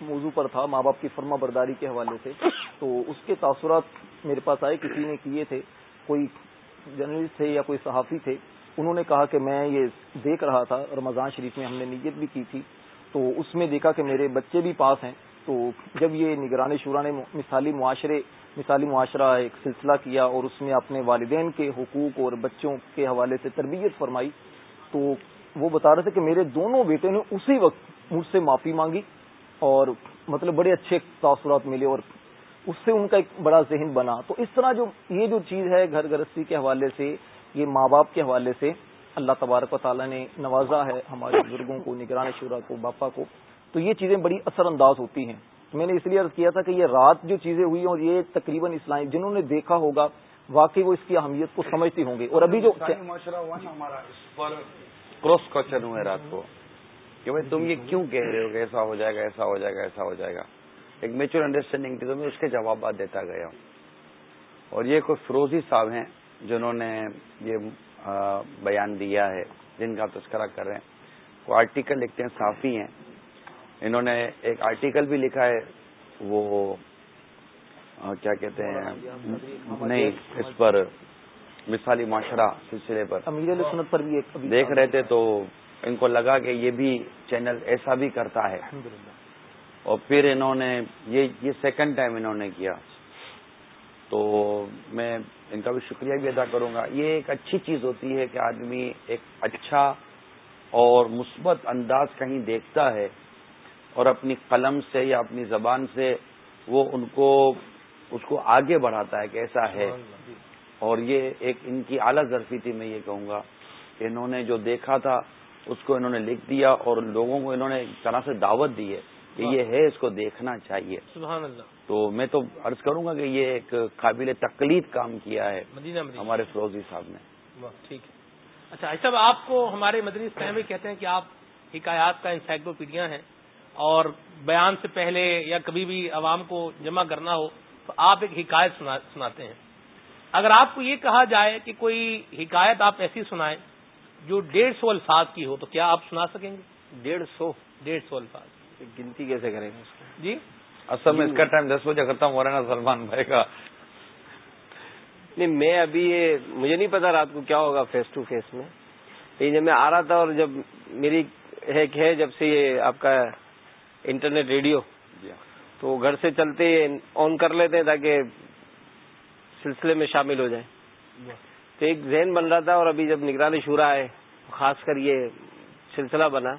S13: موضوع پر تھا، ماں باپ کی فرما برداری کے حوالے سے۔ تو اس کے تاثرات میرے پاس آئے، کسی نے کیے تھے۔ کوئی جرنلسٹ تھے یا کوئی صحافی تھے، انہوں نے کہا کہ میں یہ دیکھ رہا تھا، رمضان شریف میں ہم نے نیت بھی کی تھی۔ تو اس میں دیکھا کہ میرے بچے بھی پاس ہیں۔ تو جب یہ نگرانی شورا نے مثالی معاشرے مثالی معاشرہ ایک سلسلہ کیا اور اس میں اپنے والدین کے حقوق اور بچوں کے حوالے سے تربیت فرمائی تو وہ بتا رہے تھے کہ میرے دونوں بیٹے نے اسی وقت مجھ سے معافی مانگی اور مطلب بڑے اچھے تاثرات ملے اور اس سے ان کا ایک بڑا ذہن بنا۔ تو اس طرح جو یہ جو چیز ہے گھر گرستی کے حوالے سے، یہ ماں باپ کے حوالے سے اللہ تبارک و تعالیٰ نے نوازا ہے ہمارے بزرگوں کو، نگران شورا کو، باپا کو۔ تو یہ چیزیں بڑی اثر انداز ہوتی ہیں۔ میں نے اس لیے عرض کیا تھا کہ یہ رات جو چیزیں ہوئی اور یہ تقریباً اسلامی جنہوں نے دیکھا ہوگا واقعی وہ اس کی اہمیت کو سمجھتی ہوں گے۔ اور ابھی جو
S10: معاشرہ ہوا نا ہمارا اس پر کراس کوشچن ہوئے رات کو۔ کہ بھائی تم یہ کیوں کہہ رہے ہو کہ ایسا ہو جائے گا ایسا ہو جائے گا ایسا ہو جائے گا؟ ایک میچور انڈرسٹینڈنگ تھی تو میں اس کے جوابات دیتا گیا ہوں۔ اور یہ کوئی فروزی صاحب ہیں جنہوں نے یہ بیان دیا ہے جن کا تذکرہ کر رہے ہیں۔ وہ آرٹیکل لکھتے ہیں صافی ہیں۔ انہوں نے ایک آرٹیکل بھی لکھا ہے وہ کیا کہتے ہیں؟ نہیں اس پر مثالی معاشرہ سلسلے پر۔
S13: سنت پر بھی
S10: دیکھ رہے تھے تو ان کو لگا کہ یہ بھی چینل ایسا بھی کرتا ہے۔ اور پھر انہوں نے یہ یہ سیکنڈ ٹائم انہوں نے کیا۔ تو میں ان کا بھی شکریہ بھی ادا کروں گا۔ یہ ایک اچھی چیز ہوتی ہے کہ آدمی ایک اچھا اور مثبت انداز کہیں دیکھتا ہے۔ اور اپنی قلم سے یا اپنی زبان سے وہ ان کو اس کو آگے بڑھاتا ہے کہ ایسا ہے۔ اور یہ ایک ان کی اعلیٰ ظرفی تھی میں یہ کہوں گا کہ انہوں نے جو دیکھا تھا اس کو انہوں نے لکھ دیا اور لوگوں کو انہوں نے ایک طرح سے دعوت دی ہے کہ یہ ہے اس کو دیکھنا چاہیے۔
S1: سبحان اللہ۔
S10: تو میں تو عرض کروں گا کہ یہ ایک قابل تقلید کام کیا ہے
S1: مدینہ مدینہ۔
S10: ہمارے فروزی صاحب نے۔
S1: ٹھیک ہے۔ اچھا صاحب آپ کو ہمارے مدنی اسلام کہتے ہیں کہ آپ حکایات کا انسائکلوپیڈیا ہیں۔ اور بیان سے پہلے یا کبھی بھی عوام کو جمع کرنا ہو تو آپ ایک حکایت سناتے ہیں۔ اگر آپ کو یہ کہا جائے کہ کوئی حکایت آپ ایسی سنائیں جو ڈیڑھ سو الفاظ کی ہو تو کیا آپ سنا سکیں گے؟
S11: ڈیڑھ سو؟
S1: ڈیڑھ سو الفاظ۔
S11: گنتی کیسے کریں گے
S1: جی؟
S10: اصل میں اس کا ٹائم دس بجے ختم ہو رہا ہے نا سلمان بھائی کا۔
S11: نہیں میں ابھی یہ مجھے نہیں پتا رات کو کیا ہوگا فیس ٹو فیس میں۔ لیکن جب میں آ رہا تھا اور جب میری ہے جب سے یہ آپ کا انٹرنیٹ ریڈیو
S10: جی ہاں۔
S11: تو گھر سے چلتے آن کر لیتے ہیں تاکہ سلسلے میں شامل ہو جائیں۔ تو ایک ذہن بن رہا تھا اور ابھی جب نگرانی شورا ہے خاص کر یہ سلسلہ بنا۔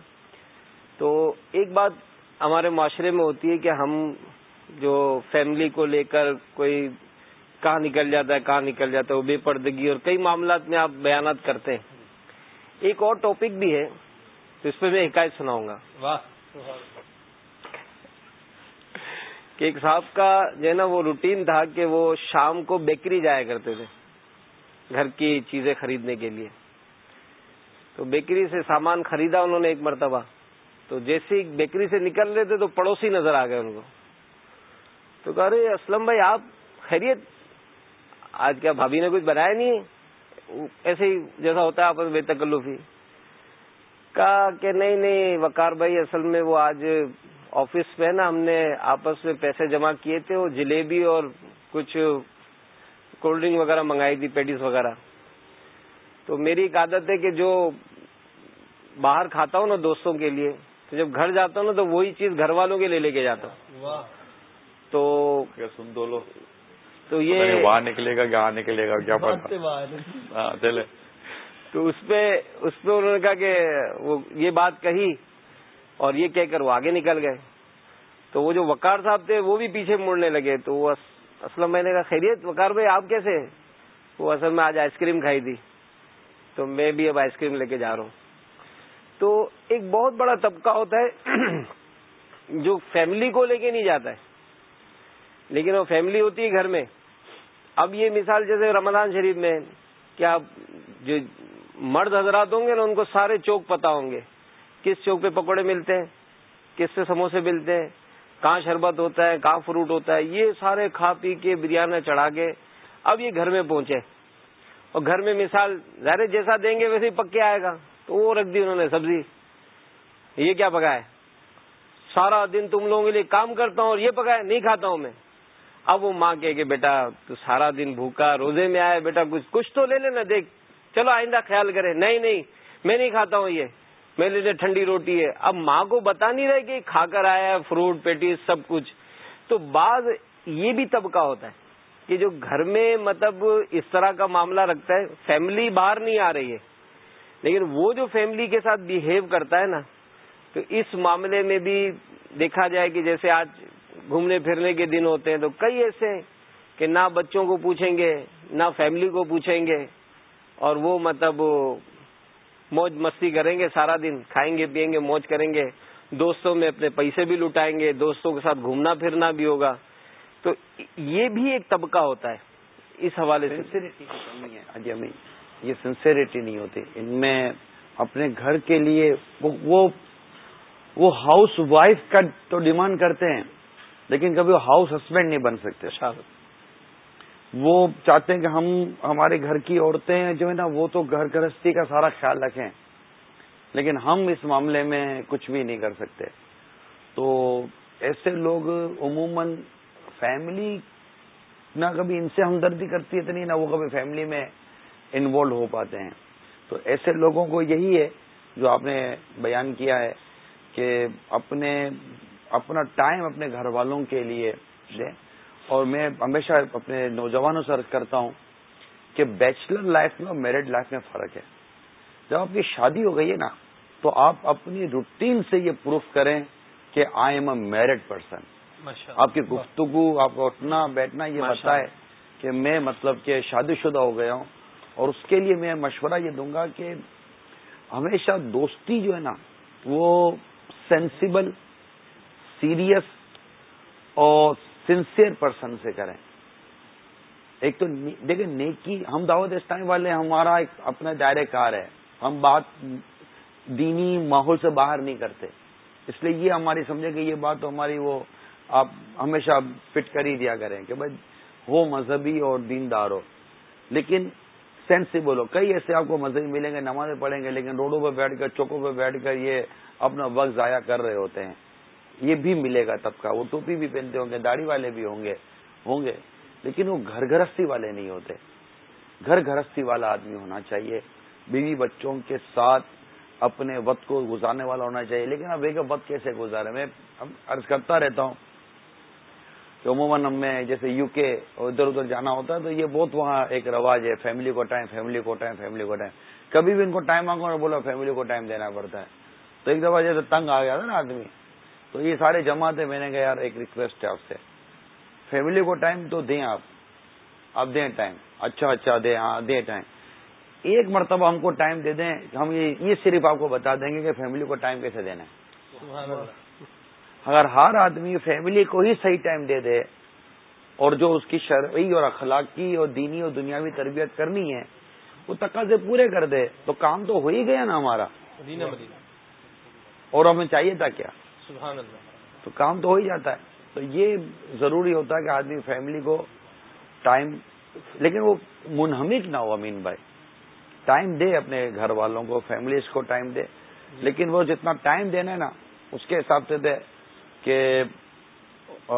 S11: تو ایک بات ہمارے معاشرے میں ہوتی ہے کہ ہم جو فیملی کو لے کر کوئی کہاں نکل جاتا ہے کہاں نکل جاتا ہے وہ بے پردگی اور کئی معاملات میں آپ بیانات کرتے ہیں۔ ایک اور ٹاپک بھی ہے تو اس پہ میں حکایت سناؤں گا۔ کہ ایک صاحب کا جو ہے نا وہ روٹین تھا کہ وہ شام کو بیکری جایا کرتے تھے گھر کی چیزیں خریدنے کے لیے۔ تو بیکری سے سامان خریدا انہوں نے ایک مرتبہ۔ تو جیسے بیکری سے نکل رہے تھے تو پڑوسی نظر آ گئے ان کو۔ تو کہہ رہے، اسلم بھائی، آپ خیریت؟ آج کیا بھابھی نے کچھ بنایا نہیں؟ ایسے ہی جیسا ہوتا ہے، آپس بے تکلفی۔ کہا کہ نہیں نہیں وکار بھائی، اصل میں وہ آج آفس میں نا ہم نے آپس میں پیسے جمع کیے تھے وہ جلیبی اور کچھ کولڈ ڈرنک وغیرہ منگائی تھی پیٹیز وغیرہ۔ تو میری ایک عادت ہے کہ جو باہر کھاتا ہوں نا دوستوں کے لیے تو جب گھر جاتا ہوں نا تو وہی چیز گھر والوں کے لے لے کے جاتا ہوں۔ تو
S10: سن دو لو
S11: تو یہ
S10: وہاں نکلے گا کہاں نکلے گا کیا پتا ہاں،
S11: تو اس پہ اس پہ انہوں نے کہا کہ وہ یہ بات کہی۔ اور یہ کہہ کر وہ آگے نکل گئے۔ تو وہ جو وکار صاحب تھے وہ بھی پیچھے مڑنے لگے۔ تو وہ اصل میں نے کہا، خیریت وکار بھائی، آپ کیسے وہ اصل میں آج آئس کریم کھائی تھی۔ تو میں بھی اب آئس کریم لے کے جا رہا ہوں۔ تو ایک بہت بڑا طبقہ ہوتا ہے جو فیملی کو لے کے نہیں جاتا ہے۔ لیکن وہ فیملی ہوتی ہے گھر میں۔ اب یہ مثال جیسے رمضان شریف میں، کیا جو مرد حضرات ہوں گے نا، ان کو سارے چوک پتا ہوں گے۔ کس چوک پہ پکوڑے ملتے ہیں، کس سے سموسے ملتے ہیں، کہاں شربت ہوتا ہے، کہاں فروٹ ہوتا ہے، یہ سارے کھا پی کے بریانی چڑھا کے اب یہ گھر میں پہنچے۔ اور گھر میں مثال، ظاہر جیسا دیں گے ویسے ہی پکے آئے گا۔ تو وہ رکھ دی انہوں نے سبزی۔ یہ کیا پکایا؟ سارا دن تم لوگوں کے لیے کام کرتا ہوں اور یہ پکایا، نہیں کھاتا ہوں میں۔ اب وہ ماں کہ بیٹا، تو سارا دن بھوکا، روزے میں آیا بیٹا، کچھ کچھ تو لے لینا، دیکھ۔ چلو آئندہ خیال کرے۔ نہیں نہیں، میں نہیں کھاتا ہوں یہ۔ میرے لیے ٹھنڈی روٹی ہے۔ اب ماں کو بتا نہیں رہے کہ کھا کر آیا ہے فروٹ پیٹی سب کچھ۔ تو بعض یہ بھی طبقہ ہوتا ہے کہ جو گھر میں مطلب اس طرح کا معاملہ رکھتا ہے فیملی باہر نہیں آ رہی ہے۔ لیکن وہ جو فیملی کے ساتھ بہیو کرتا ہے نا، تو اس معاملے میں بھی دیکھا جائے کہ جیسے آج گھومنے پھرنے کے دن ہوتے ہیں، تو کئی ایسے ہیں کہ نہ بچوں کو پوچھیں گے، نہ فیملی کو پوچھیں گے۔ اور وہ مطلب موج مستی کریں گے سارا دن کھائیں گے پیئیں گے موج کریں گے۔ دوستوں میں اپنے پیسے بھی لٹائیں گے دوستوں کے ساتھ گھومنا پھرنا بھی ہوگا۔ تو یہ بھی ایک طبقہ ہوتا ہے۔ اس حوالے سے
S10: جی امی یہ سنسیریٹی نہیں ہوتی۔ ان میں اپنے گھر کے لیے وہ وہ ہاؤس وائف کا تو ڈیمانڈ کرتے ہیں لیکن کبھی وہ ہاؤس ہسبینڈ نہیں بن سکتے۔ وہ چاہتے ہیں کہ ہم ہمارے گھر کی عورتیں جو ہے نا، وہ تو گھر گرہستی کا سارا خیال رکھیں۔ لیکن ہم اس معاملے میں کچھ بھی نہیں کر سکتے۔ تو ایسے لوگ عموماً فیملی نہ کبھی ان سے ہمدردی کرتی ہے تو نہیں نہ وہ کبھی فیملی میں انوالو ہو پاتے ہیں۔ تو ایسے لوگوں کو یہی ہے جو آپ نے بیان کیا ہے کہ اپنے، اپنا ٹائم اپنے گھر والوں کے لیے دیں۔ اور میں ہمیشہ اپنے نوجوانوں سے عرض کرتا ہوں کہ بیچلر لائف میں اور میرڈ لائف میں فرق ہے۔ جب آپ کی شادی ہو گئی ہے نا تو آپ اپنی روٹین سے یہ پروف کریں کہ I am a married person آپ کی گفتگو آپ کا اٹھنا بیٹھنا یہ بتائے کہ میں مطلب کہ شادی شدہ ہو گیا ہوں اور اس کے لیے میں مشورہ یہ دوں گا کہ ہمیشہ دوستی جو ہے نا وہ سینسیبل سیریس اور سنسیئر پرسن سے کریں۔ ایک تو دیکھیں نیکی، ہم دعوت اسلامی والے ہمارا ایک اپنا دائرہ کار ہے۔ ہم بات دینی ماحول سے باہر نہیں کرتے۔ اس لیے یہ ہماری، سمجھے کہ یہ بات تو ہماری وہ آپ ہمیشہ فٹ کر ہی دیا کریں کہ بھائی ہو مذہبی اور دیندار ہو۔ لیکن سینسیبل ہو۔ کئی ایسے آپ کو مذہبی ملیں گے، نمازیں پڑھیں گے، لیکن روڈوں پہ بیٹھ کر، چوکوں پہ بیٹھ کر یہ اپنا وقت ضائع کر رہے ہوتے ہیں۔ یہ بھی ملے گا طبقہ وہ ٹوپی بھی پہنتے ہوں گے، داڑھی والے بھی ہوں گے ہوں گے۔ لیکن وہ گھر گرستی والے نہیں ہوتے۔ گھر گرستی والا آدمی ہونا چاہیے۔ بیوی بچوں کے ساتھ اپنے وقت کو گزارنے والا ہونا چاہیے۔ لیکن اب ایک وقت کیسے گزارے؟ میں عرض کرتا رہتا ہوں کہ عموماً میں جیسے یو کے ادھر ادھر جانا ہوتا ہے تو یہ بہت وہاں ایک رواج ہے فیملی کو ٹائم فیملی کو ٹائم فیملی کو ٹائم کبھی بھی ان کو ٹائم مانگو بولا فیملی کو ٹائم دینا پڑتا ہے۔ تو ایک دفعہ جیسے تنگ آ گیا تھا نا آدمی۔ تو یہ سارے جمع تھے میں نے کہا یار ایک ریکویسٹ ہے آپ سے۔ فیملی کو ٹائم تو دیں آپ۔ آپ دیں ٹائم اچھا اچھا دیں ہاں دیں ٹائم ایک مرتبہ ہم کو ٹائم دے دیں۔ ہم یہ صرف آپ کو بتا دیں گے کہ فیملی کو ٹائم کیسے دینا ہے۔ اگر ہر آدمی فیملی کو ہی صحیح ٹائم دے دے اور جو اس کی شرعی اور اخلاقی اور دینی اور دنیاوی تربیت کرنی ہے وہ تقاضے پورے کر دے تو کام تو ہو ہی گیا نا ہمارا۔ اور ہمیں چاہیے تھا کیا؟ تو کام تو ہو ہی جاتا ہے۔ تو یہ ضروری ہوتا ہے کہ آدمی فیملی کو ٹائم لیکن وہ منہمک نہ ہو امین بھائی۔ ٹائم دے اپنے گھر والوں کو فیملیز کو ٹائم دے۔ لیکن وہ جتنا ٹائم دینا ہے نا اس کے حساب سے دے کہ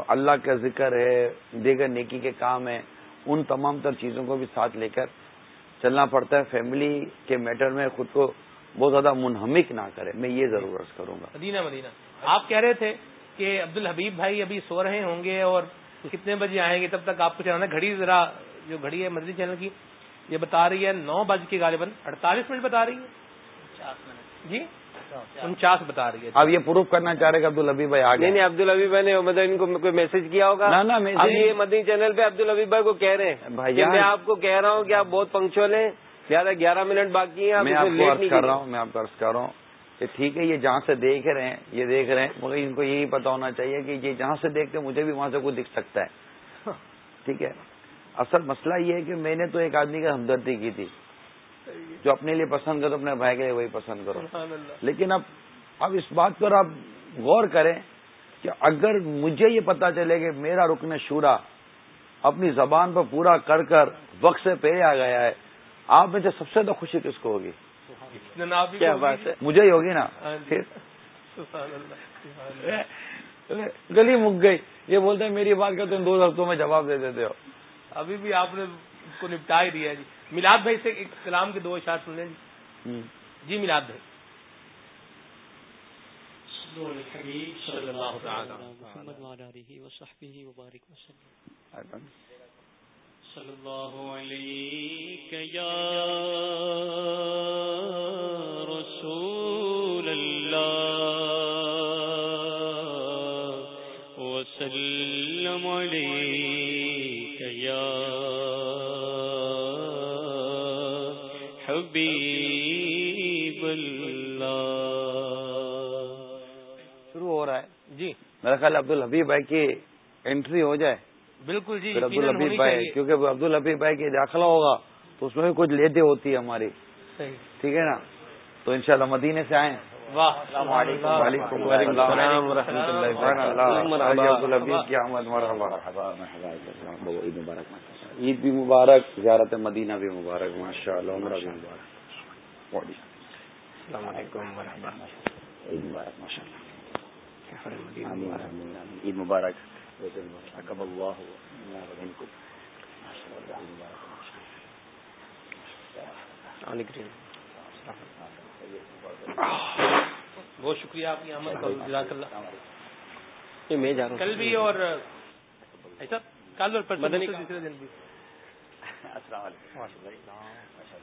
S10: اللہ کا ذکر ہے دیگر نیکی کے کام ہیں۔ ان تمام تر چیزوں کو بھی ساتھ لے کر چلنا پڑتا ہے۔ فیملی کے میٹر میں خود کو بہت زیادہ منہمک نہ کرے۔ میں یہ ضرور عرض کروں گا۔
S1: مدینہ مدینہ۔ آپ کہہ رہے تھے کہ عبد الحبیب بھائی ابھی سو رہے ہوں گے اور کتنے بجے آئیں گے تب تک آپ کو چلانا گھڑی ذرا جو گھڑی ہے مدنی چینل کی یہ بتا رہی ہے نو بج کے غالباً اڑتالیس منٹ بتا رہی ہے۔ جی؟ انچاس بتا رہی ہے۔
S10: اب یہ پروف کرنا چاہ رہے کہ عبد الحبیب بھائی آگے
S11: نہیں عبد الحبیب بھائی نے مطلب ان کو کوئی میسج کیا ہوگا؟ یہ مدنی چینل پہ عبد الحبیب بھائی کو کہہ رہے ہیں کہ میں آپ کو کہہ رہا ہوں کہ آپ بہت پنکچوئل ہیں زیادہ گیارہ منٹ باقی ہیں
S10: میں آپ کو عرض کر رہا ہوں میں آپ کو عرض کر رہا ہوں۔ کہ ٹھیک ہے یہ جہاں سے دیکھ رہے ہیں یہ دیکھ رہے ہیں مگر ان کو یہی پتا ہونا چاہیے کہ یہ جہاں سے دیکھتے مجھے بھی وہاں سے کوئی دکھ سکتا ہے۔ ٹھیک ہے۔ اصل مسئلہ یہ ہے کہ میں نے تو ایک آدمی کی ہمدردی کی تھی۔ جو اپنے لیے پسند کرو اپنے بھائی کے لیے وہی پسند کرو۔ لیکن اب اب اس بات پر آپ غور کریں کہ اگر مجھے یہ پتا چلے کہ میرا رکن شورا اپنی زبان پر پورا کر کر وقت سے پہلے آ گیا ہے آپ میں سے سب سے زیادہ خوشی کس کو ہوگی؟ کیا بات ہے؟ مجھے ہی ہوگی نا؟ پھر؟ گلی مک گئی۔ یہ بولتے ہیں میری بات کا تم دو ہفتوں میں جواب دے دیتے ہو۔
S1: ابھی بھی آپ نے اس کو نپٹا ہی دیا جی۔ میلاد بھائی سے کلام کے دو اشار سن لیں جی۔ جی میلاد بھائی۔
S19: صلی اللہ علیہ یا رسول اللہ وسلم علیک یا حبیب اللہ
S10: شروع ہو رہا ہے۔
S1: جی
S10: میرا خیال عبد الحبیب بھائی کی انٹری ہو جائے۔
S1: بالکل جی
S10: عبد الحبیب بھائی کیونکہ عبد الحبیب بھائی کی داخلہ ہوگا تو اس میں بھی کچھ لیتے ہوتی ہے ہماری۔ ٹھیک ہے نا؟ تو انشاءاللہ مدینے سے آئیں۔ وعلیکم السلام۔ ورحمۃ اللہ عبد الحبیب کی آمد عید بھی مبارک زیارت مدینہ بھی مبارک ماشاء اللہ عمرہ بھی مبارک۔ السلام علیکم عید مبارک ماشاء اللہ عید مبارک۔
S1: بہت شکریہ آپ کی آمد کا جزاک اللہ.
S11: میں جا رہا ہوں.
S1: کل بھی اور ایسا؟ کل اور پرسوں دن بھی.
S10: السلام علیکم.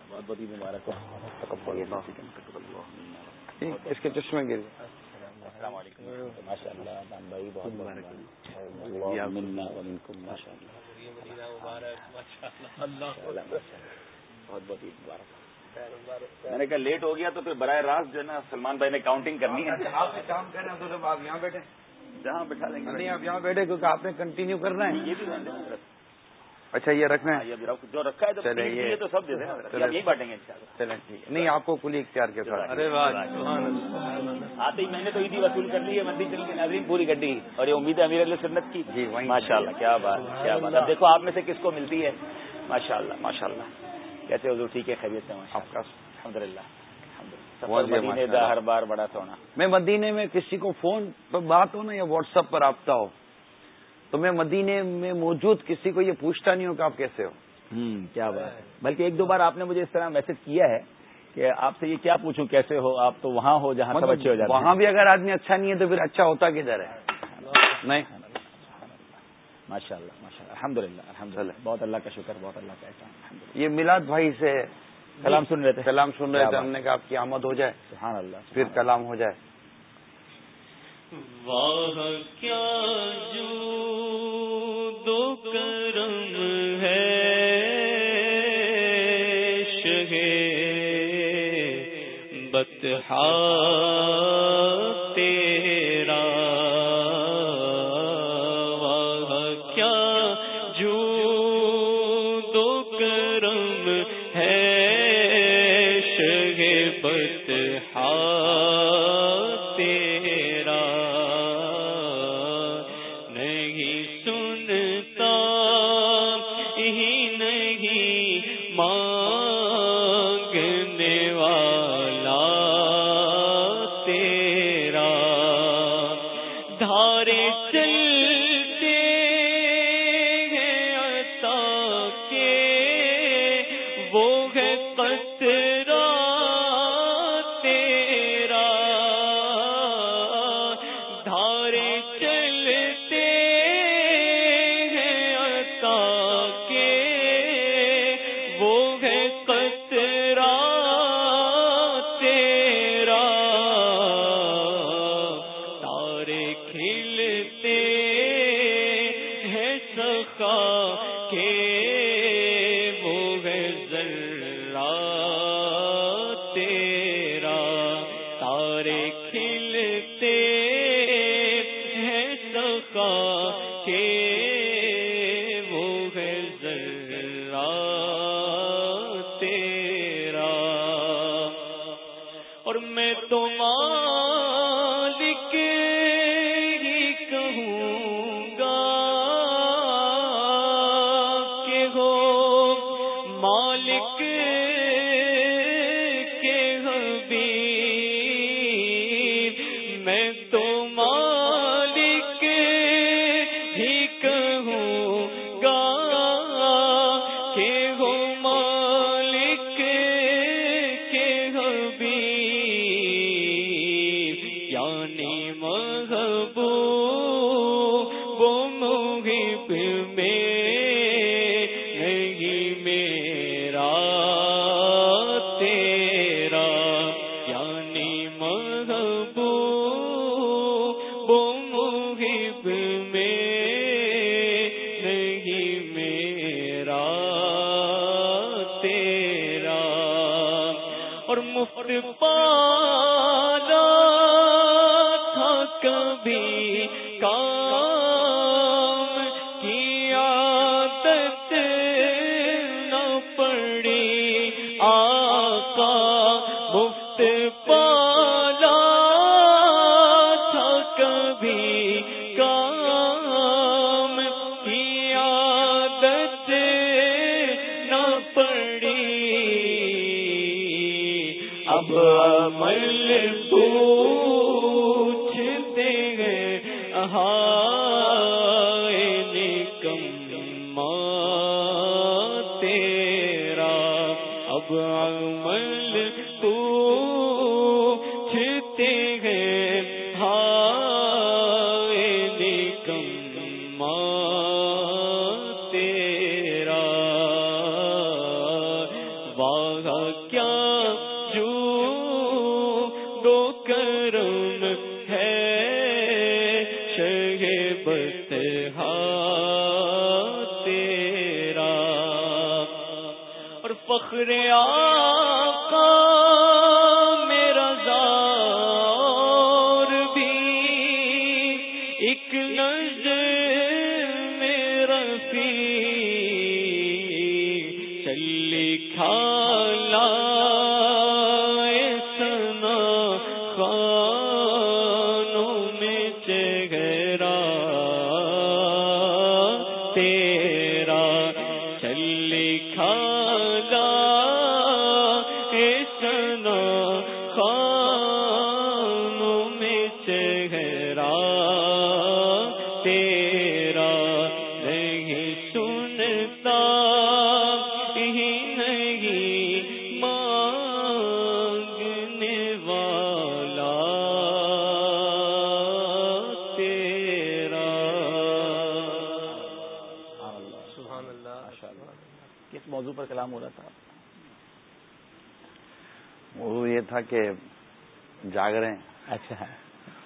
S10: بہت بہت مبارک اس کے چشمے گر السلام علیکم ماشاء اللہ بہت مبارک بہت بہت عید مبارک. میں نے کہا لیٹ ہو گیا تو پھر براہ راست جو ہے نا سلمان بھائی نے کاؤنٹنگ کرنی ہے۔ آپ نے کام کرنا تو آپ یہاں بیٹھے جہاں بٹھا لیں گے۔ نہیں آپ یہاں بیٹھے کیونکہ آپ نے کنٹینیو کرنا ہے۔ یہ بھی اچھا یہ رکھنا
S20: ہاں،
S10: ہے
S20: رکھ- جو رکھا ہے تو
S10: چلے
S20: سب دے دیں یہی بانٹیں گے
S10: چلیں ٹھیک نہیں آپ کو کلی اختیار کے ساتھ
S20: آتے ہی میں نے تو عیدی وصول کر لی ہے مندی چل کے ناظرین پوری گڈی۔ اور یہ امید ہے امیر علیہ سنت کی۔
S10: جی
S20: ماشاء اللہ کیا بات کیا بات۔ اب دیکھو آپ میں سے کس کو ملتی ہے؟ ماشاء اللہ ماشاء اللہ کیسے حضور ٹھیک ہے خیریت سے
S10: آپ کا۔
S20: الحمد للہ
S10: بہت
S20: مدینے دا۔ ہر بار بڑا سونا۔
S10: میں مدینے میں کسی کو فون پر بات ہو نا یا واٹس ایپ پر رابطہ ہو تو میں مدینے میں موجود کسی کو یہ پوچھتا نہیں ہوں کہ آپ کیسے ہو۔
S20: کیا بات ہے؟ بلکہ ایک دو بار آپ نے مجھے اس طرح میسج کیا ہے کہ آپ سے یہ کیا پوچھوں کیسے ہو؟ آپ تو وہاں ہو جہاں سب اچھے ہو جاتے
S10: وہاں بھی اگر آدمی اچھا نہیں ہے تو پھر اچھا ہوتا کدھر ہے؟ نہیں۔
S20: ماشاء اللہ ماشاء اللہ الحمد للہ الحمد للہ بہت اللہ کا شکر بہت اللہ کا احسان
S10: یہ میلاد بھائی سے
S20: کلام سن رہے تھے۔
S10: کلام سن رہے تھے ہم نے کہا آپ کی آمد ہو جائے
S20: سبحان اللہ
S10: پھر کلام ہو جائے۔
S3: واہ کیا جو دو کرم ہے شہے؟ بتہا تھا
S10: کہ جاگ رہے ہیں۔
S20: اچھا۔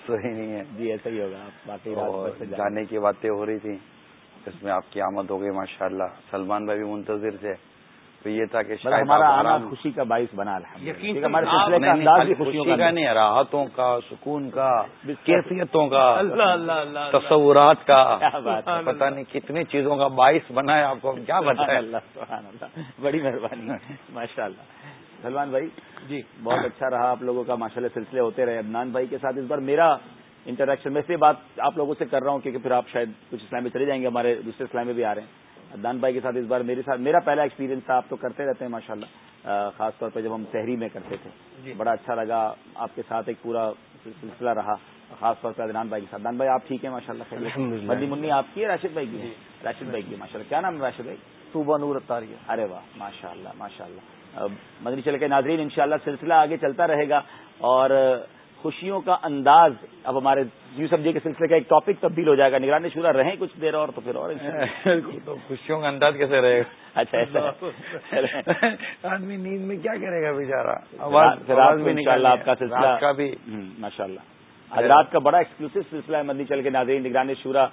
S10: صحیح نہیں ہے۔
S20: جی ایسا ہی ہوگا۔
S10: جانے کی باتیں ہو رہی تھی اس میں آپ کی آمد ہو گئی ماشاء اللہ سلمان بھائی بھی منتظر تھے۔ تو یہ تھا کہ شاید
S20: ہمارا آنا
S10: آرام-
S20: خوشی کا باعث بنا خوشیوں
S10: خوشی کا نہیں راحتوں کا سکون کا کیفیتوں کا۔ تصورات کا۔
S20: کیا بات ہے۔
S10: پتہ نہیں کتنی چیزوں کا باعث بنا ہے آپ کو کیا
S20: سبحان
S10: بتائیں۔
S20: اللہ سبحان اللہ۔ بڑی مہربانی ماشاء اللہ سلمان بھائی
S1: جی۔
S20: بہت اچھا رہا آپ لوگوں کا ماشاء اللہ سلسلے ہوتے رہے۔ عدنان بھائی کے ساتھ اس بار میرا انٹریکشن میں سے بات آپ لوگوں سے کر رہا ہوں کیونکہ پھر آپ شاید کچھ اسلام میں چلے جائیں گے ہمارے دوسرے اسلام میں بھی آ رہے ہیں۔ عدنان بھائی کے ساتھ اس بار میرے ساتھ میرا پہلا ایکسپیرینس تھا آپ تو کرتے رہتے ہیں ماشاء اللہ۔ خاص طور پہ جب ہم شہری میں کرتے تھے۔ بڑا اچھا لگا آپ کے ساتھ ایک پورا سلسلہ رہا۔ خاص طور پہ عدنان بھائی کے ساتھ۔ عدنان بھائی آپ ٹھیک ہیں ماشاء اللہ۔ مدی منی آپ کی ہے؟ راشد بھائی کی ہے؟ راشد بھائی کی ماشاء اللہ۔ کیا نام ہے راشد بھائی؟
S13: صوبہ نور اتاریہ
S20: ارے واہ ماشاء اللہ ماشاء اللہ۔ مدنی چل کے ناظرین انشاءاللہ سلسلہ آگے چلتا رہے گا اور خوشیوں کا انداز اب ہمارے یو سبجیکٹ کے سلسلے کا ایک ٹاپک تبدیل ہو جائے گا۔ نگرانی شورا رہیں کچھ دیر اور تو پھر اور
S10: خوشیوں کا انداز کیسے رہے گا؟
S20: اچھا ایسا۔
S10: آدمی نیند میں کیا کرے گا
S20: انشاءاللہ آپ کا سلسلہ
S10: کا بھی۔
S20: ماشاء اللہ آج رات کا بڑا ایکسکلوسو سلسلہ ہے مدنی چل کے ناظرین نگرانی شورا۔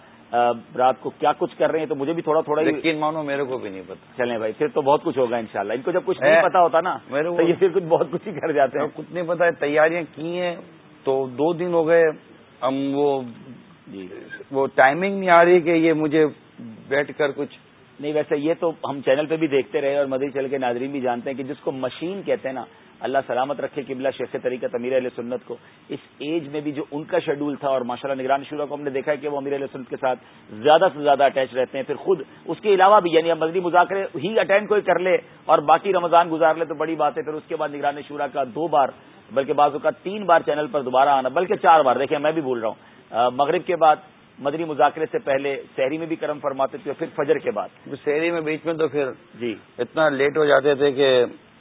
S20: رات کو کیا کچھ کر رہے ہیں تو مجھے بھی تھوڑا تھوڑا
S10: یقین مانو میرے کو بھی نہیں پتا۔
S20: چلیں بھائی پھر تو بہت کچھ ہوگا انشاءاللہ۔ ان کو جب کچھ نہیں۔ پتا ہوتا نا
S10: میرے
S20: تو یہ پھر کچھ بہت کچھ ہی کر جاتے ہیں۔
S10: کچھ نہیں پتا ہے تیاریاں کی ہیں تو دو دن ہو گئے۔ ہم وہ
S20: جی۔
S10: وہ ٹائمنگ نہیں آ رہی کہ یہ مجھے بیٹھ کر کچھ
S20: نہیں ویسے یہ تو ہم چینل پہ بھی دیکھتے رہے اور مدری چل کے ناظرین بھی جانتے ہیں کہ جس کو مشین کہتے ہیں نا اللہ سلامت رکھے قبلہ شیخ طریقہ امیر علیہ سنت کو۔ اس ایج میں بھی جو ان کا شیڈول تھا اور ماشاءاللہ نگران شورا کو ہم نے دیکھا ہے کہ وہ امیر علیہ سنت کے ساتھ زیادہ سے زیادہ اٹیچ رہتے ہیں۔ پھر خود اس کے علاوہ بھی یعنی مدنی مذاکرے ہی اٹینڈ کوئی کر لے اور باقی رمضان گزار لے تو بڑی بات ہے۔ پھر اس کے بعد نگران شورا کا دو بار بلکہ بعضوں کا تین بار چینل پر دوبارہ آنا بلکہ چار بار۔ دیکھیں میں بھی بول رہا ہوں۔ مغرب کے بعد مدنی مذاکرے سے پہلے شہری میں بھی کرم فرماتے تھے اور پھر فجر کے بعد۔
S10: شہری میں بیچ میں تو پھر
S20: جی۔
S10: اتنا لیٹ ہو جاتے تھے کہ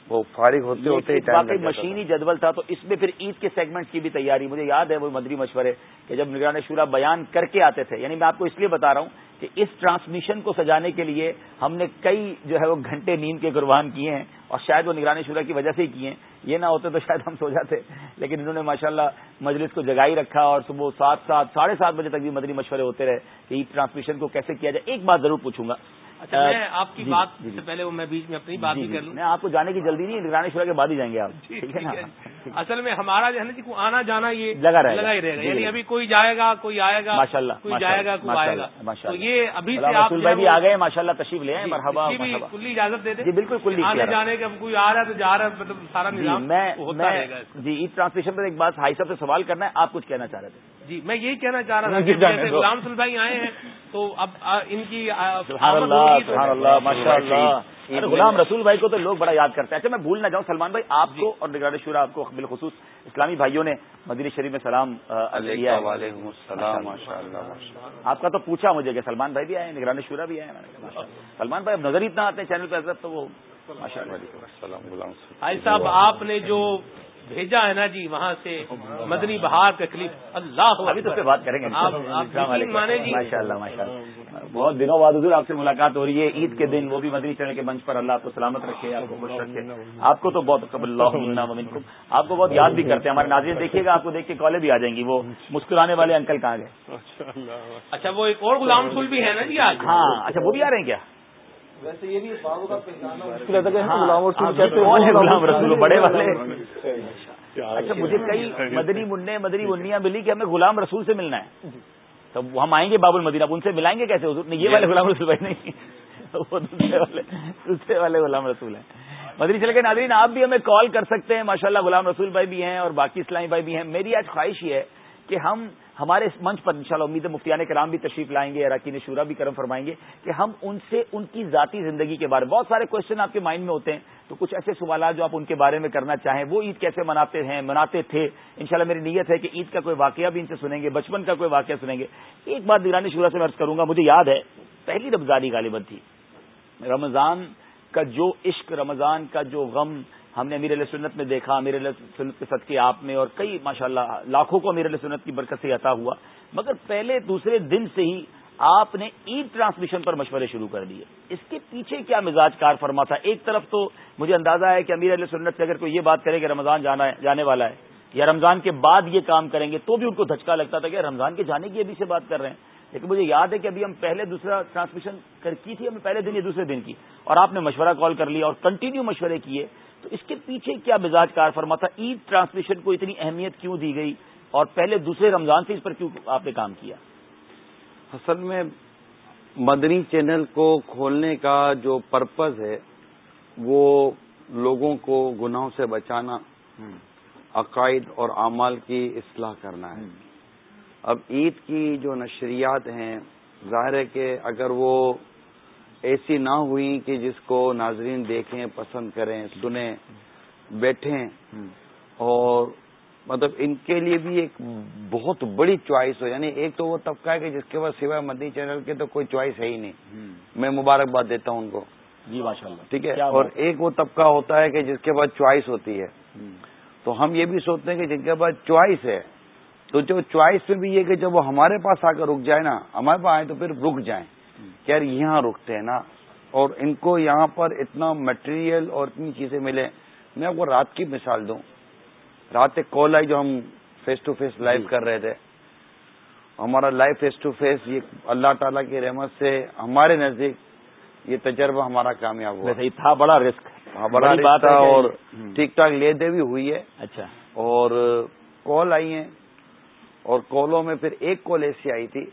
S10: وہ فارغ ہوتے ہوتے
S20: واقعی مشینی جدول تھا تو اس میں پھر عید کے سیگمنٹ کی بھی تیاری مجھے یاد ہے وہ مدری مشورے کہ جب نگران شورا بیان کر کے آتے تھے یعنی میں آپ کو اس لیے بتا رہا ہوں کہ اس ٹرانسمیشن کو سجانے کے لیے ہم نے کئی جو ہے وہ گھنٹے نیند کے قربان کیے ہیں اور شاید وہ نگرانی شورا کی وجہ سے ہی کیے ہیں۔ یہ نہ ہوتے تو شاید ہم سو جاتے لیکن انہوں نے ماشاءاللہ مجلس کو جگائی رکھا اور صبح سات سات ساڑھے سات بجے تک بھی مدنی مشورے ہوتے رہے کہ عید ٹرانسمیشن کو کیسے کیا جائے۔ ایک بات ضرور پوچھوں گا۔
S1: اچھا میں آپ کی
S20: جی،
S1: بات
S20: جی، جی۔
S1: سے پہلے وہ میں بیچ میں اپنی بات بھی۔ کر لوں
S20: میں آپ کو جانے کی جلدی نہیں نگرانی شورا کے بعد ہی جائیں گے آپ ٹھیک ہے نا
S1: اصل میں ہمارا جو ہے نا جی کو آنا جانا یہ
S20: لگا رہے گا۔
S1: لگا ہی رہے گا یعنی۔ ابھی کوئی جائے گا کوئی آئے گا
S20: ماشاء اللہ
S1: کوئی جائے گا کوئی آئے گا تو۔ یہ ابھی سے آپ
S20: بھی آ گئے ماشاء اللہ تشریف لے آئے مرحبا
S1: کلی اجازت دے دیں
S20: جی بالکل کلی
S1: آنے۔ جانے کا کوئی آ رہا ہے تو جا رہا ہے مطلب سارا نظام ہوتا
S20: میں
S1: رہے گا
S20: جی عید ٹرانسلیشن پر ایک بات بھائی صاحب سے سوال کرنا ہے آپ کچھ کہنا چاہ رہے تھے
S1: جی میں یہی کہنا چاہ رہا تھا
S20: جانے
S1: جیسے۔ غلام سل بھائی آئے ہیں تو اب ان کی
S20: ارے غلام رسول بھائی کو تو لوگ بڑا یاد کرتے ہیں۔ اچھا میں بھول نہ جاؤں سلمان بھائی آپ کو اور نگران شورا آپ کو بالخصوص اسلامی بھائیوں نے مدینہ شریف میں سلام
S10: وعلیکم السلام
S20: آپ کا تو پوچھا مجھے کہ سلمان بھائی بھی آئے ہیں نگران شورا بھی آئے ہیں۔ سلمان بھائی اب نظر ہی اتنا آتے ہیں چینل پہ حضرت تو وہ ماشاء اللہ
S1: صاحب آپ نے جو بھیجا ہے نا جی وہاں سے مدنی بہار کا کلپ۔ اللہ
S20: ابھی تو بات کریں گے
S1: مانے جی؟
S20: ماشاء اللہ ماشاء اللہ بہت دنوں بعد حضور آپ سے ملاقات ہو رہی ہے۔ عید کے دن وہ بھی مدنی چڑھنے کے منچ پر اللہ آپ کو سلامت رکھے آپ کو خوش رکھے۔ آپ کو تو بہت قبل اللہ آپ کو بہت یاد بھی کرتے ہیں۔ ہمارے ناظرین دیکھیے گا آپ کو دیکھ کے کالے بھی آ جائیں گی۔ وہ مسکرانے والے انکل کہاں گئے؟
S1: اچھا وہ ایک اور غلام رسول بھی ہے نا جی آج؟
S20: ہاں اچھا وہ بھی آ رہے ہیں کیا؟
S13: ویسے یہ بھی بعضوں کا پہچانا مشکل ہے۔ کہ
S20: ہاں، ہاں، ہے غلام رسول بڑے والے۔
S13: اچھا
S20: مجھے کئی مدنی منع مدنی منیا ملی کہ ہمیں غلام رسول سے ملنا ہے۔ تو ہم آئیں گے باب المدینہ اب ان سے ملائیں گے کیسے؟ حضور نہیں یہ والے غلام رسول بھائی نہیں۔ وہ دوسرے والے دوسرے والے غلام رسول ہیں۔ مدنی چل کے ناظرین آپ بھی ہمیں کال کر سکتے ہیں۔ ماشاءاللہ غلام رسول بھائی بھی ہیں اور باقی اسلامی بھائی بھی ہیں۔ میری آج خواہش یہ ہے کہ ہم ہمارے اس منچ پر انشاءاللہ امید مفتیان کرام بھی تشریف لائیں گے، اراکین شورا بھی کرم فرمائیں گے کہ ہم ان سے ان کی ذاتی زندگی کے بارے میں بہت سارے کوشچن آپ کے مائنڈ میں ہوتے ہیں، تو کچھ ایسے سوالات جو آپ ان کے بارے میں کرنا چاہیں، وہ عید کیسے مناتے ہیں، مناتے تھے؟ انشاءاللہ میری نیت ہے کہ عید کا کوئی واقعہ بھی ان سے سنیں گے، بچپن کا کوئی واقعہ سنیں گے۔ ایک بات نگرانی شورا سے میں عرض کروں گا، مجھے یاد ہے، پہلی رمضانی غالباً تھی۔ رمضان کا جو عشق، رمضان کا جو غم ہم نے امیر علیہ سنت میں دیکھا، امیر علیہ سنت کے صدقے آپ میں اور کئی، ماشاءاللہ، لاکھوں کو امیر علیہ سنت کی برکت سے عطا ہوا۔ مگر پہلے دوسرے دن سے ہی آپ نے عید ٹرانسمیشن پر مشورے شروع کر دیے۔ اس کے پیچھے کیا مزاج کار فرما تھا؟ ایک طرف تو مجھے اندازہ ہے کہ امیر علیہ سنت سے اگر کوئی یہ بات کرے کہ رمضان جانا ہے، جانے والا ہے یا رمضان کے بعد یہ کام کریں گے تو بھی ان کو دھچکا لگتا تھا کہ رمضان کے جانے کی ابھی سے بات کر رہے ہیں۔ لیکن مجھے یاد ہے کہ ابھی ہم پہلے دوسرا ٹرانسمیشن کر کی تھی، ہم پہلے دن یا دوسرے دن کی۔ اور آپ نے مشورہ کال کر لیا اور کنٹینیو مشورے کیے۔ تو اس کے پیچھے کیا مزاج کار فرما تھا؟ عید ٹرانسمیشن کو اتنی اہمیت کیوں دی گئی؟ اور پہلے دوسرے رمضان سے اس پر کیوں آپ نے کام کیا؟
S10: اصل میں مدنی چینل کو کھولنے کا جو پرپز ہے وہ لوگوں کو گناہوں سے بچانا عقائد اور اعمال کی اصلاح کرنا ہے۔ اب عید کی جو نشریات ہیں ظاہر ہے کہ اگر وہ ایسی نہ ہوئی کہ جس کو ناظرین دیکھیں پسند کریں سنیں بیٹھیں۔ اور مطلب ان کے لیے بھی ایک بہت بڑی چوائس ہو۔ یعنی ایک تو وہ طبقہ ہے کہ جس کے پاس سوائے مدنی چینل کے تو کوئی چوائس ہے ہی نہیں۔ میں مبارکباد دیتا ہوں ان کو۔
S20: جی ماشاء اللہ
S10: ٹھیک ہے؟ اور ایک وہ طبقہ ہوتا ہے کہ جس کے پاس چوائس ہوتی ہے۔ تو ہم یہ بھی سوچتے ہیں کہ جن کے پاس چوائس ہے تو جو چوائس میں بھی یہ کہ جب وہ ہمارے پاس آ کر رک جائے نا ہمارے پاس آئے تو پھر رک جائیں۔ یار یہاں رکتے ہیں نا اور ان کو یہاں پر اتنا مٹیریل اور اتنی چیزیں ملے میں آپ کو رات کی مثال دوں۔ رات ایک کال آئی جو ہم فیس ٹو فیس لائیو کر رہے تھے۔ ہمارا لائیو فیس ٹو فیس یہ اللہ تعالیٰ کی رحمت سے ہمارے نزدیک یہ تجربہ ہمارا کامیاب ہوا۔
S20: تھا بڑا رسک
S10: بڑا بات ہے اور ٹھیک ٹھاک لے دے بھی ہوئی ہے۔
S20: اچھا۔
S10: اور کال آئی ہیں۔ اور کالوں میں پھر ایک کال ایسی آئی تھی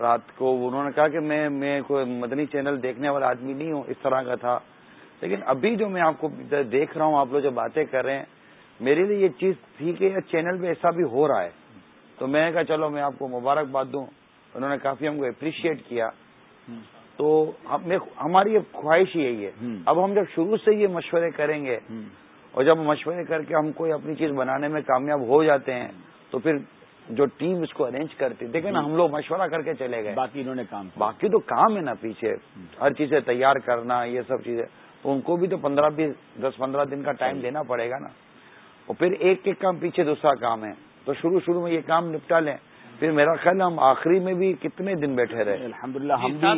S10: رات کو انہوں نے کہا کہ میں میں کوئی مدنی چینل دیکھنے والا آدمی نہیں ہوں، اس طرح کا تھا۔ لیکن ابھی جو میں آپ کو دیکھ رہا ہوں، آپ لوگ جو باتیں کر رہے ہیں، میرے لیے یہ چیز تھی کہ چینل پہ ایسا بھی ہو رہا ہے۔ تو میں نے کہا، چلو میں آپ کو مبارکباد دوں۔ انہوں نے کافی ہم کو اپریشیٹ کیا۔ تو ہماری خواہش یہی ہے۔ اب ہم جب شروع سے یہ مشورے کریں گے، اور جب مشورے کر کے ہم کوئی اپنی چیز بنانے میں کامیاب ہو جاتے ہیں، تو پھر جو ٹیم اس کو ارینج کرتی۔ دیکھیں نا ہم لوگ مشورہ کر کے چلے گئے۔
S20: باقی انہوں نے کام
S10: باقی تو کام ہے نا پیچھے۔ ہر چیزیں تیار کرنا یہ سب چیزیں۔ تو ان کو بھی تو پندرہ بیس دس پندرہ دن کا ٹائم دینا پڑے گا نا۔ اور پھر ایک ایک کام پیچھے دوسرا کام ہے۔ تو شروع شروع میں یہ کام نپٹا لیں۔ پھر میرا خیال ہم آخری میں بھی کتنے دن بیٹھے رہے۔
S20: الحمد للہ ہم بھی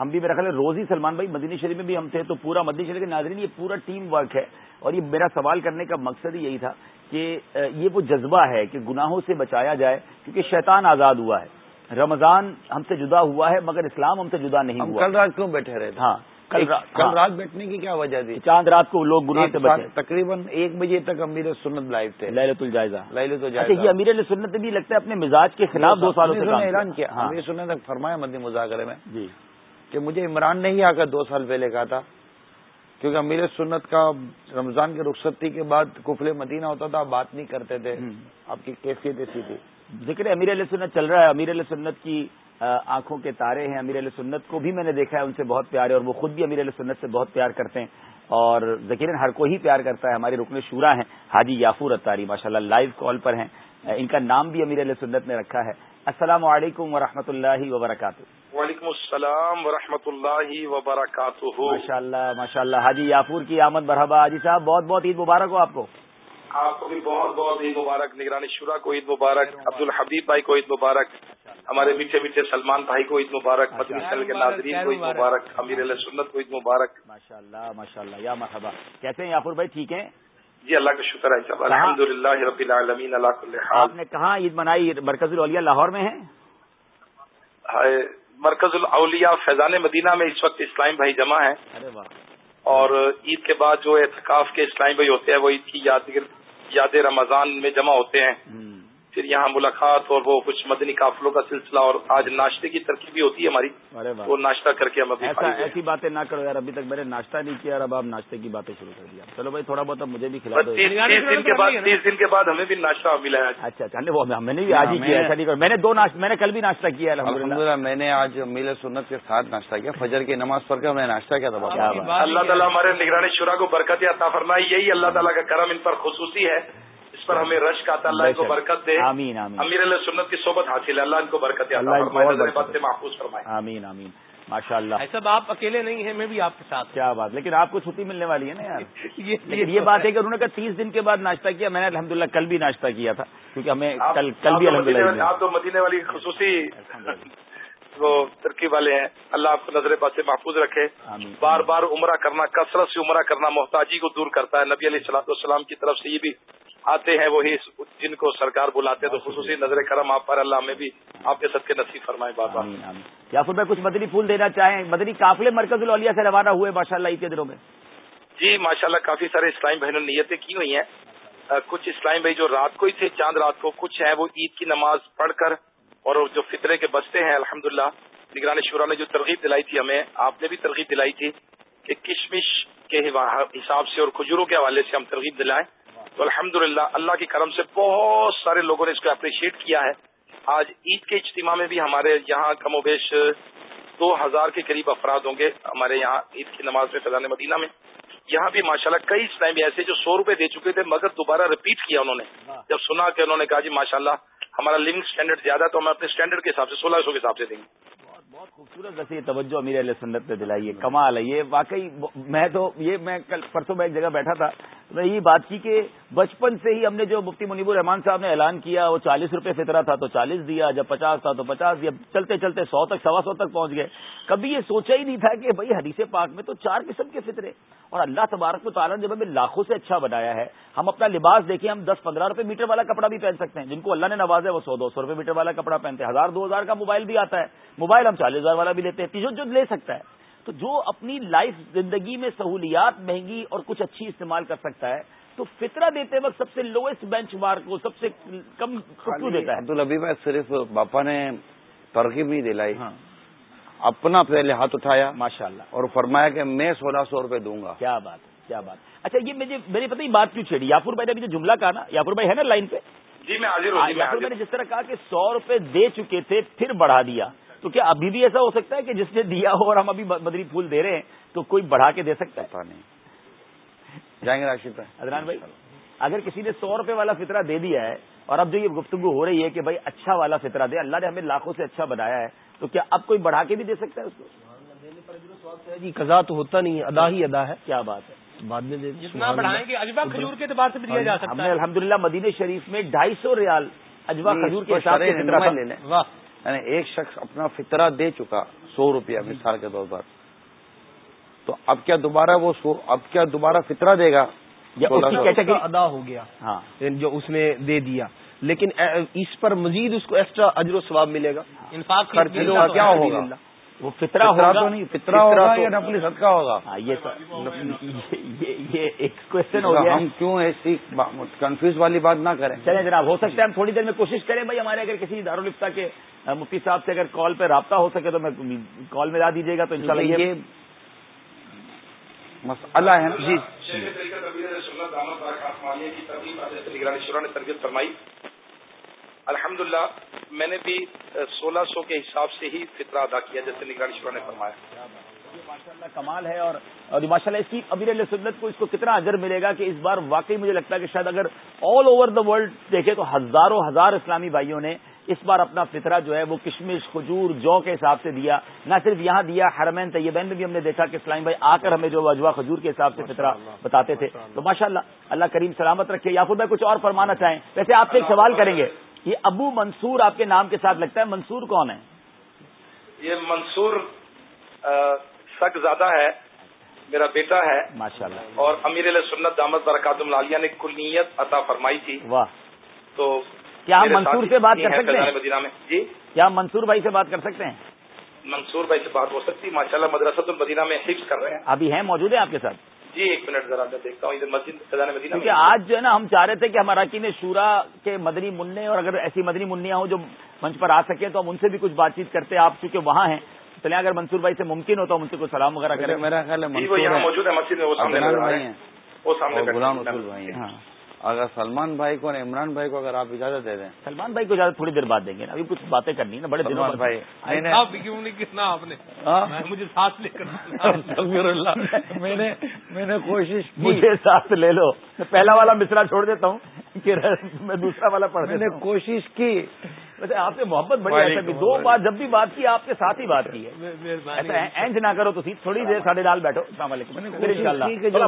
S20: ہم بھی میرا خیال ہے روز ہی سلمان بھائی مدینی شریف میں بھی ہم تھے تو پورا مدنی شریف کے ناظرین یہ پورا ٹیم ورک ہے۔ اور یہ میرا سوال کرنے کا مقصد ہی یہی تھا کہ یہ وہ جذبہ ہے کہ گناہوں سے بچایا جائے کیونکہ شیطان آزاد ہوا ہے۔ رمضان ہم سے جدا ہوا ہے مگر اسلام ہم سے جدا نہیں ہوا۔
S10: کل رات کیوں بیٹھے رہے؟
S20: ہاں
S10: کل کل رات بیٹھنے کی کیا وجہ تھی؟
S20: چاند رات کو لوگ گناہ سے بچے۔
S10: تقریباً ایک بجے تک امیر سنت لائیو تھے۔
S20: للت الجائزہ۔
S10: للت
S20: الجائزہ۔ یہ امیر سنت بھی لگتا ہے اپنے مزاج کے خلاف دو سالوں سے
S10: اعلان کیا۔ امیر سنت تک فرمایا مدنی مذاکرے میں جی۔ کہ مجھے عمران نے ہی آ کر دو سال پہلے کہا تھا۔ کیونکہ امیر سنت کا رمضان کی رخصتی کے بعد کفل مدینہ ہوتا تھا بات نہیں کرتے تھے۔ آپ کی کیفیت ایسی تھی۔
S20: ذکر امیر علیہ سنت چل رہا ہے۔ امیر علیہ سنت کی آنکھوں کے تارے ہیں۔ امیر علیہ سنت کو بھی میں نے دیکھا ہے ان سے بہت پیار ہے اور وہ خود بھی امیر علیہ سنت سے بہت پیار کرتے ہیں۔ اور ذکیر ہر کوئی پیار کرتا ہے۔ ہمارے رکن شورا ہیں حاجی یافور اتاری ماشاء اللہ لائیو کال پر ہیں۔ ان کا نام بھی امیر علیہ سنت نے رکھا ہے۔ السلام علیکم ورحمۃ اللہ وبرکاتہ۔
S21: وعلیکم السلام ورحمۃ اللہ وبرکاتہ۔
S20: ماشاء اللہ ماشاء اللہ حاجی یافور کی آمد مرحبا۔ حاجی صاحب بہت بہت عید مبارک ہو آپ کو۔
S21: آپ کو بھی بہت بہت عید مبارک۔ نگرانی شورا کو عید مبارک عبد الحبیب بھائی کو عید مبارک ہمارے میٹھے میٹھے سلمان بھائی کو عید مبارک مدنی چل کے ناظرین کو عید مبارک امیر علیہ سنت کو عید مبارک۔
S20: ماشاء اللہ ماشاء اللہ یا مرحبا۔ کیسے ہیں یافور بھائی؟ ٹھیک ہیں؟
S21: جی اللہ کا شکر ہے۔ صاحب الحمد للہ رب العالمین اللہ
S20: آپ نے کہاں عید منائی؟ مرکز الاولیاء لاہور میں ہے
S21: مرکز الاولیاء فیضان مدینہ میں اس وقت اسلام بھائی جمع ہیں۔ اور عید کے بعد جو اعتکاف کے اسلام بھائی ہوتے ہیں وہ عید کی یاد رمضان میں جمع ہوتے ہیں۔ پھر یہاں ملاقات اور وہ کچھ مدنی قافلوں کا سلسلہ اور آج ناشتے کی ترکیب بھی ہوتی ہے ہماری وہ ناشتہ کر کے ہم ابھی
S20: ایسا۔ ایسی باتیں نہ کرو یار ابھی تک میں نے ناشتہ نہیں کیا اور اب آپ ناشتے کی باتیں شروع کر دیا چلو بھائی تھوڑا بہت اب مجھے بھی کھلا دو۔
S21: تیس تیس دن کے بعد تیس دن کے بعد ہمیں بھی ناشتہ ملا ہے۔
S20: اچھا اچھا وہ میں نے بھی آج ہی کیا ایسا نہیں کرو۔ میں نے دو ناشتہ میں نے کل بھی ناشتہ کیا الحمد للہ
S10: میں نے آج میل سنت کے ساتھ ناشتہ کیا فجر کی نماز پڑھ کر میں نے ناشتہ کیا تھا۔
S21: اللہ تعالیٰ ہمارے نگرانی شورا کو برکت عطا فرمائی یہی اللہ تعالیٰ کا کرم ان پر خصوصی ہے۔ پر ہمیں رش کا اللہ ان کو برکت دے۔
S20: آمین آمین.
S21: امیر علیہ سنت کی صحبت حاصل ہے۔ اللہ ان کو برکت
S20: اللہ
S21: سے
S20: دے۔
S21: محفوظ فرمائے۔
S20: آمین آمین۔ ماشاء اللہ
S1: ایسا آپ اکیلے نہیں ہیں میں بھی آپ کے ساتھ
S20: کیا بات لیکن آپ کو چھٹی ملنے والی ہے نا یار۔
S1: یہ
S20: بات ہے کہ انہوں نے کہا تیس دن کے بعد ناشتہ کیا میں نے الحمدللہ کل بھی ناشتہ کیا تھا کیونکہ ہمیں کل کل بھی الحمد للہ
S21: آپ تو مدینے والی خصوصی وہ ترکیب والے ہیں۔ اللہ آپ کو نظر بات سے محفوظ رکھے۔ بار بار عمرہ کرنا کثرت سے عمرہ کرنا محتاجی کو دور کرتا ہے۔ نبی علیہ السلاۃ والسلام کی طرف سے یہ بھی آتے ہیں وہی جن کو سرکار بلاتے ہیں۔ تو خصوصی نظر کرم آپ پر اللہ ہمیں بھی آپ کے سب کے نصیب فرمائے۔
S20: یا پھر میں کچھ مدنی پھول دینا چاہیں؟ مدنی قافلے مرکز الاولیاء سے روانہ ہوئے ماشاء اللہ عید کے دنوں میں۔
S21: جی ماشاءاللہ کافی سارے اسلام بہنوں نے نیتیں کی ہوئی ہیں۔ کچھ اسلام بھائی جو رات کو ہی تھے چاند رات کو کچھ ہیں وہ عید کی نماز پڑھ کر اور جو فطرے کے بستے ہیں الحمدللہ نگران شورا نے جو ترغیب دلائی تھی ہمیں آپ نے بھی ترغیب دلائی تھی کہ کشمش کے حساب سے اور کھجوروں کے حوالے سے ہم ترغیب دلائیں۔ تو الحمدللہ اللہ کے کرم سے بہت سارے لوگوں نے اس کو اپریشیٹ کیا ہے۔ آج عید کے اجتماع میں بھی ہمارے یہاں کم و بیش دو ہزار کے قریب افراد ہوں گے ہمارے یہاں عید کی نماز میں فضان مدینہ میں۔ یہاں بھی ماشاءاللہ کئی اسلامی ایسے جو سو روپے دے چکے تھے مگر دوبارہ ریپیٹ کیا انہوں نے۔ جب سنا کہ انہوں نے کہا جی ماشاءاللہ ہمارا لونگ اسٹینڈرڈ زیادہ ہے تو ہم اپنے اسٹینڈرڈ کے حساب سے سولہ سو کے حساب سے دیں گے۔
S20: بہت خوبصورت ویسے یہ توجہ امیر علیہ سنت نے دلائی ہے کمال ہے، یہ واقعی میں تو، یہ میں کل پرسوں میں ایک جگہ بیٹھا تھا میں یہ بات کی کہ بچپن سے ہی ہم نے جو مفتی منیب الرحمان صاحب نے اعلان کیا، وہ چالیس روپے فطرہ تھا تو چالیس دیا، جب پچاس تھا تو پچاس دیا، چلتے چلتے سو تک، سوا سو تک پہنچ گئے۔ کبھی یہ سوچا ہی نہیں تھا کہ بھائی حدیث پاک میں تو چار قسم کے فطرے اور اللہ تبارک و تعالیٰ نے جب ہمیں لاکھوں سے اچھا بنایا ہے، ہم اپنا لباس دیکھیں، ہم دس پندرہ روپے میٹر والا کپڑا بھی پہن سکتے ہیں، جن کو اللہ نے نوازا ہے وہ سو، دو سو روپے میٹر والا کپڑا پہنتے ہیں۔ ہزار، دو ہزار کا موبائل بھی آتا ہے۔ موبائل ہم چالیس ہزار والا بھی لیتے ہیں جو جو لے سکتا ہے۔ تو جو اپنی لائف زندگی میں سہولیات مہنگی اور کچھ اچھی استعمال کر سکتا ہے تو فطرہ دیتے وقت سب سے لوئسٹ بینچ مارک کو سب سے کم کیوں دیتا ہے۔
S10: عبدالحبی میں صرف باپا نے ترغیب نہیں دلائی۔ اپنا پہلے ہاتھ اٹھایا
S20: ماشاء اللہ
S10: اور فرمایا کہ میں سولہ سو روپے دوں گا۔
S20: کیا بات ہے کیا بات اچھا یہ مجھے میری پتہ ہی بات کیوں چھیڑی؟ یافور بھائی نے ابھی جو جملہ کہا نا یافور بھائی ہے نا لائن پہ؟
S21: جی میں حاضر ہوں جی میں
S20: یافور بھائی نے جس طرح کہا کہ سو روپے دے چکے تھے پھر بڑھا دیا۔ تو کیا ابھی بھی ایسا ہو سکتا ہے کہ جس نے دیا ہو اور ہم ابھی بدری پھول دے رہے ہیں تو کوئی بڑھا کے دے سکتا ہے؟
S10: پتا نہیں۔ جائیں گے راشد بھائی۔
S20: ادنان بھائی اگر کسی نے سو روپے والا فطرہ دے دیا ہے اور اب جو یہ گفتگو ہو رہی ہے کہ بھائی اچھا والا فطرہ دے اللہ نے ہمیں لاکھوں سے اچھا بنایا ہے تو کیا اب کوئی بڑھا کے بھی دے سکتا ہے اس کو؟
S11: جی قضا تو ہوتا نہیں ہے ادا ہی ادا ہے۔
S20: کیا بات ہے؟
S11: بعد میں دے
S1: جتنا بڑھائیں گے اجبا کھجور کے اعتبار سے بھی دیا جا
S20: ہم
S1: سکتا
S20: نے
S1: ہے۔
S20: الحمدللہ مدینہ شریف میں ڈھائی سو ریال اجوا کھجور کے حساب سے
S10: یعنی ایک شخص اپنا فطرہ دے چکا سو روپیہ مثال کے طور پر۔ تو اب کیا دوبارہ وہ سو اب کیا دوبارہ فطرہ دے گا؟
S20: یا اس کی
S10: سولہ سو؟
S20: کیٹیگری
S11: ادا ہو گیا۔
S20: ہاں۔
S11: جو اس نے دے دیا۔ لیکن اس پر مزید اس کو ایکسٹرا اجر و ثواب ملے گا۔
S1: انفاق
S10: کیا۔ ہوگا؟
S20: وہ فطرہ ہوگا؟
S10: تو نہیں فطرہ ہوگا یا نفلی صدقہ ہوگا؟
S20: ہاں یہ سر- یہ- یہ- یہ ایک کوشچن ہو گیا۔
S10: ہم کیوں ایسی کنفیوز والی بات نہ کریں؟
S20: چلیں جناب ہو سکتا ہے ہم تھوڑی دیر میں کوشش کریں بھائی ہمارے اگر کسی دارالفتا کے مفتی صاحب سے اگر کال پہ رابطہ ہو سکے تو میں کال میں لا دیجیے گا تو انشاءاللہ
S10: کیونکہ
S20: یہ
S10: یہ مسئلہ ہے جی۔
S21: نے تربیت فرمائی۔ الحمدللہ میں نے بھی سولہ سو کے حساب سے ہی فطرہ ادا کیا جیسے نگرانی شورا نے فرمایا۔
S20: ماشاءاللہ کمال ہے اور اور ماشاءاللہ اس کی امیر علیہ سنت کو اس کو کتنا اجر ملے گا کہ اس بار واقعی مجھے لگتا ہے کہ شاید اگر آل اوور دا ورلڈ دیکھے تو ہزاروں ہزار اسلامی بھائیوں نے اس بار اپنا فطرہ جو ہے وہ کشمش کھجور جو کے حساب سے دیا۔ نہ صرف یہاں دیا حرمین طیبین میں بھی ہم نے دیکھا کہ اسلام بھائی آ کر ہمیں جو اجوا کھجور کے حساب سے فطرہ بتاتے تھے۔ تو ماشاءاللہ اللہ کریم سلامت رکھے۔ یافر بھائی کچھ اور فرمانا چاہیں؟ ویسے آپ سے ایک سوال کریں گے۔ یہ ابو منصور آپ کے نام کے ساتھ لگتا ہے منصور کون ہے؟
S21: یہ منصور سک زیادہ ہے میرا بیٹا ہے۔
S20: ماشاءاللہ۔
S21: اور امیر علیہ سنت دامت برکات العالیہ نے کلیت عطا فرمائی تھی۔
S20: واہ۔
S21: تو
S20: کیا منصور سے بات کر سکتے ہیں؟
S21: مدینہ میں۔ جی؟
S20: کیا منصور بھائی سے بات کر سکتے ہیں؟
S21: منصور بھائی سے بات ہو سکتی ماشاء اللہ مدرسۃ المدینہ میں حفظ کر رہے ہیں۔
S20: ابھی ہیں موجود ہیں آپ کے ساتھ؟
S21: جی ایک منٹ ذرا میں دیکھتا ہوں ادھر مسجد خزانہ مدینہ
S20: کیونکہ آج جو ہے نا ہم چاہ رہے تھے کہ ہمارا کی شورا کے مدنی منع اور اگر ایسی مدنی منیاں ہوں جو منچ پر آ سکے تو ہم ان سے بھی کچھ بات چیت کرتے آپ چونکہ وہاں ہیں چلیں اگر منصور بھائی سے ممکن ہو تو ہم ان سے کوئی سلام وغیرہ کریں۔
S21: میرا خیال ہے موجود ہے مسجد میں وہ سامنے وہ
S10: سامنے ہاں۔ اگر سلمان بھائی کو اور عمران بھائی کو اگر آپ اجازت دے دیں۔
S20: سلمان بھائی کو اجازت تھوڑی دیر بعد دیں گے ابھی کچھ باتیں کرنی ہے نا بڑے دنوں
S10: بھائی
S1: کتنا آپ نے؟ مجھے ساتھ لے کر
S10: میں نے میں نے کوشش
S20: مجھے ساتھ لے لو۔ پہلا والا مصرا چھوڑ دیتا ہوں کہ میں دوسرا والا پڑھ
S10: میں نے کوشش کی۔
S20: ویسے آپ سے محبت بڑی ایسا بھی۔ دو بار جب بھی بات کی آپ کے ساتھ ہی بات کی ہے۔ ایسا اینج نہ کرو تو تھوڑی دیر ساڑھے ڈال بیٹھو۔ السلام علیکم۔ پھر ان شاء اللہ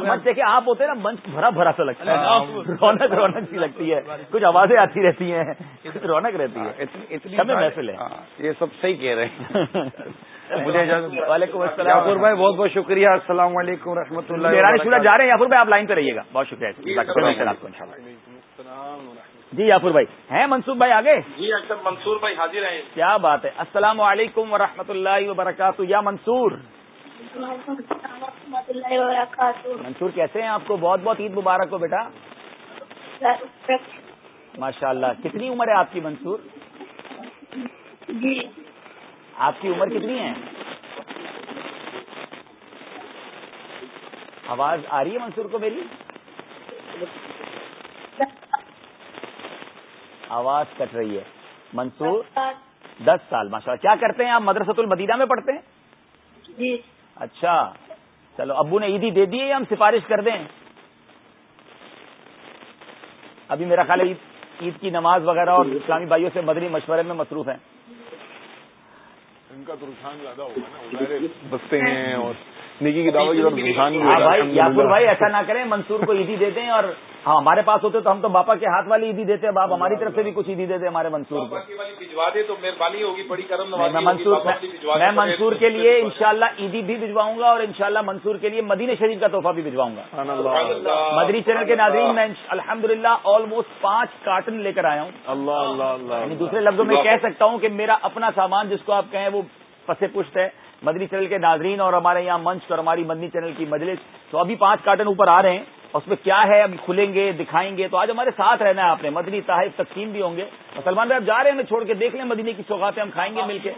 S20: منچ دیکھے آپ ہوتے ہیں نا منچ بھرا بھرا سا لگتا ہے۔ رونق رونق سی لگتی ہے۔ کچھ آوازیں آتی رہتی ہیں۔ رونق رہتی ہے۔ اتنی محفل ہے۔
S10: یہ سب صحیح کہہ رہے ہیں۔ مجھے
S20: وعلیکم السلام۔
S10: بھائی بہت بہت شکریہ۔ السلام علیکم رحمۃ اللہ
S20: میرا جا رہے ہیں یافر بھائی آپ لائن پہ رہیے گا۔ بہت شکریہ۔ جی یافر بھائی۔ ہیں منصوب بھائی آگے؟
S21: جی اکثر منصور بھائی حاضر ہیں۔
S20: کیا بات ہے۔ السلام علیکم و اللہ وبرکاتہ۔ یا منصور۔ منصور کیسے ہیں آپ کو؟ بہت بہت عید مبارک ہو بیٹا۔ ماشاء اللہ کتنی عمر ہے آپ کی منصور؟
S22: جی۔
S20: آپ کی عمر کتنی ہے؟ آواز آ رہی ہے منصور کو میری؟ آواز کٹ رہی ہے۔ منصور دس سال۔ ماشاء اللہ کیا کرتے ہیں آپ مدرسۃ المدینہ میں پڑھتے ہیں؟
S22: جی۔
S20: اچھا۔ چلو ابو نے عیدی دے دی ہے یا ہم سفارش کر دیں؟ ابھی میرا خیال ہے عید کی نماز وغیرہ اور اسلامی بھائیوں سے مدنی مشورے میں مصروف ہیں۔
S8: ان کا تو رجحان زیادہ ہوگا نا بستے ہیں اور نیکی کی دعوت
S20: ہاں بھائی یاقور بھائی ایسا نہ کریں منصور کو عیدی دے دیں اور ہاں ہمارے پاس ہوتے تو ہم تو باپا کے ہاتھ والی عیدی دیتے ہیں باپ ہماری طرف سے بھی کچھ عیدی دیتے ہمارے منصور کو۔
S21: تو مہربانی ہوگی بڑی کرم
S20: میں منصور میں منصور کے لیے انشاءاللہ عیدی بھی بھجواؤں گا اور انشاءاللہ منصور کے لیے مدینہ شریف کا تحفہ بھی بھجواؤں گا۔ مدری چینل کے ناظرین میں الحمد للہ آلموسٹ پانچ کارٹن لے کر آیا ہوں۔
S8: اللہ اللہ
S20: یعنی دوسرے لفظوں میں کہہ سکتا ہوں کہ میرا اپنا سامان جس کو آپ کہیں وہ پسے پشت ہے۔ مدنی چینل کے ناظرین اور ہمارے یہاں منچ اور ہماری مدنی چینل کی مجلس تو ابھی پانچ کارٹن اوپر آ رہے ہیں۔ اس میں کیا ہے؟ ابھی کھلیں گے دکھائیں گے۔ تو آج ہمارے ساتھ رہنا ہے آپ نے۔ مدنی تحائف تقسیم بھی ہوں گے۔ مسلمان بھائی آپ جا رہے ہیں ہمیں چھوڑ کے دیکھ لیں مدنی کی سوگاتیں ہم کھائیں گے مل کے۔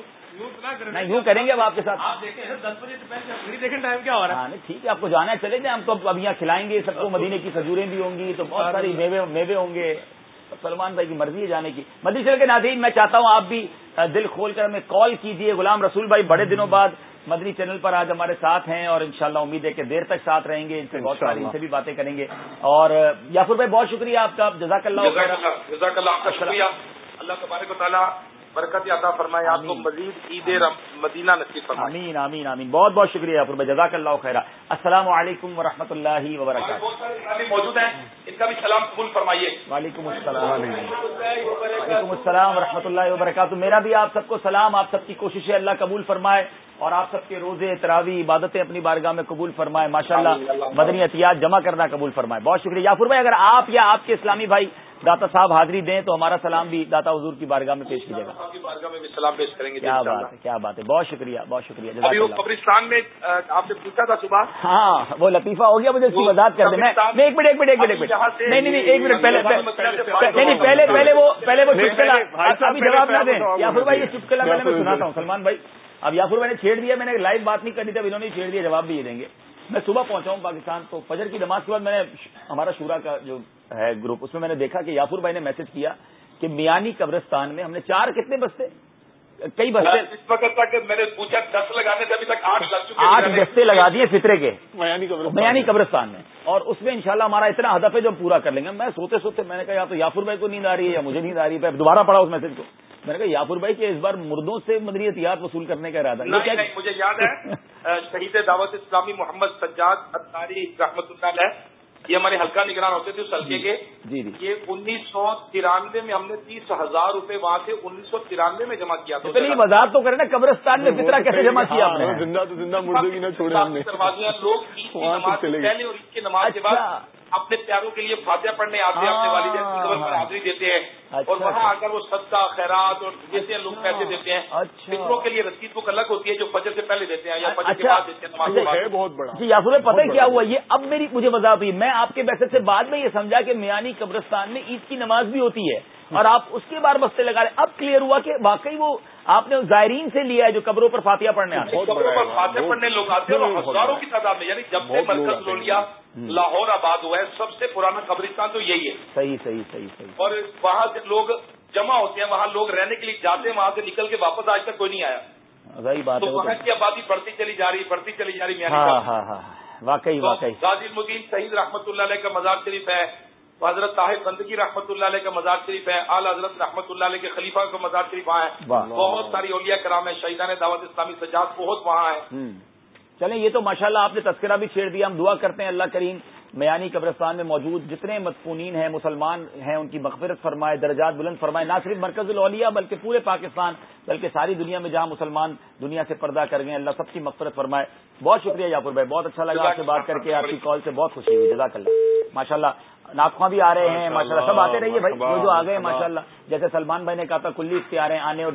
S20: نہیں یوں کریں گے اب آپ کے ساتھ۔
S1: کیا ہو رہا
S20: ہے۔ نہیں ٹھیک ہے آپ کو جانا ہے چلے جائیں ہم تو اب یہاں کھلائیں گے سب کو مدینے کی کھجوریں بھی ہوں گی تو بہت ساری میوے ہوں گے۔ سلمان بھائی کی مرضی ہے جانے کی۔ مدی کے ناظرین میں چاہتا ہوں آپ بھی دل کھول کر ہمیں کال کیجیے غلام رسول بھائی بڑے دنوں بعد مدنی چینل پر آج ہمارے ساتھ ہیں اور انشاءاللہ امید ہے کہ دیر تک ساتھ رہیں گے ان سے بہت ساری ان سے بھی باتیں کریں گے۔ اور یافر بھائی بہت شکریہ آپ کا جزاک اللہ
S21: جزاک اللہ کا شکریہ۔ اللہ تبارک و تعالیٰ برکت عطا فرمائے آپ کو مزید عید مدینہ نصیب فرمائے۔
S20: آمین آمین آمین۔ بہت بہت شکریہ یافر بھائی جزاک اللہ خیرہ السلام علیکم ورحمۃ اللہ وبرکاتہ
S21: بہت سارے موجود ہیں ان کا بھی سلام قبول فرمائیے۔
S20: وعلیکم السلام۔ وعلیکم السلام۔ ورحمۃ اللہ وبرکاتہ۔ میرا بھی آپ سب کو سلام آپ سب کی کوششیں اللہ قبول فرمائے۔ اور آپ سب کے روزے تراوی عبادتیں اپنی بارگاہ میں قبول فرمائے ماشاء اللہ مدنی احتیاط جمع کرنا قبول فرمائے۔ بہت شکریہ۔ یافر بھائی اگر آپ یا آپ کے اسلامی بھائی داتا صاحب حاضری دیں تو ہمارا سلام بھی داتا حضور کی بارگاہ میں پیش کیجیے گا۔
S21: سلام پیش کریں گے
S20: کیا بات ہے کیا بات ہے۔ بہت شکریہ بہت شکریہ۔
S21: قبرستان میں آپ سے پوچھا تھا صبح۔
S20: ہاں وہ لطیفہ ہو گیا مجھے اس کی وضاحت کر دیں۔ میں ایک منٹ ایک منٹ ایک منٹ ایک منٹ۔ نہیں نہیں ایک منٹ پہلے نہیں نہیں پہلے پہلے وہ پہلے وہ چٹکلا ابھی جواب نہ دیں۔ یافر بھائی یہ چٹکلا پہلے میں سناتا ہوں سلمان بھائی۔ اب یافر میں نے چھیڑ دیا میں نے لائیو بات نہیں کرنی تھی اب انہوں نے چھیڑ دیا جواب بھی یہ دیں گے۔ میں صبح پہنچا ہوں پاکستان تو فجر کی نماز کے بعد میں نے ہمارا شورا کا جو ہے گروپ اس میں میں نے دیکھا کہ یافر بھائی نے میسج کیا کہ میانی قبرستان میں ہم نے چار کتنے بستے؟ کئی بستے؟
S21: اس وقت تک میں نے پوچھا دس لگانے سے ابھی تک آٹھ لگ چکے
S20: آٹھ بستے لگا دیے فطرے کے۔ میانی قبرستان میں۔ اور اس میں انشاءاللہ ہمارا اتنا ہدف ہے جو ہم پورا کر لیں گے۔ میں سوتے سوتے میں نے کہا یا تو یافر بھائی کو نیند آ رہی ہے یا مجھے نیند آ رہی ہے۔ دوبارہ پڑھا اس میسج کو۔ میں نے کہا یافر بھائی کہ اس بار مردوں سے مدنی احتیاط وصول کرنے کا ارادہ
S21: مجھے یاد ہے شہید دعوت اسلامی محمد سجاد اطاری رحمت اللہ علیہ یہ ہمارے ہلکا نگران ہوتے تھے اس ہلکے کے۔
S20: جی جی۔
S21: یہ انیس سو ترانوے میں ہم نے تیس ہزار روپے وہاں سے انیس سو ترانوے میں جمع کیا تھا۔
S20: چلیے وضاحت تو کریں نا قبرستان میں فطرہ کیسے جمع کیا آپ نے؟
S8: زندہ تو زندہ مردے کی نہ چھوڑے ہم نے۔
S21: لوگ پہلے اور عید کی نماز کے بعد اپنے پیاروں کے لیے فاتحہ پڑھنے آتے ہیں اپنے والدین کی قبر پر حاضری دیتے ہیں۔ اور وہاں آ کر وہ صدقہ خیرات اور جیسے لوگ پیسے دیتے ہیں فطروں کے لیے رسید بک الگ ہوتی ہے جو فجر سے پہلے دیتے ہیں یا فجر کے بعد دیتے ہیں
S20: بہت بڑا۔ جی یاسر پتہ کیا ہوا؟ یہ اب میری مجھے وضاحت ہوئی میں آپ کے میسج سے بعد میں یہ سمجھا کہ میانی قبرستان میں عید کی نماز بھی ہوتی ہے۔ اور آپ اس کے بار بستے لگا رہے اب کلیئر ہوا کہ واقعی وہ آپ نے زائرین سے لیا ہے جو قبروں پر فاتحہ پڑھنے آتے ہیں۔
S21: قبروں پر فاتحہ پڑھنے لوگ آتے ہیں اور ہزاروں کی تعداد میں یعنی جب سے مرکز لولیا لاہور آباد ہوا ہے سب سے پرانا قبرستان تو یہی ہے۔
S20: صحیح صحیح صحیح صحیح۔
S21: اور وہاں سے لوگ جمع ہوتے ہیں وہاں لوگ رہنے کے لیے جاتے ہیں وہاں سے نکل کے واپس آج تک کوئی نہیں آیا۔
S20: صحیح بات
S21: تو
S20: ہے
S21: وہاں کی آبادی بڑھتی چلی جا رہی بڑھتی چلی جا رہی
S20: ہاں
S21: میانی
S20: ہاں ہاں واقعی واقعی۔
S21: غازی المدین شہید رحمۃ اللہ علیہ کا مزار شریف ہے۔ حضرت طاہر بندگی رحمۃ اللہ علیہ کا مزار شریف ہے اعلی حضرت رحمۃ اللہ علیہ کے خلیفہ کا مزار شریف وہاں ہے۔ بہت ساری اولیاء کرام ہیں شہیدان دعوت اسلامی سجاد بہت وہاں ہیں۔
S20: چلیں یہ تو ماشاءاللہ آپ نے تذکرہ بھی چھیڑ دیا ہم دعا کرتے ہیں اللہ کریم میانی قبرستان میں موجود جتنے مدفونین ہیں مسلمان ہیں ان کی مغفرت فرمائے درجات بلند فرمائے نہ صرف مرکز الاولیاء بلکہ پورے پاکستان بلکہ ساری دنیا میں جہاں مسلمان دنیا سے پردہ کر گئے اللہ سب کی مغفرت فرمائے۔ بہت شکریہ یاپور بھائی بہت اچھا لگا آپ سے بات کر کے آپ کی کال سے بہت خوشی ہوئی جزاک اللہ۔ ماشاء اللہ ناخواں بھی آ رہے ہیں ماشاء اللہ سب آتے رہیے بھائی وہ جو آ گئے ماشاء اللہ جیسے سلمان بھائی نے کہا تھا کلی اختیار ہیں آنے اور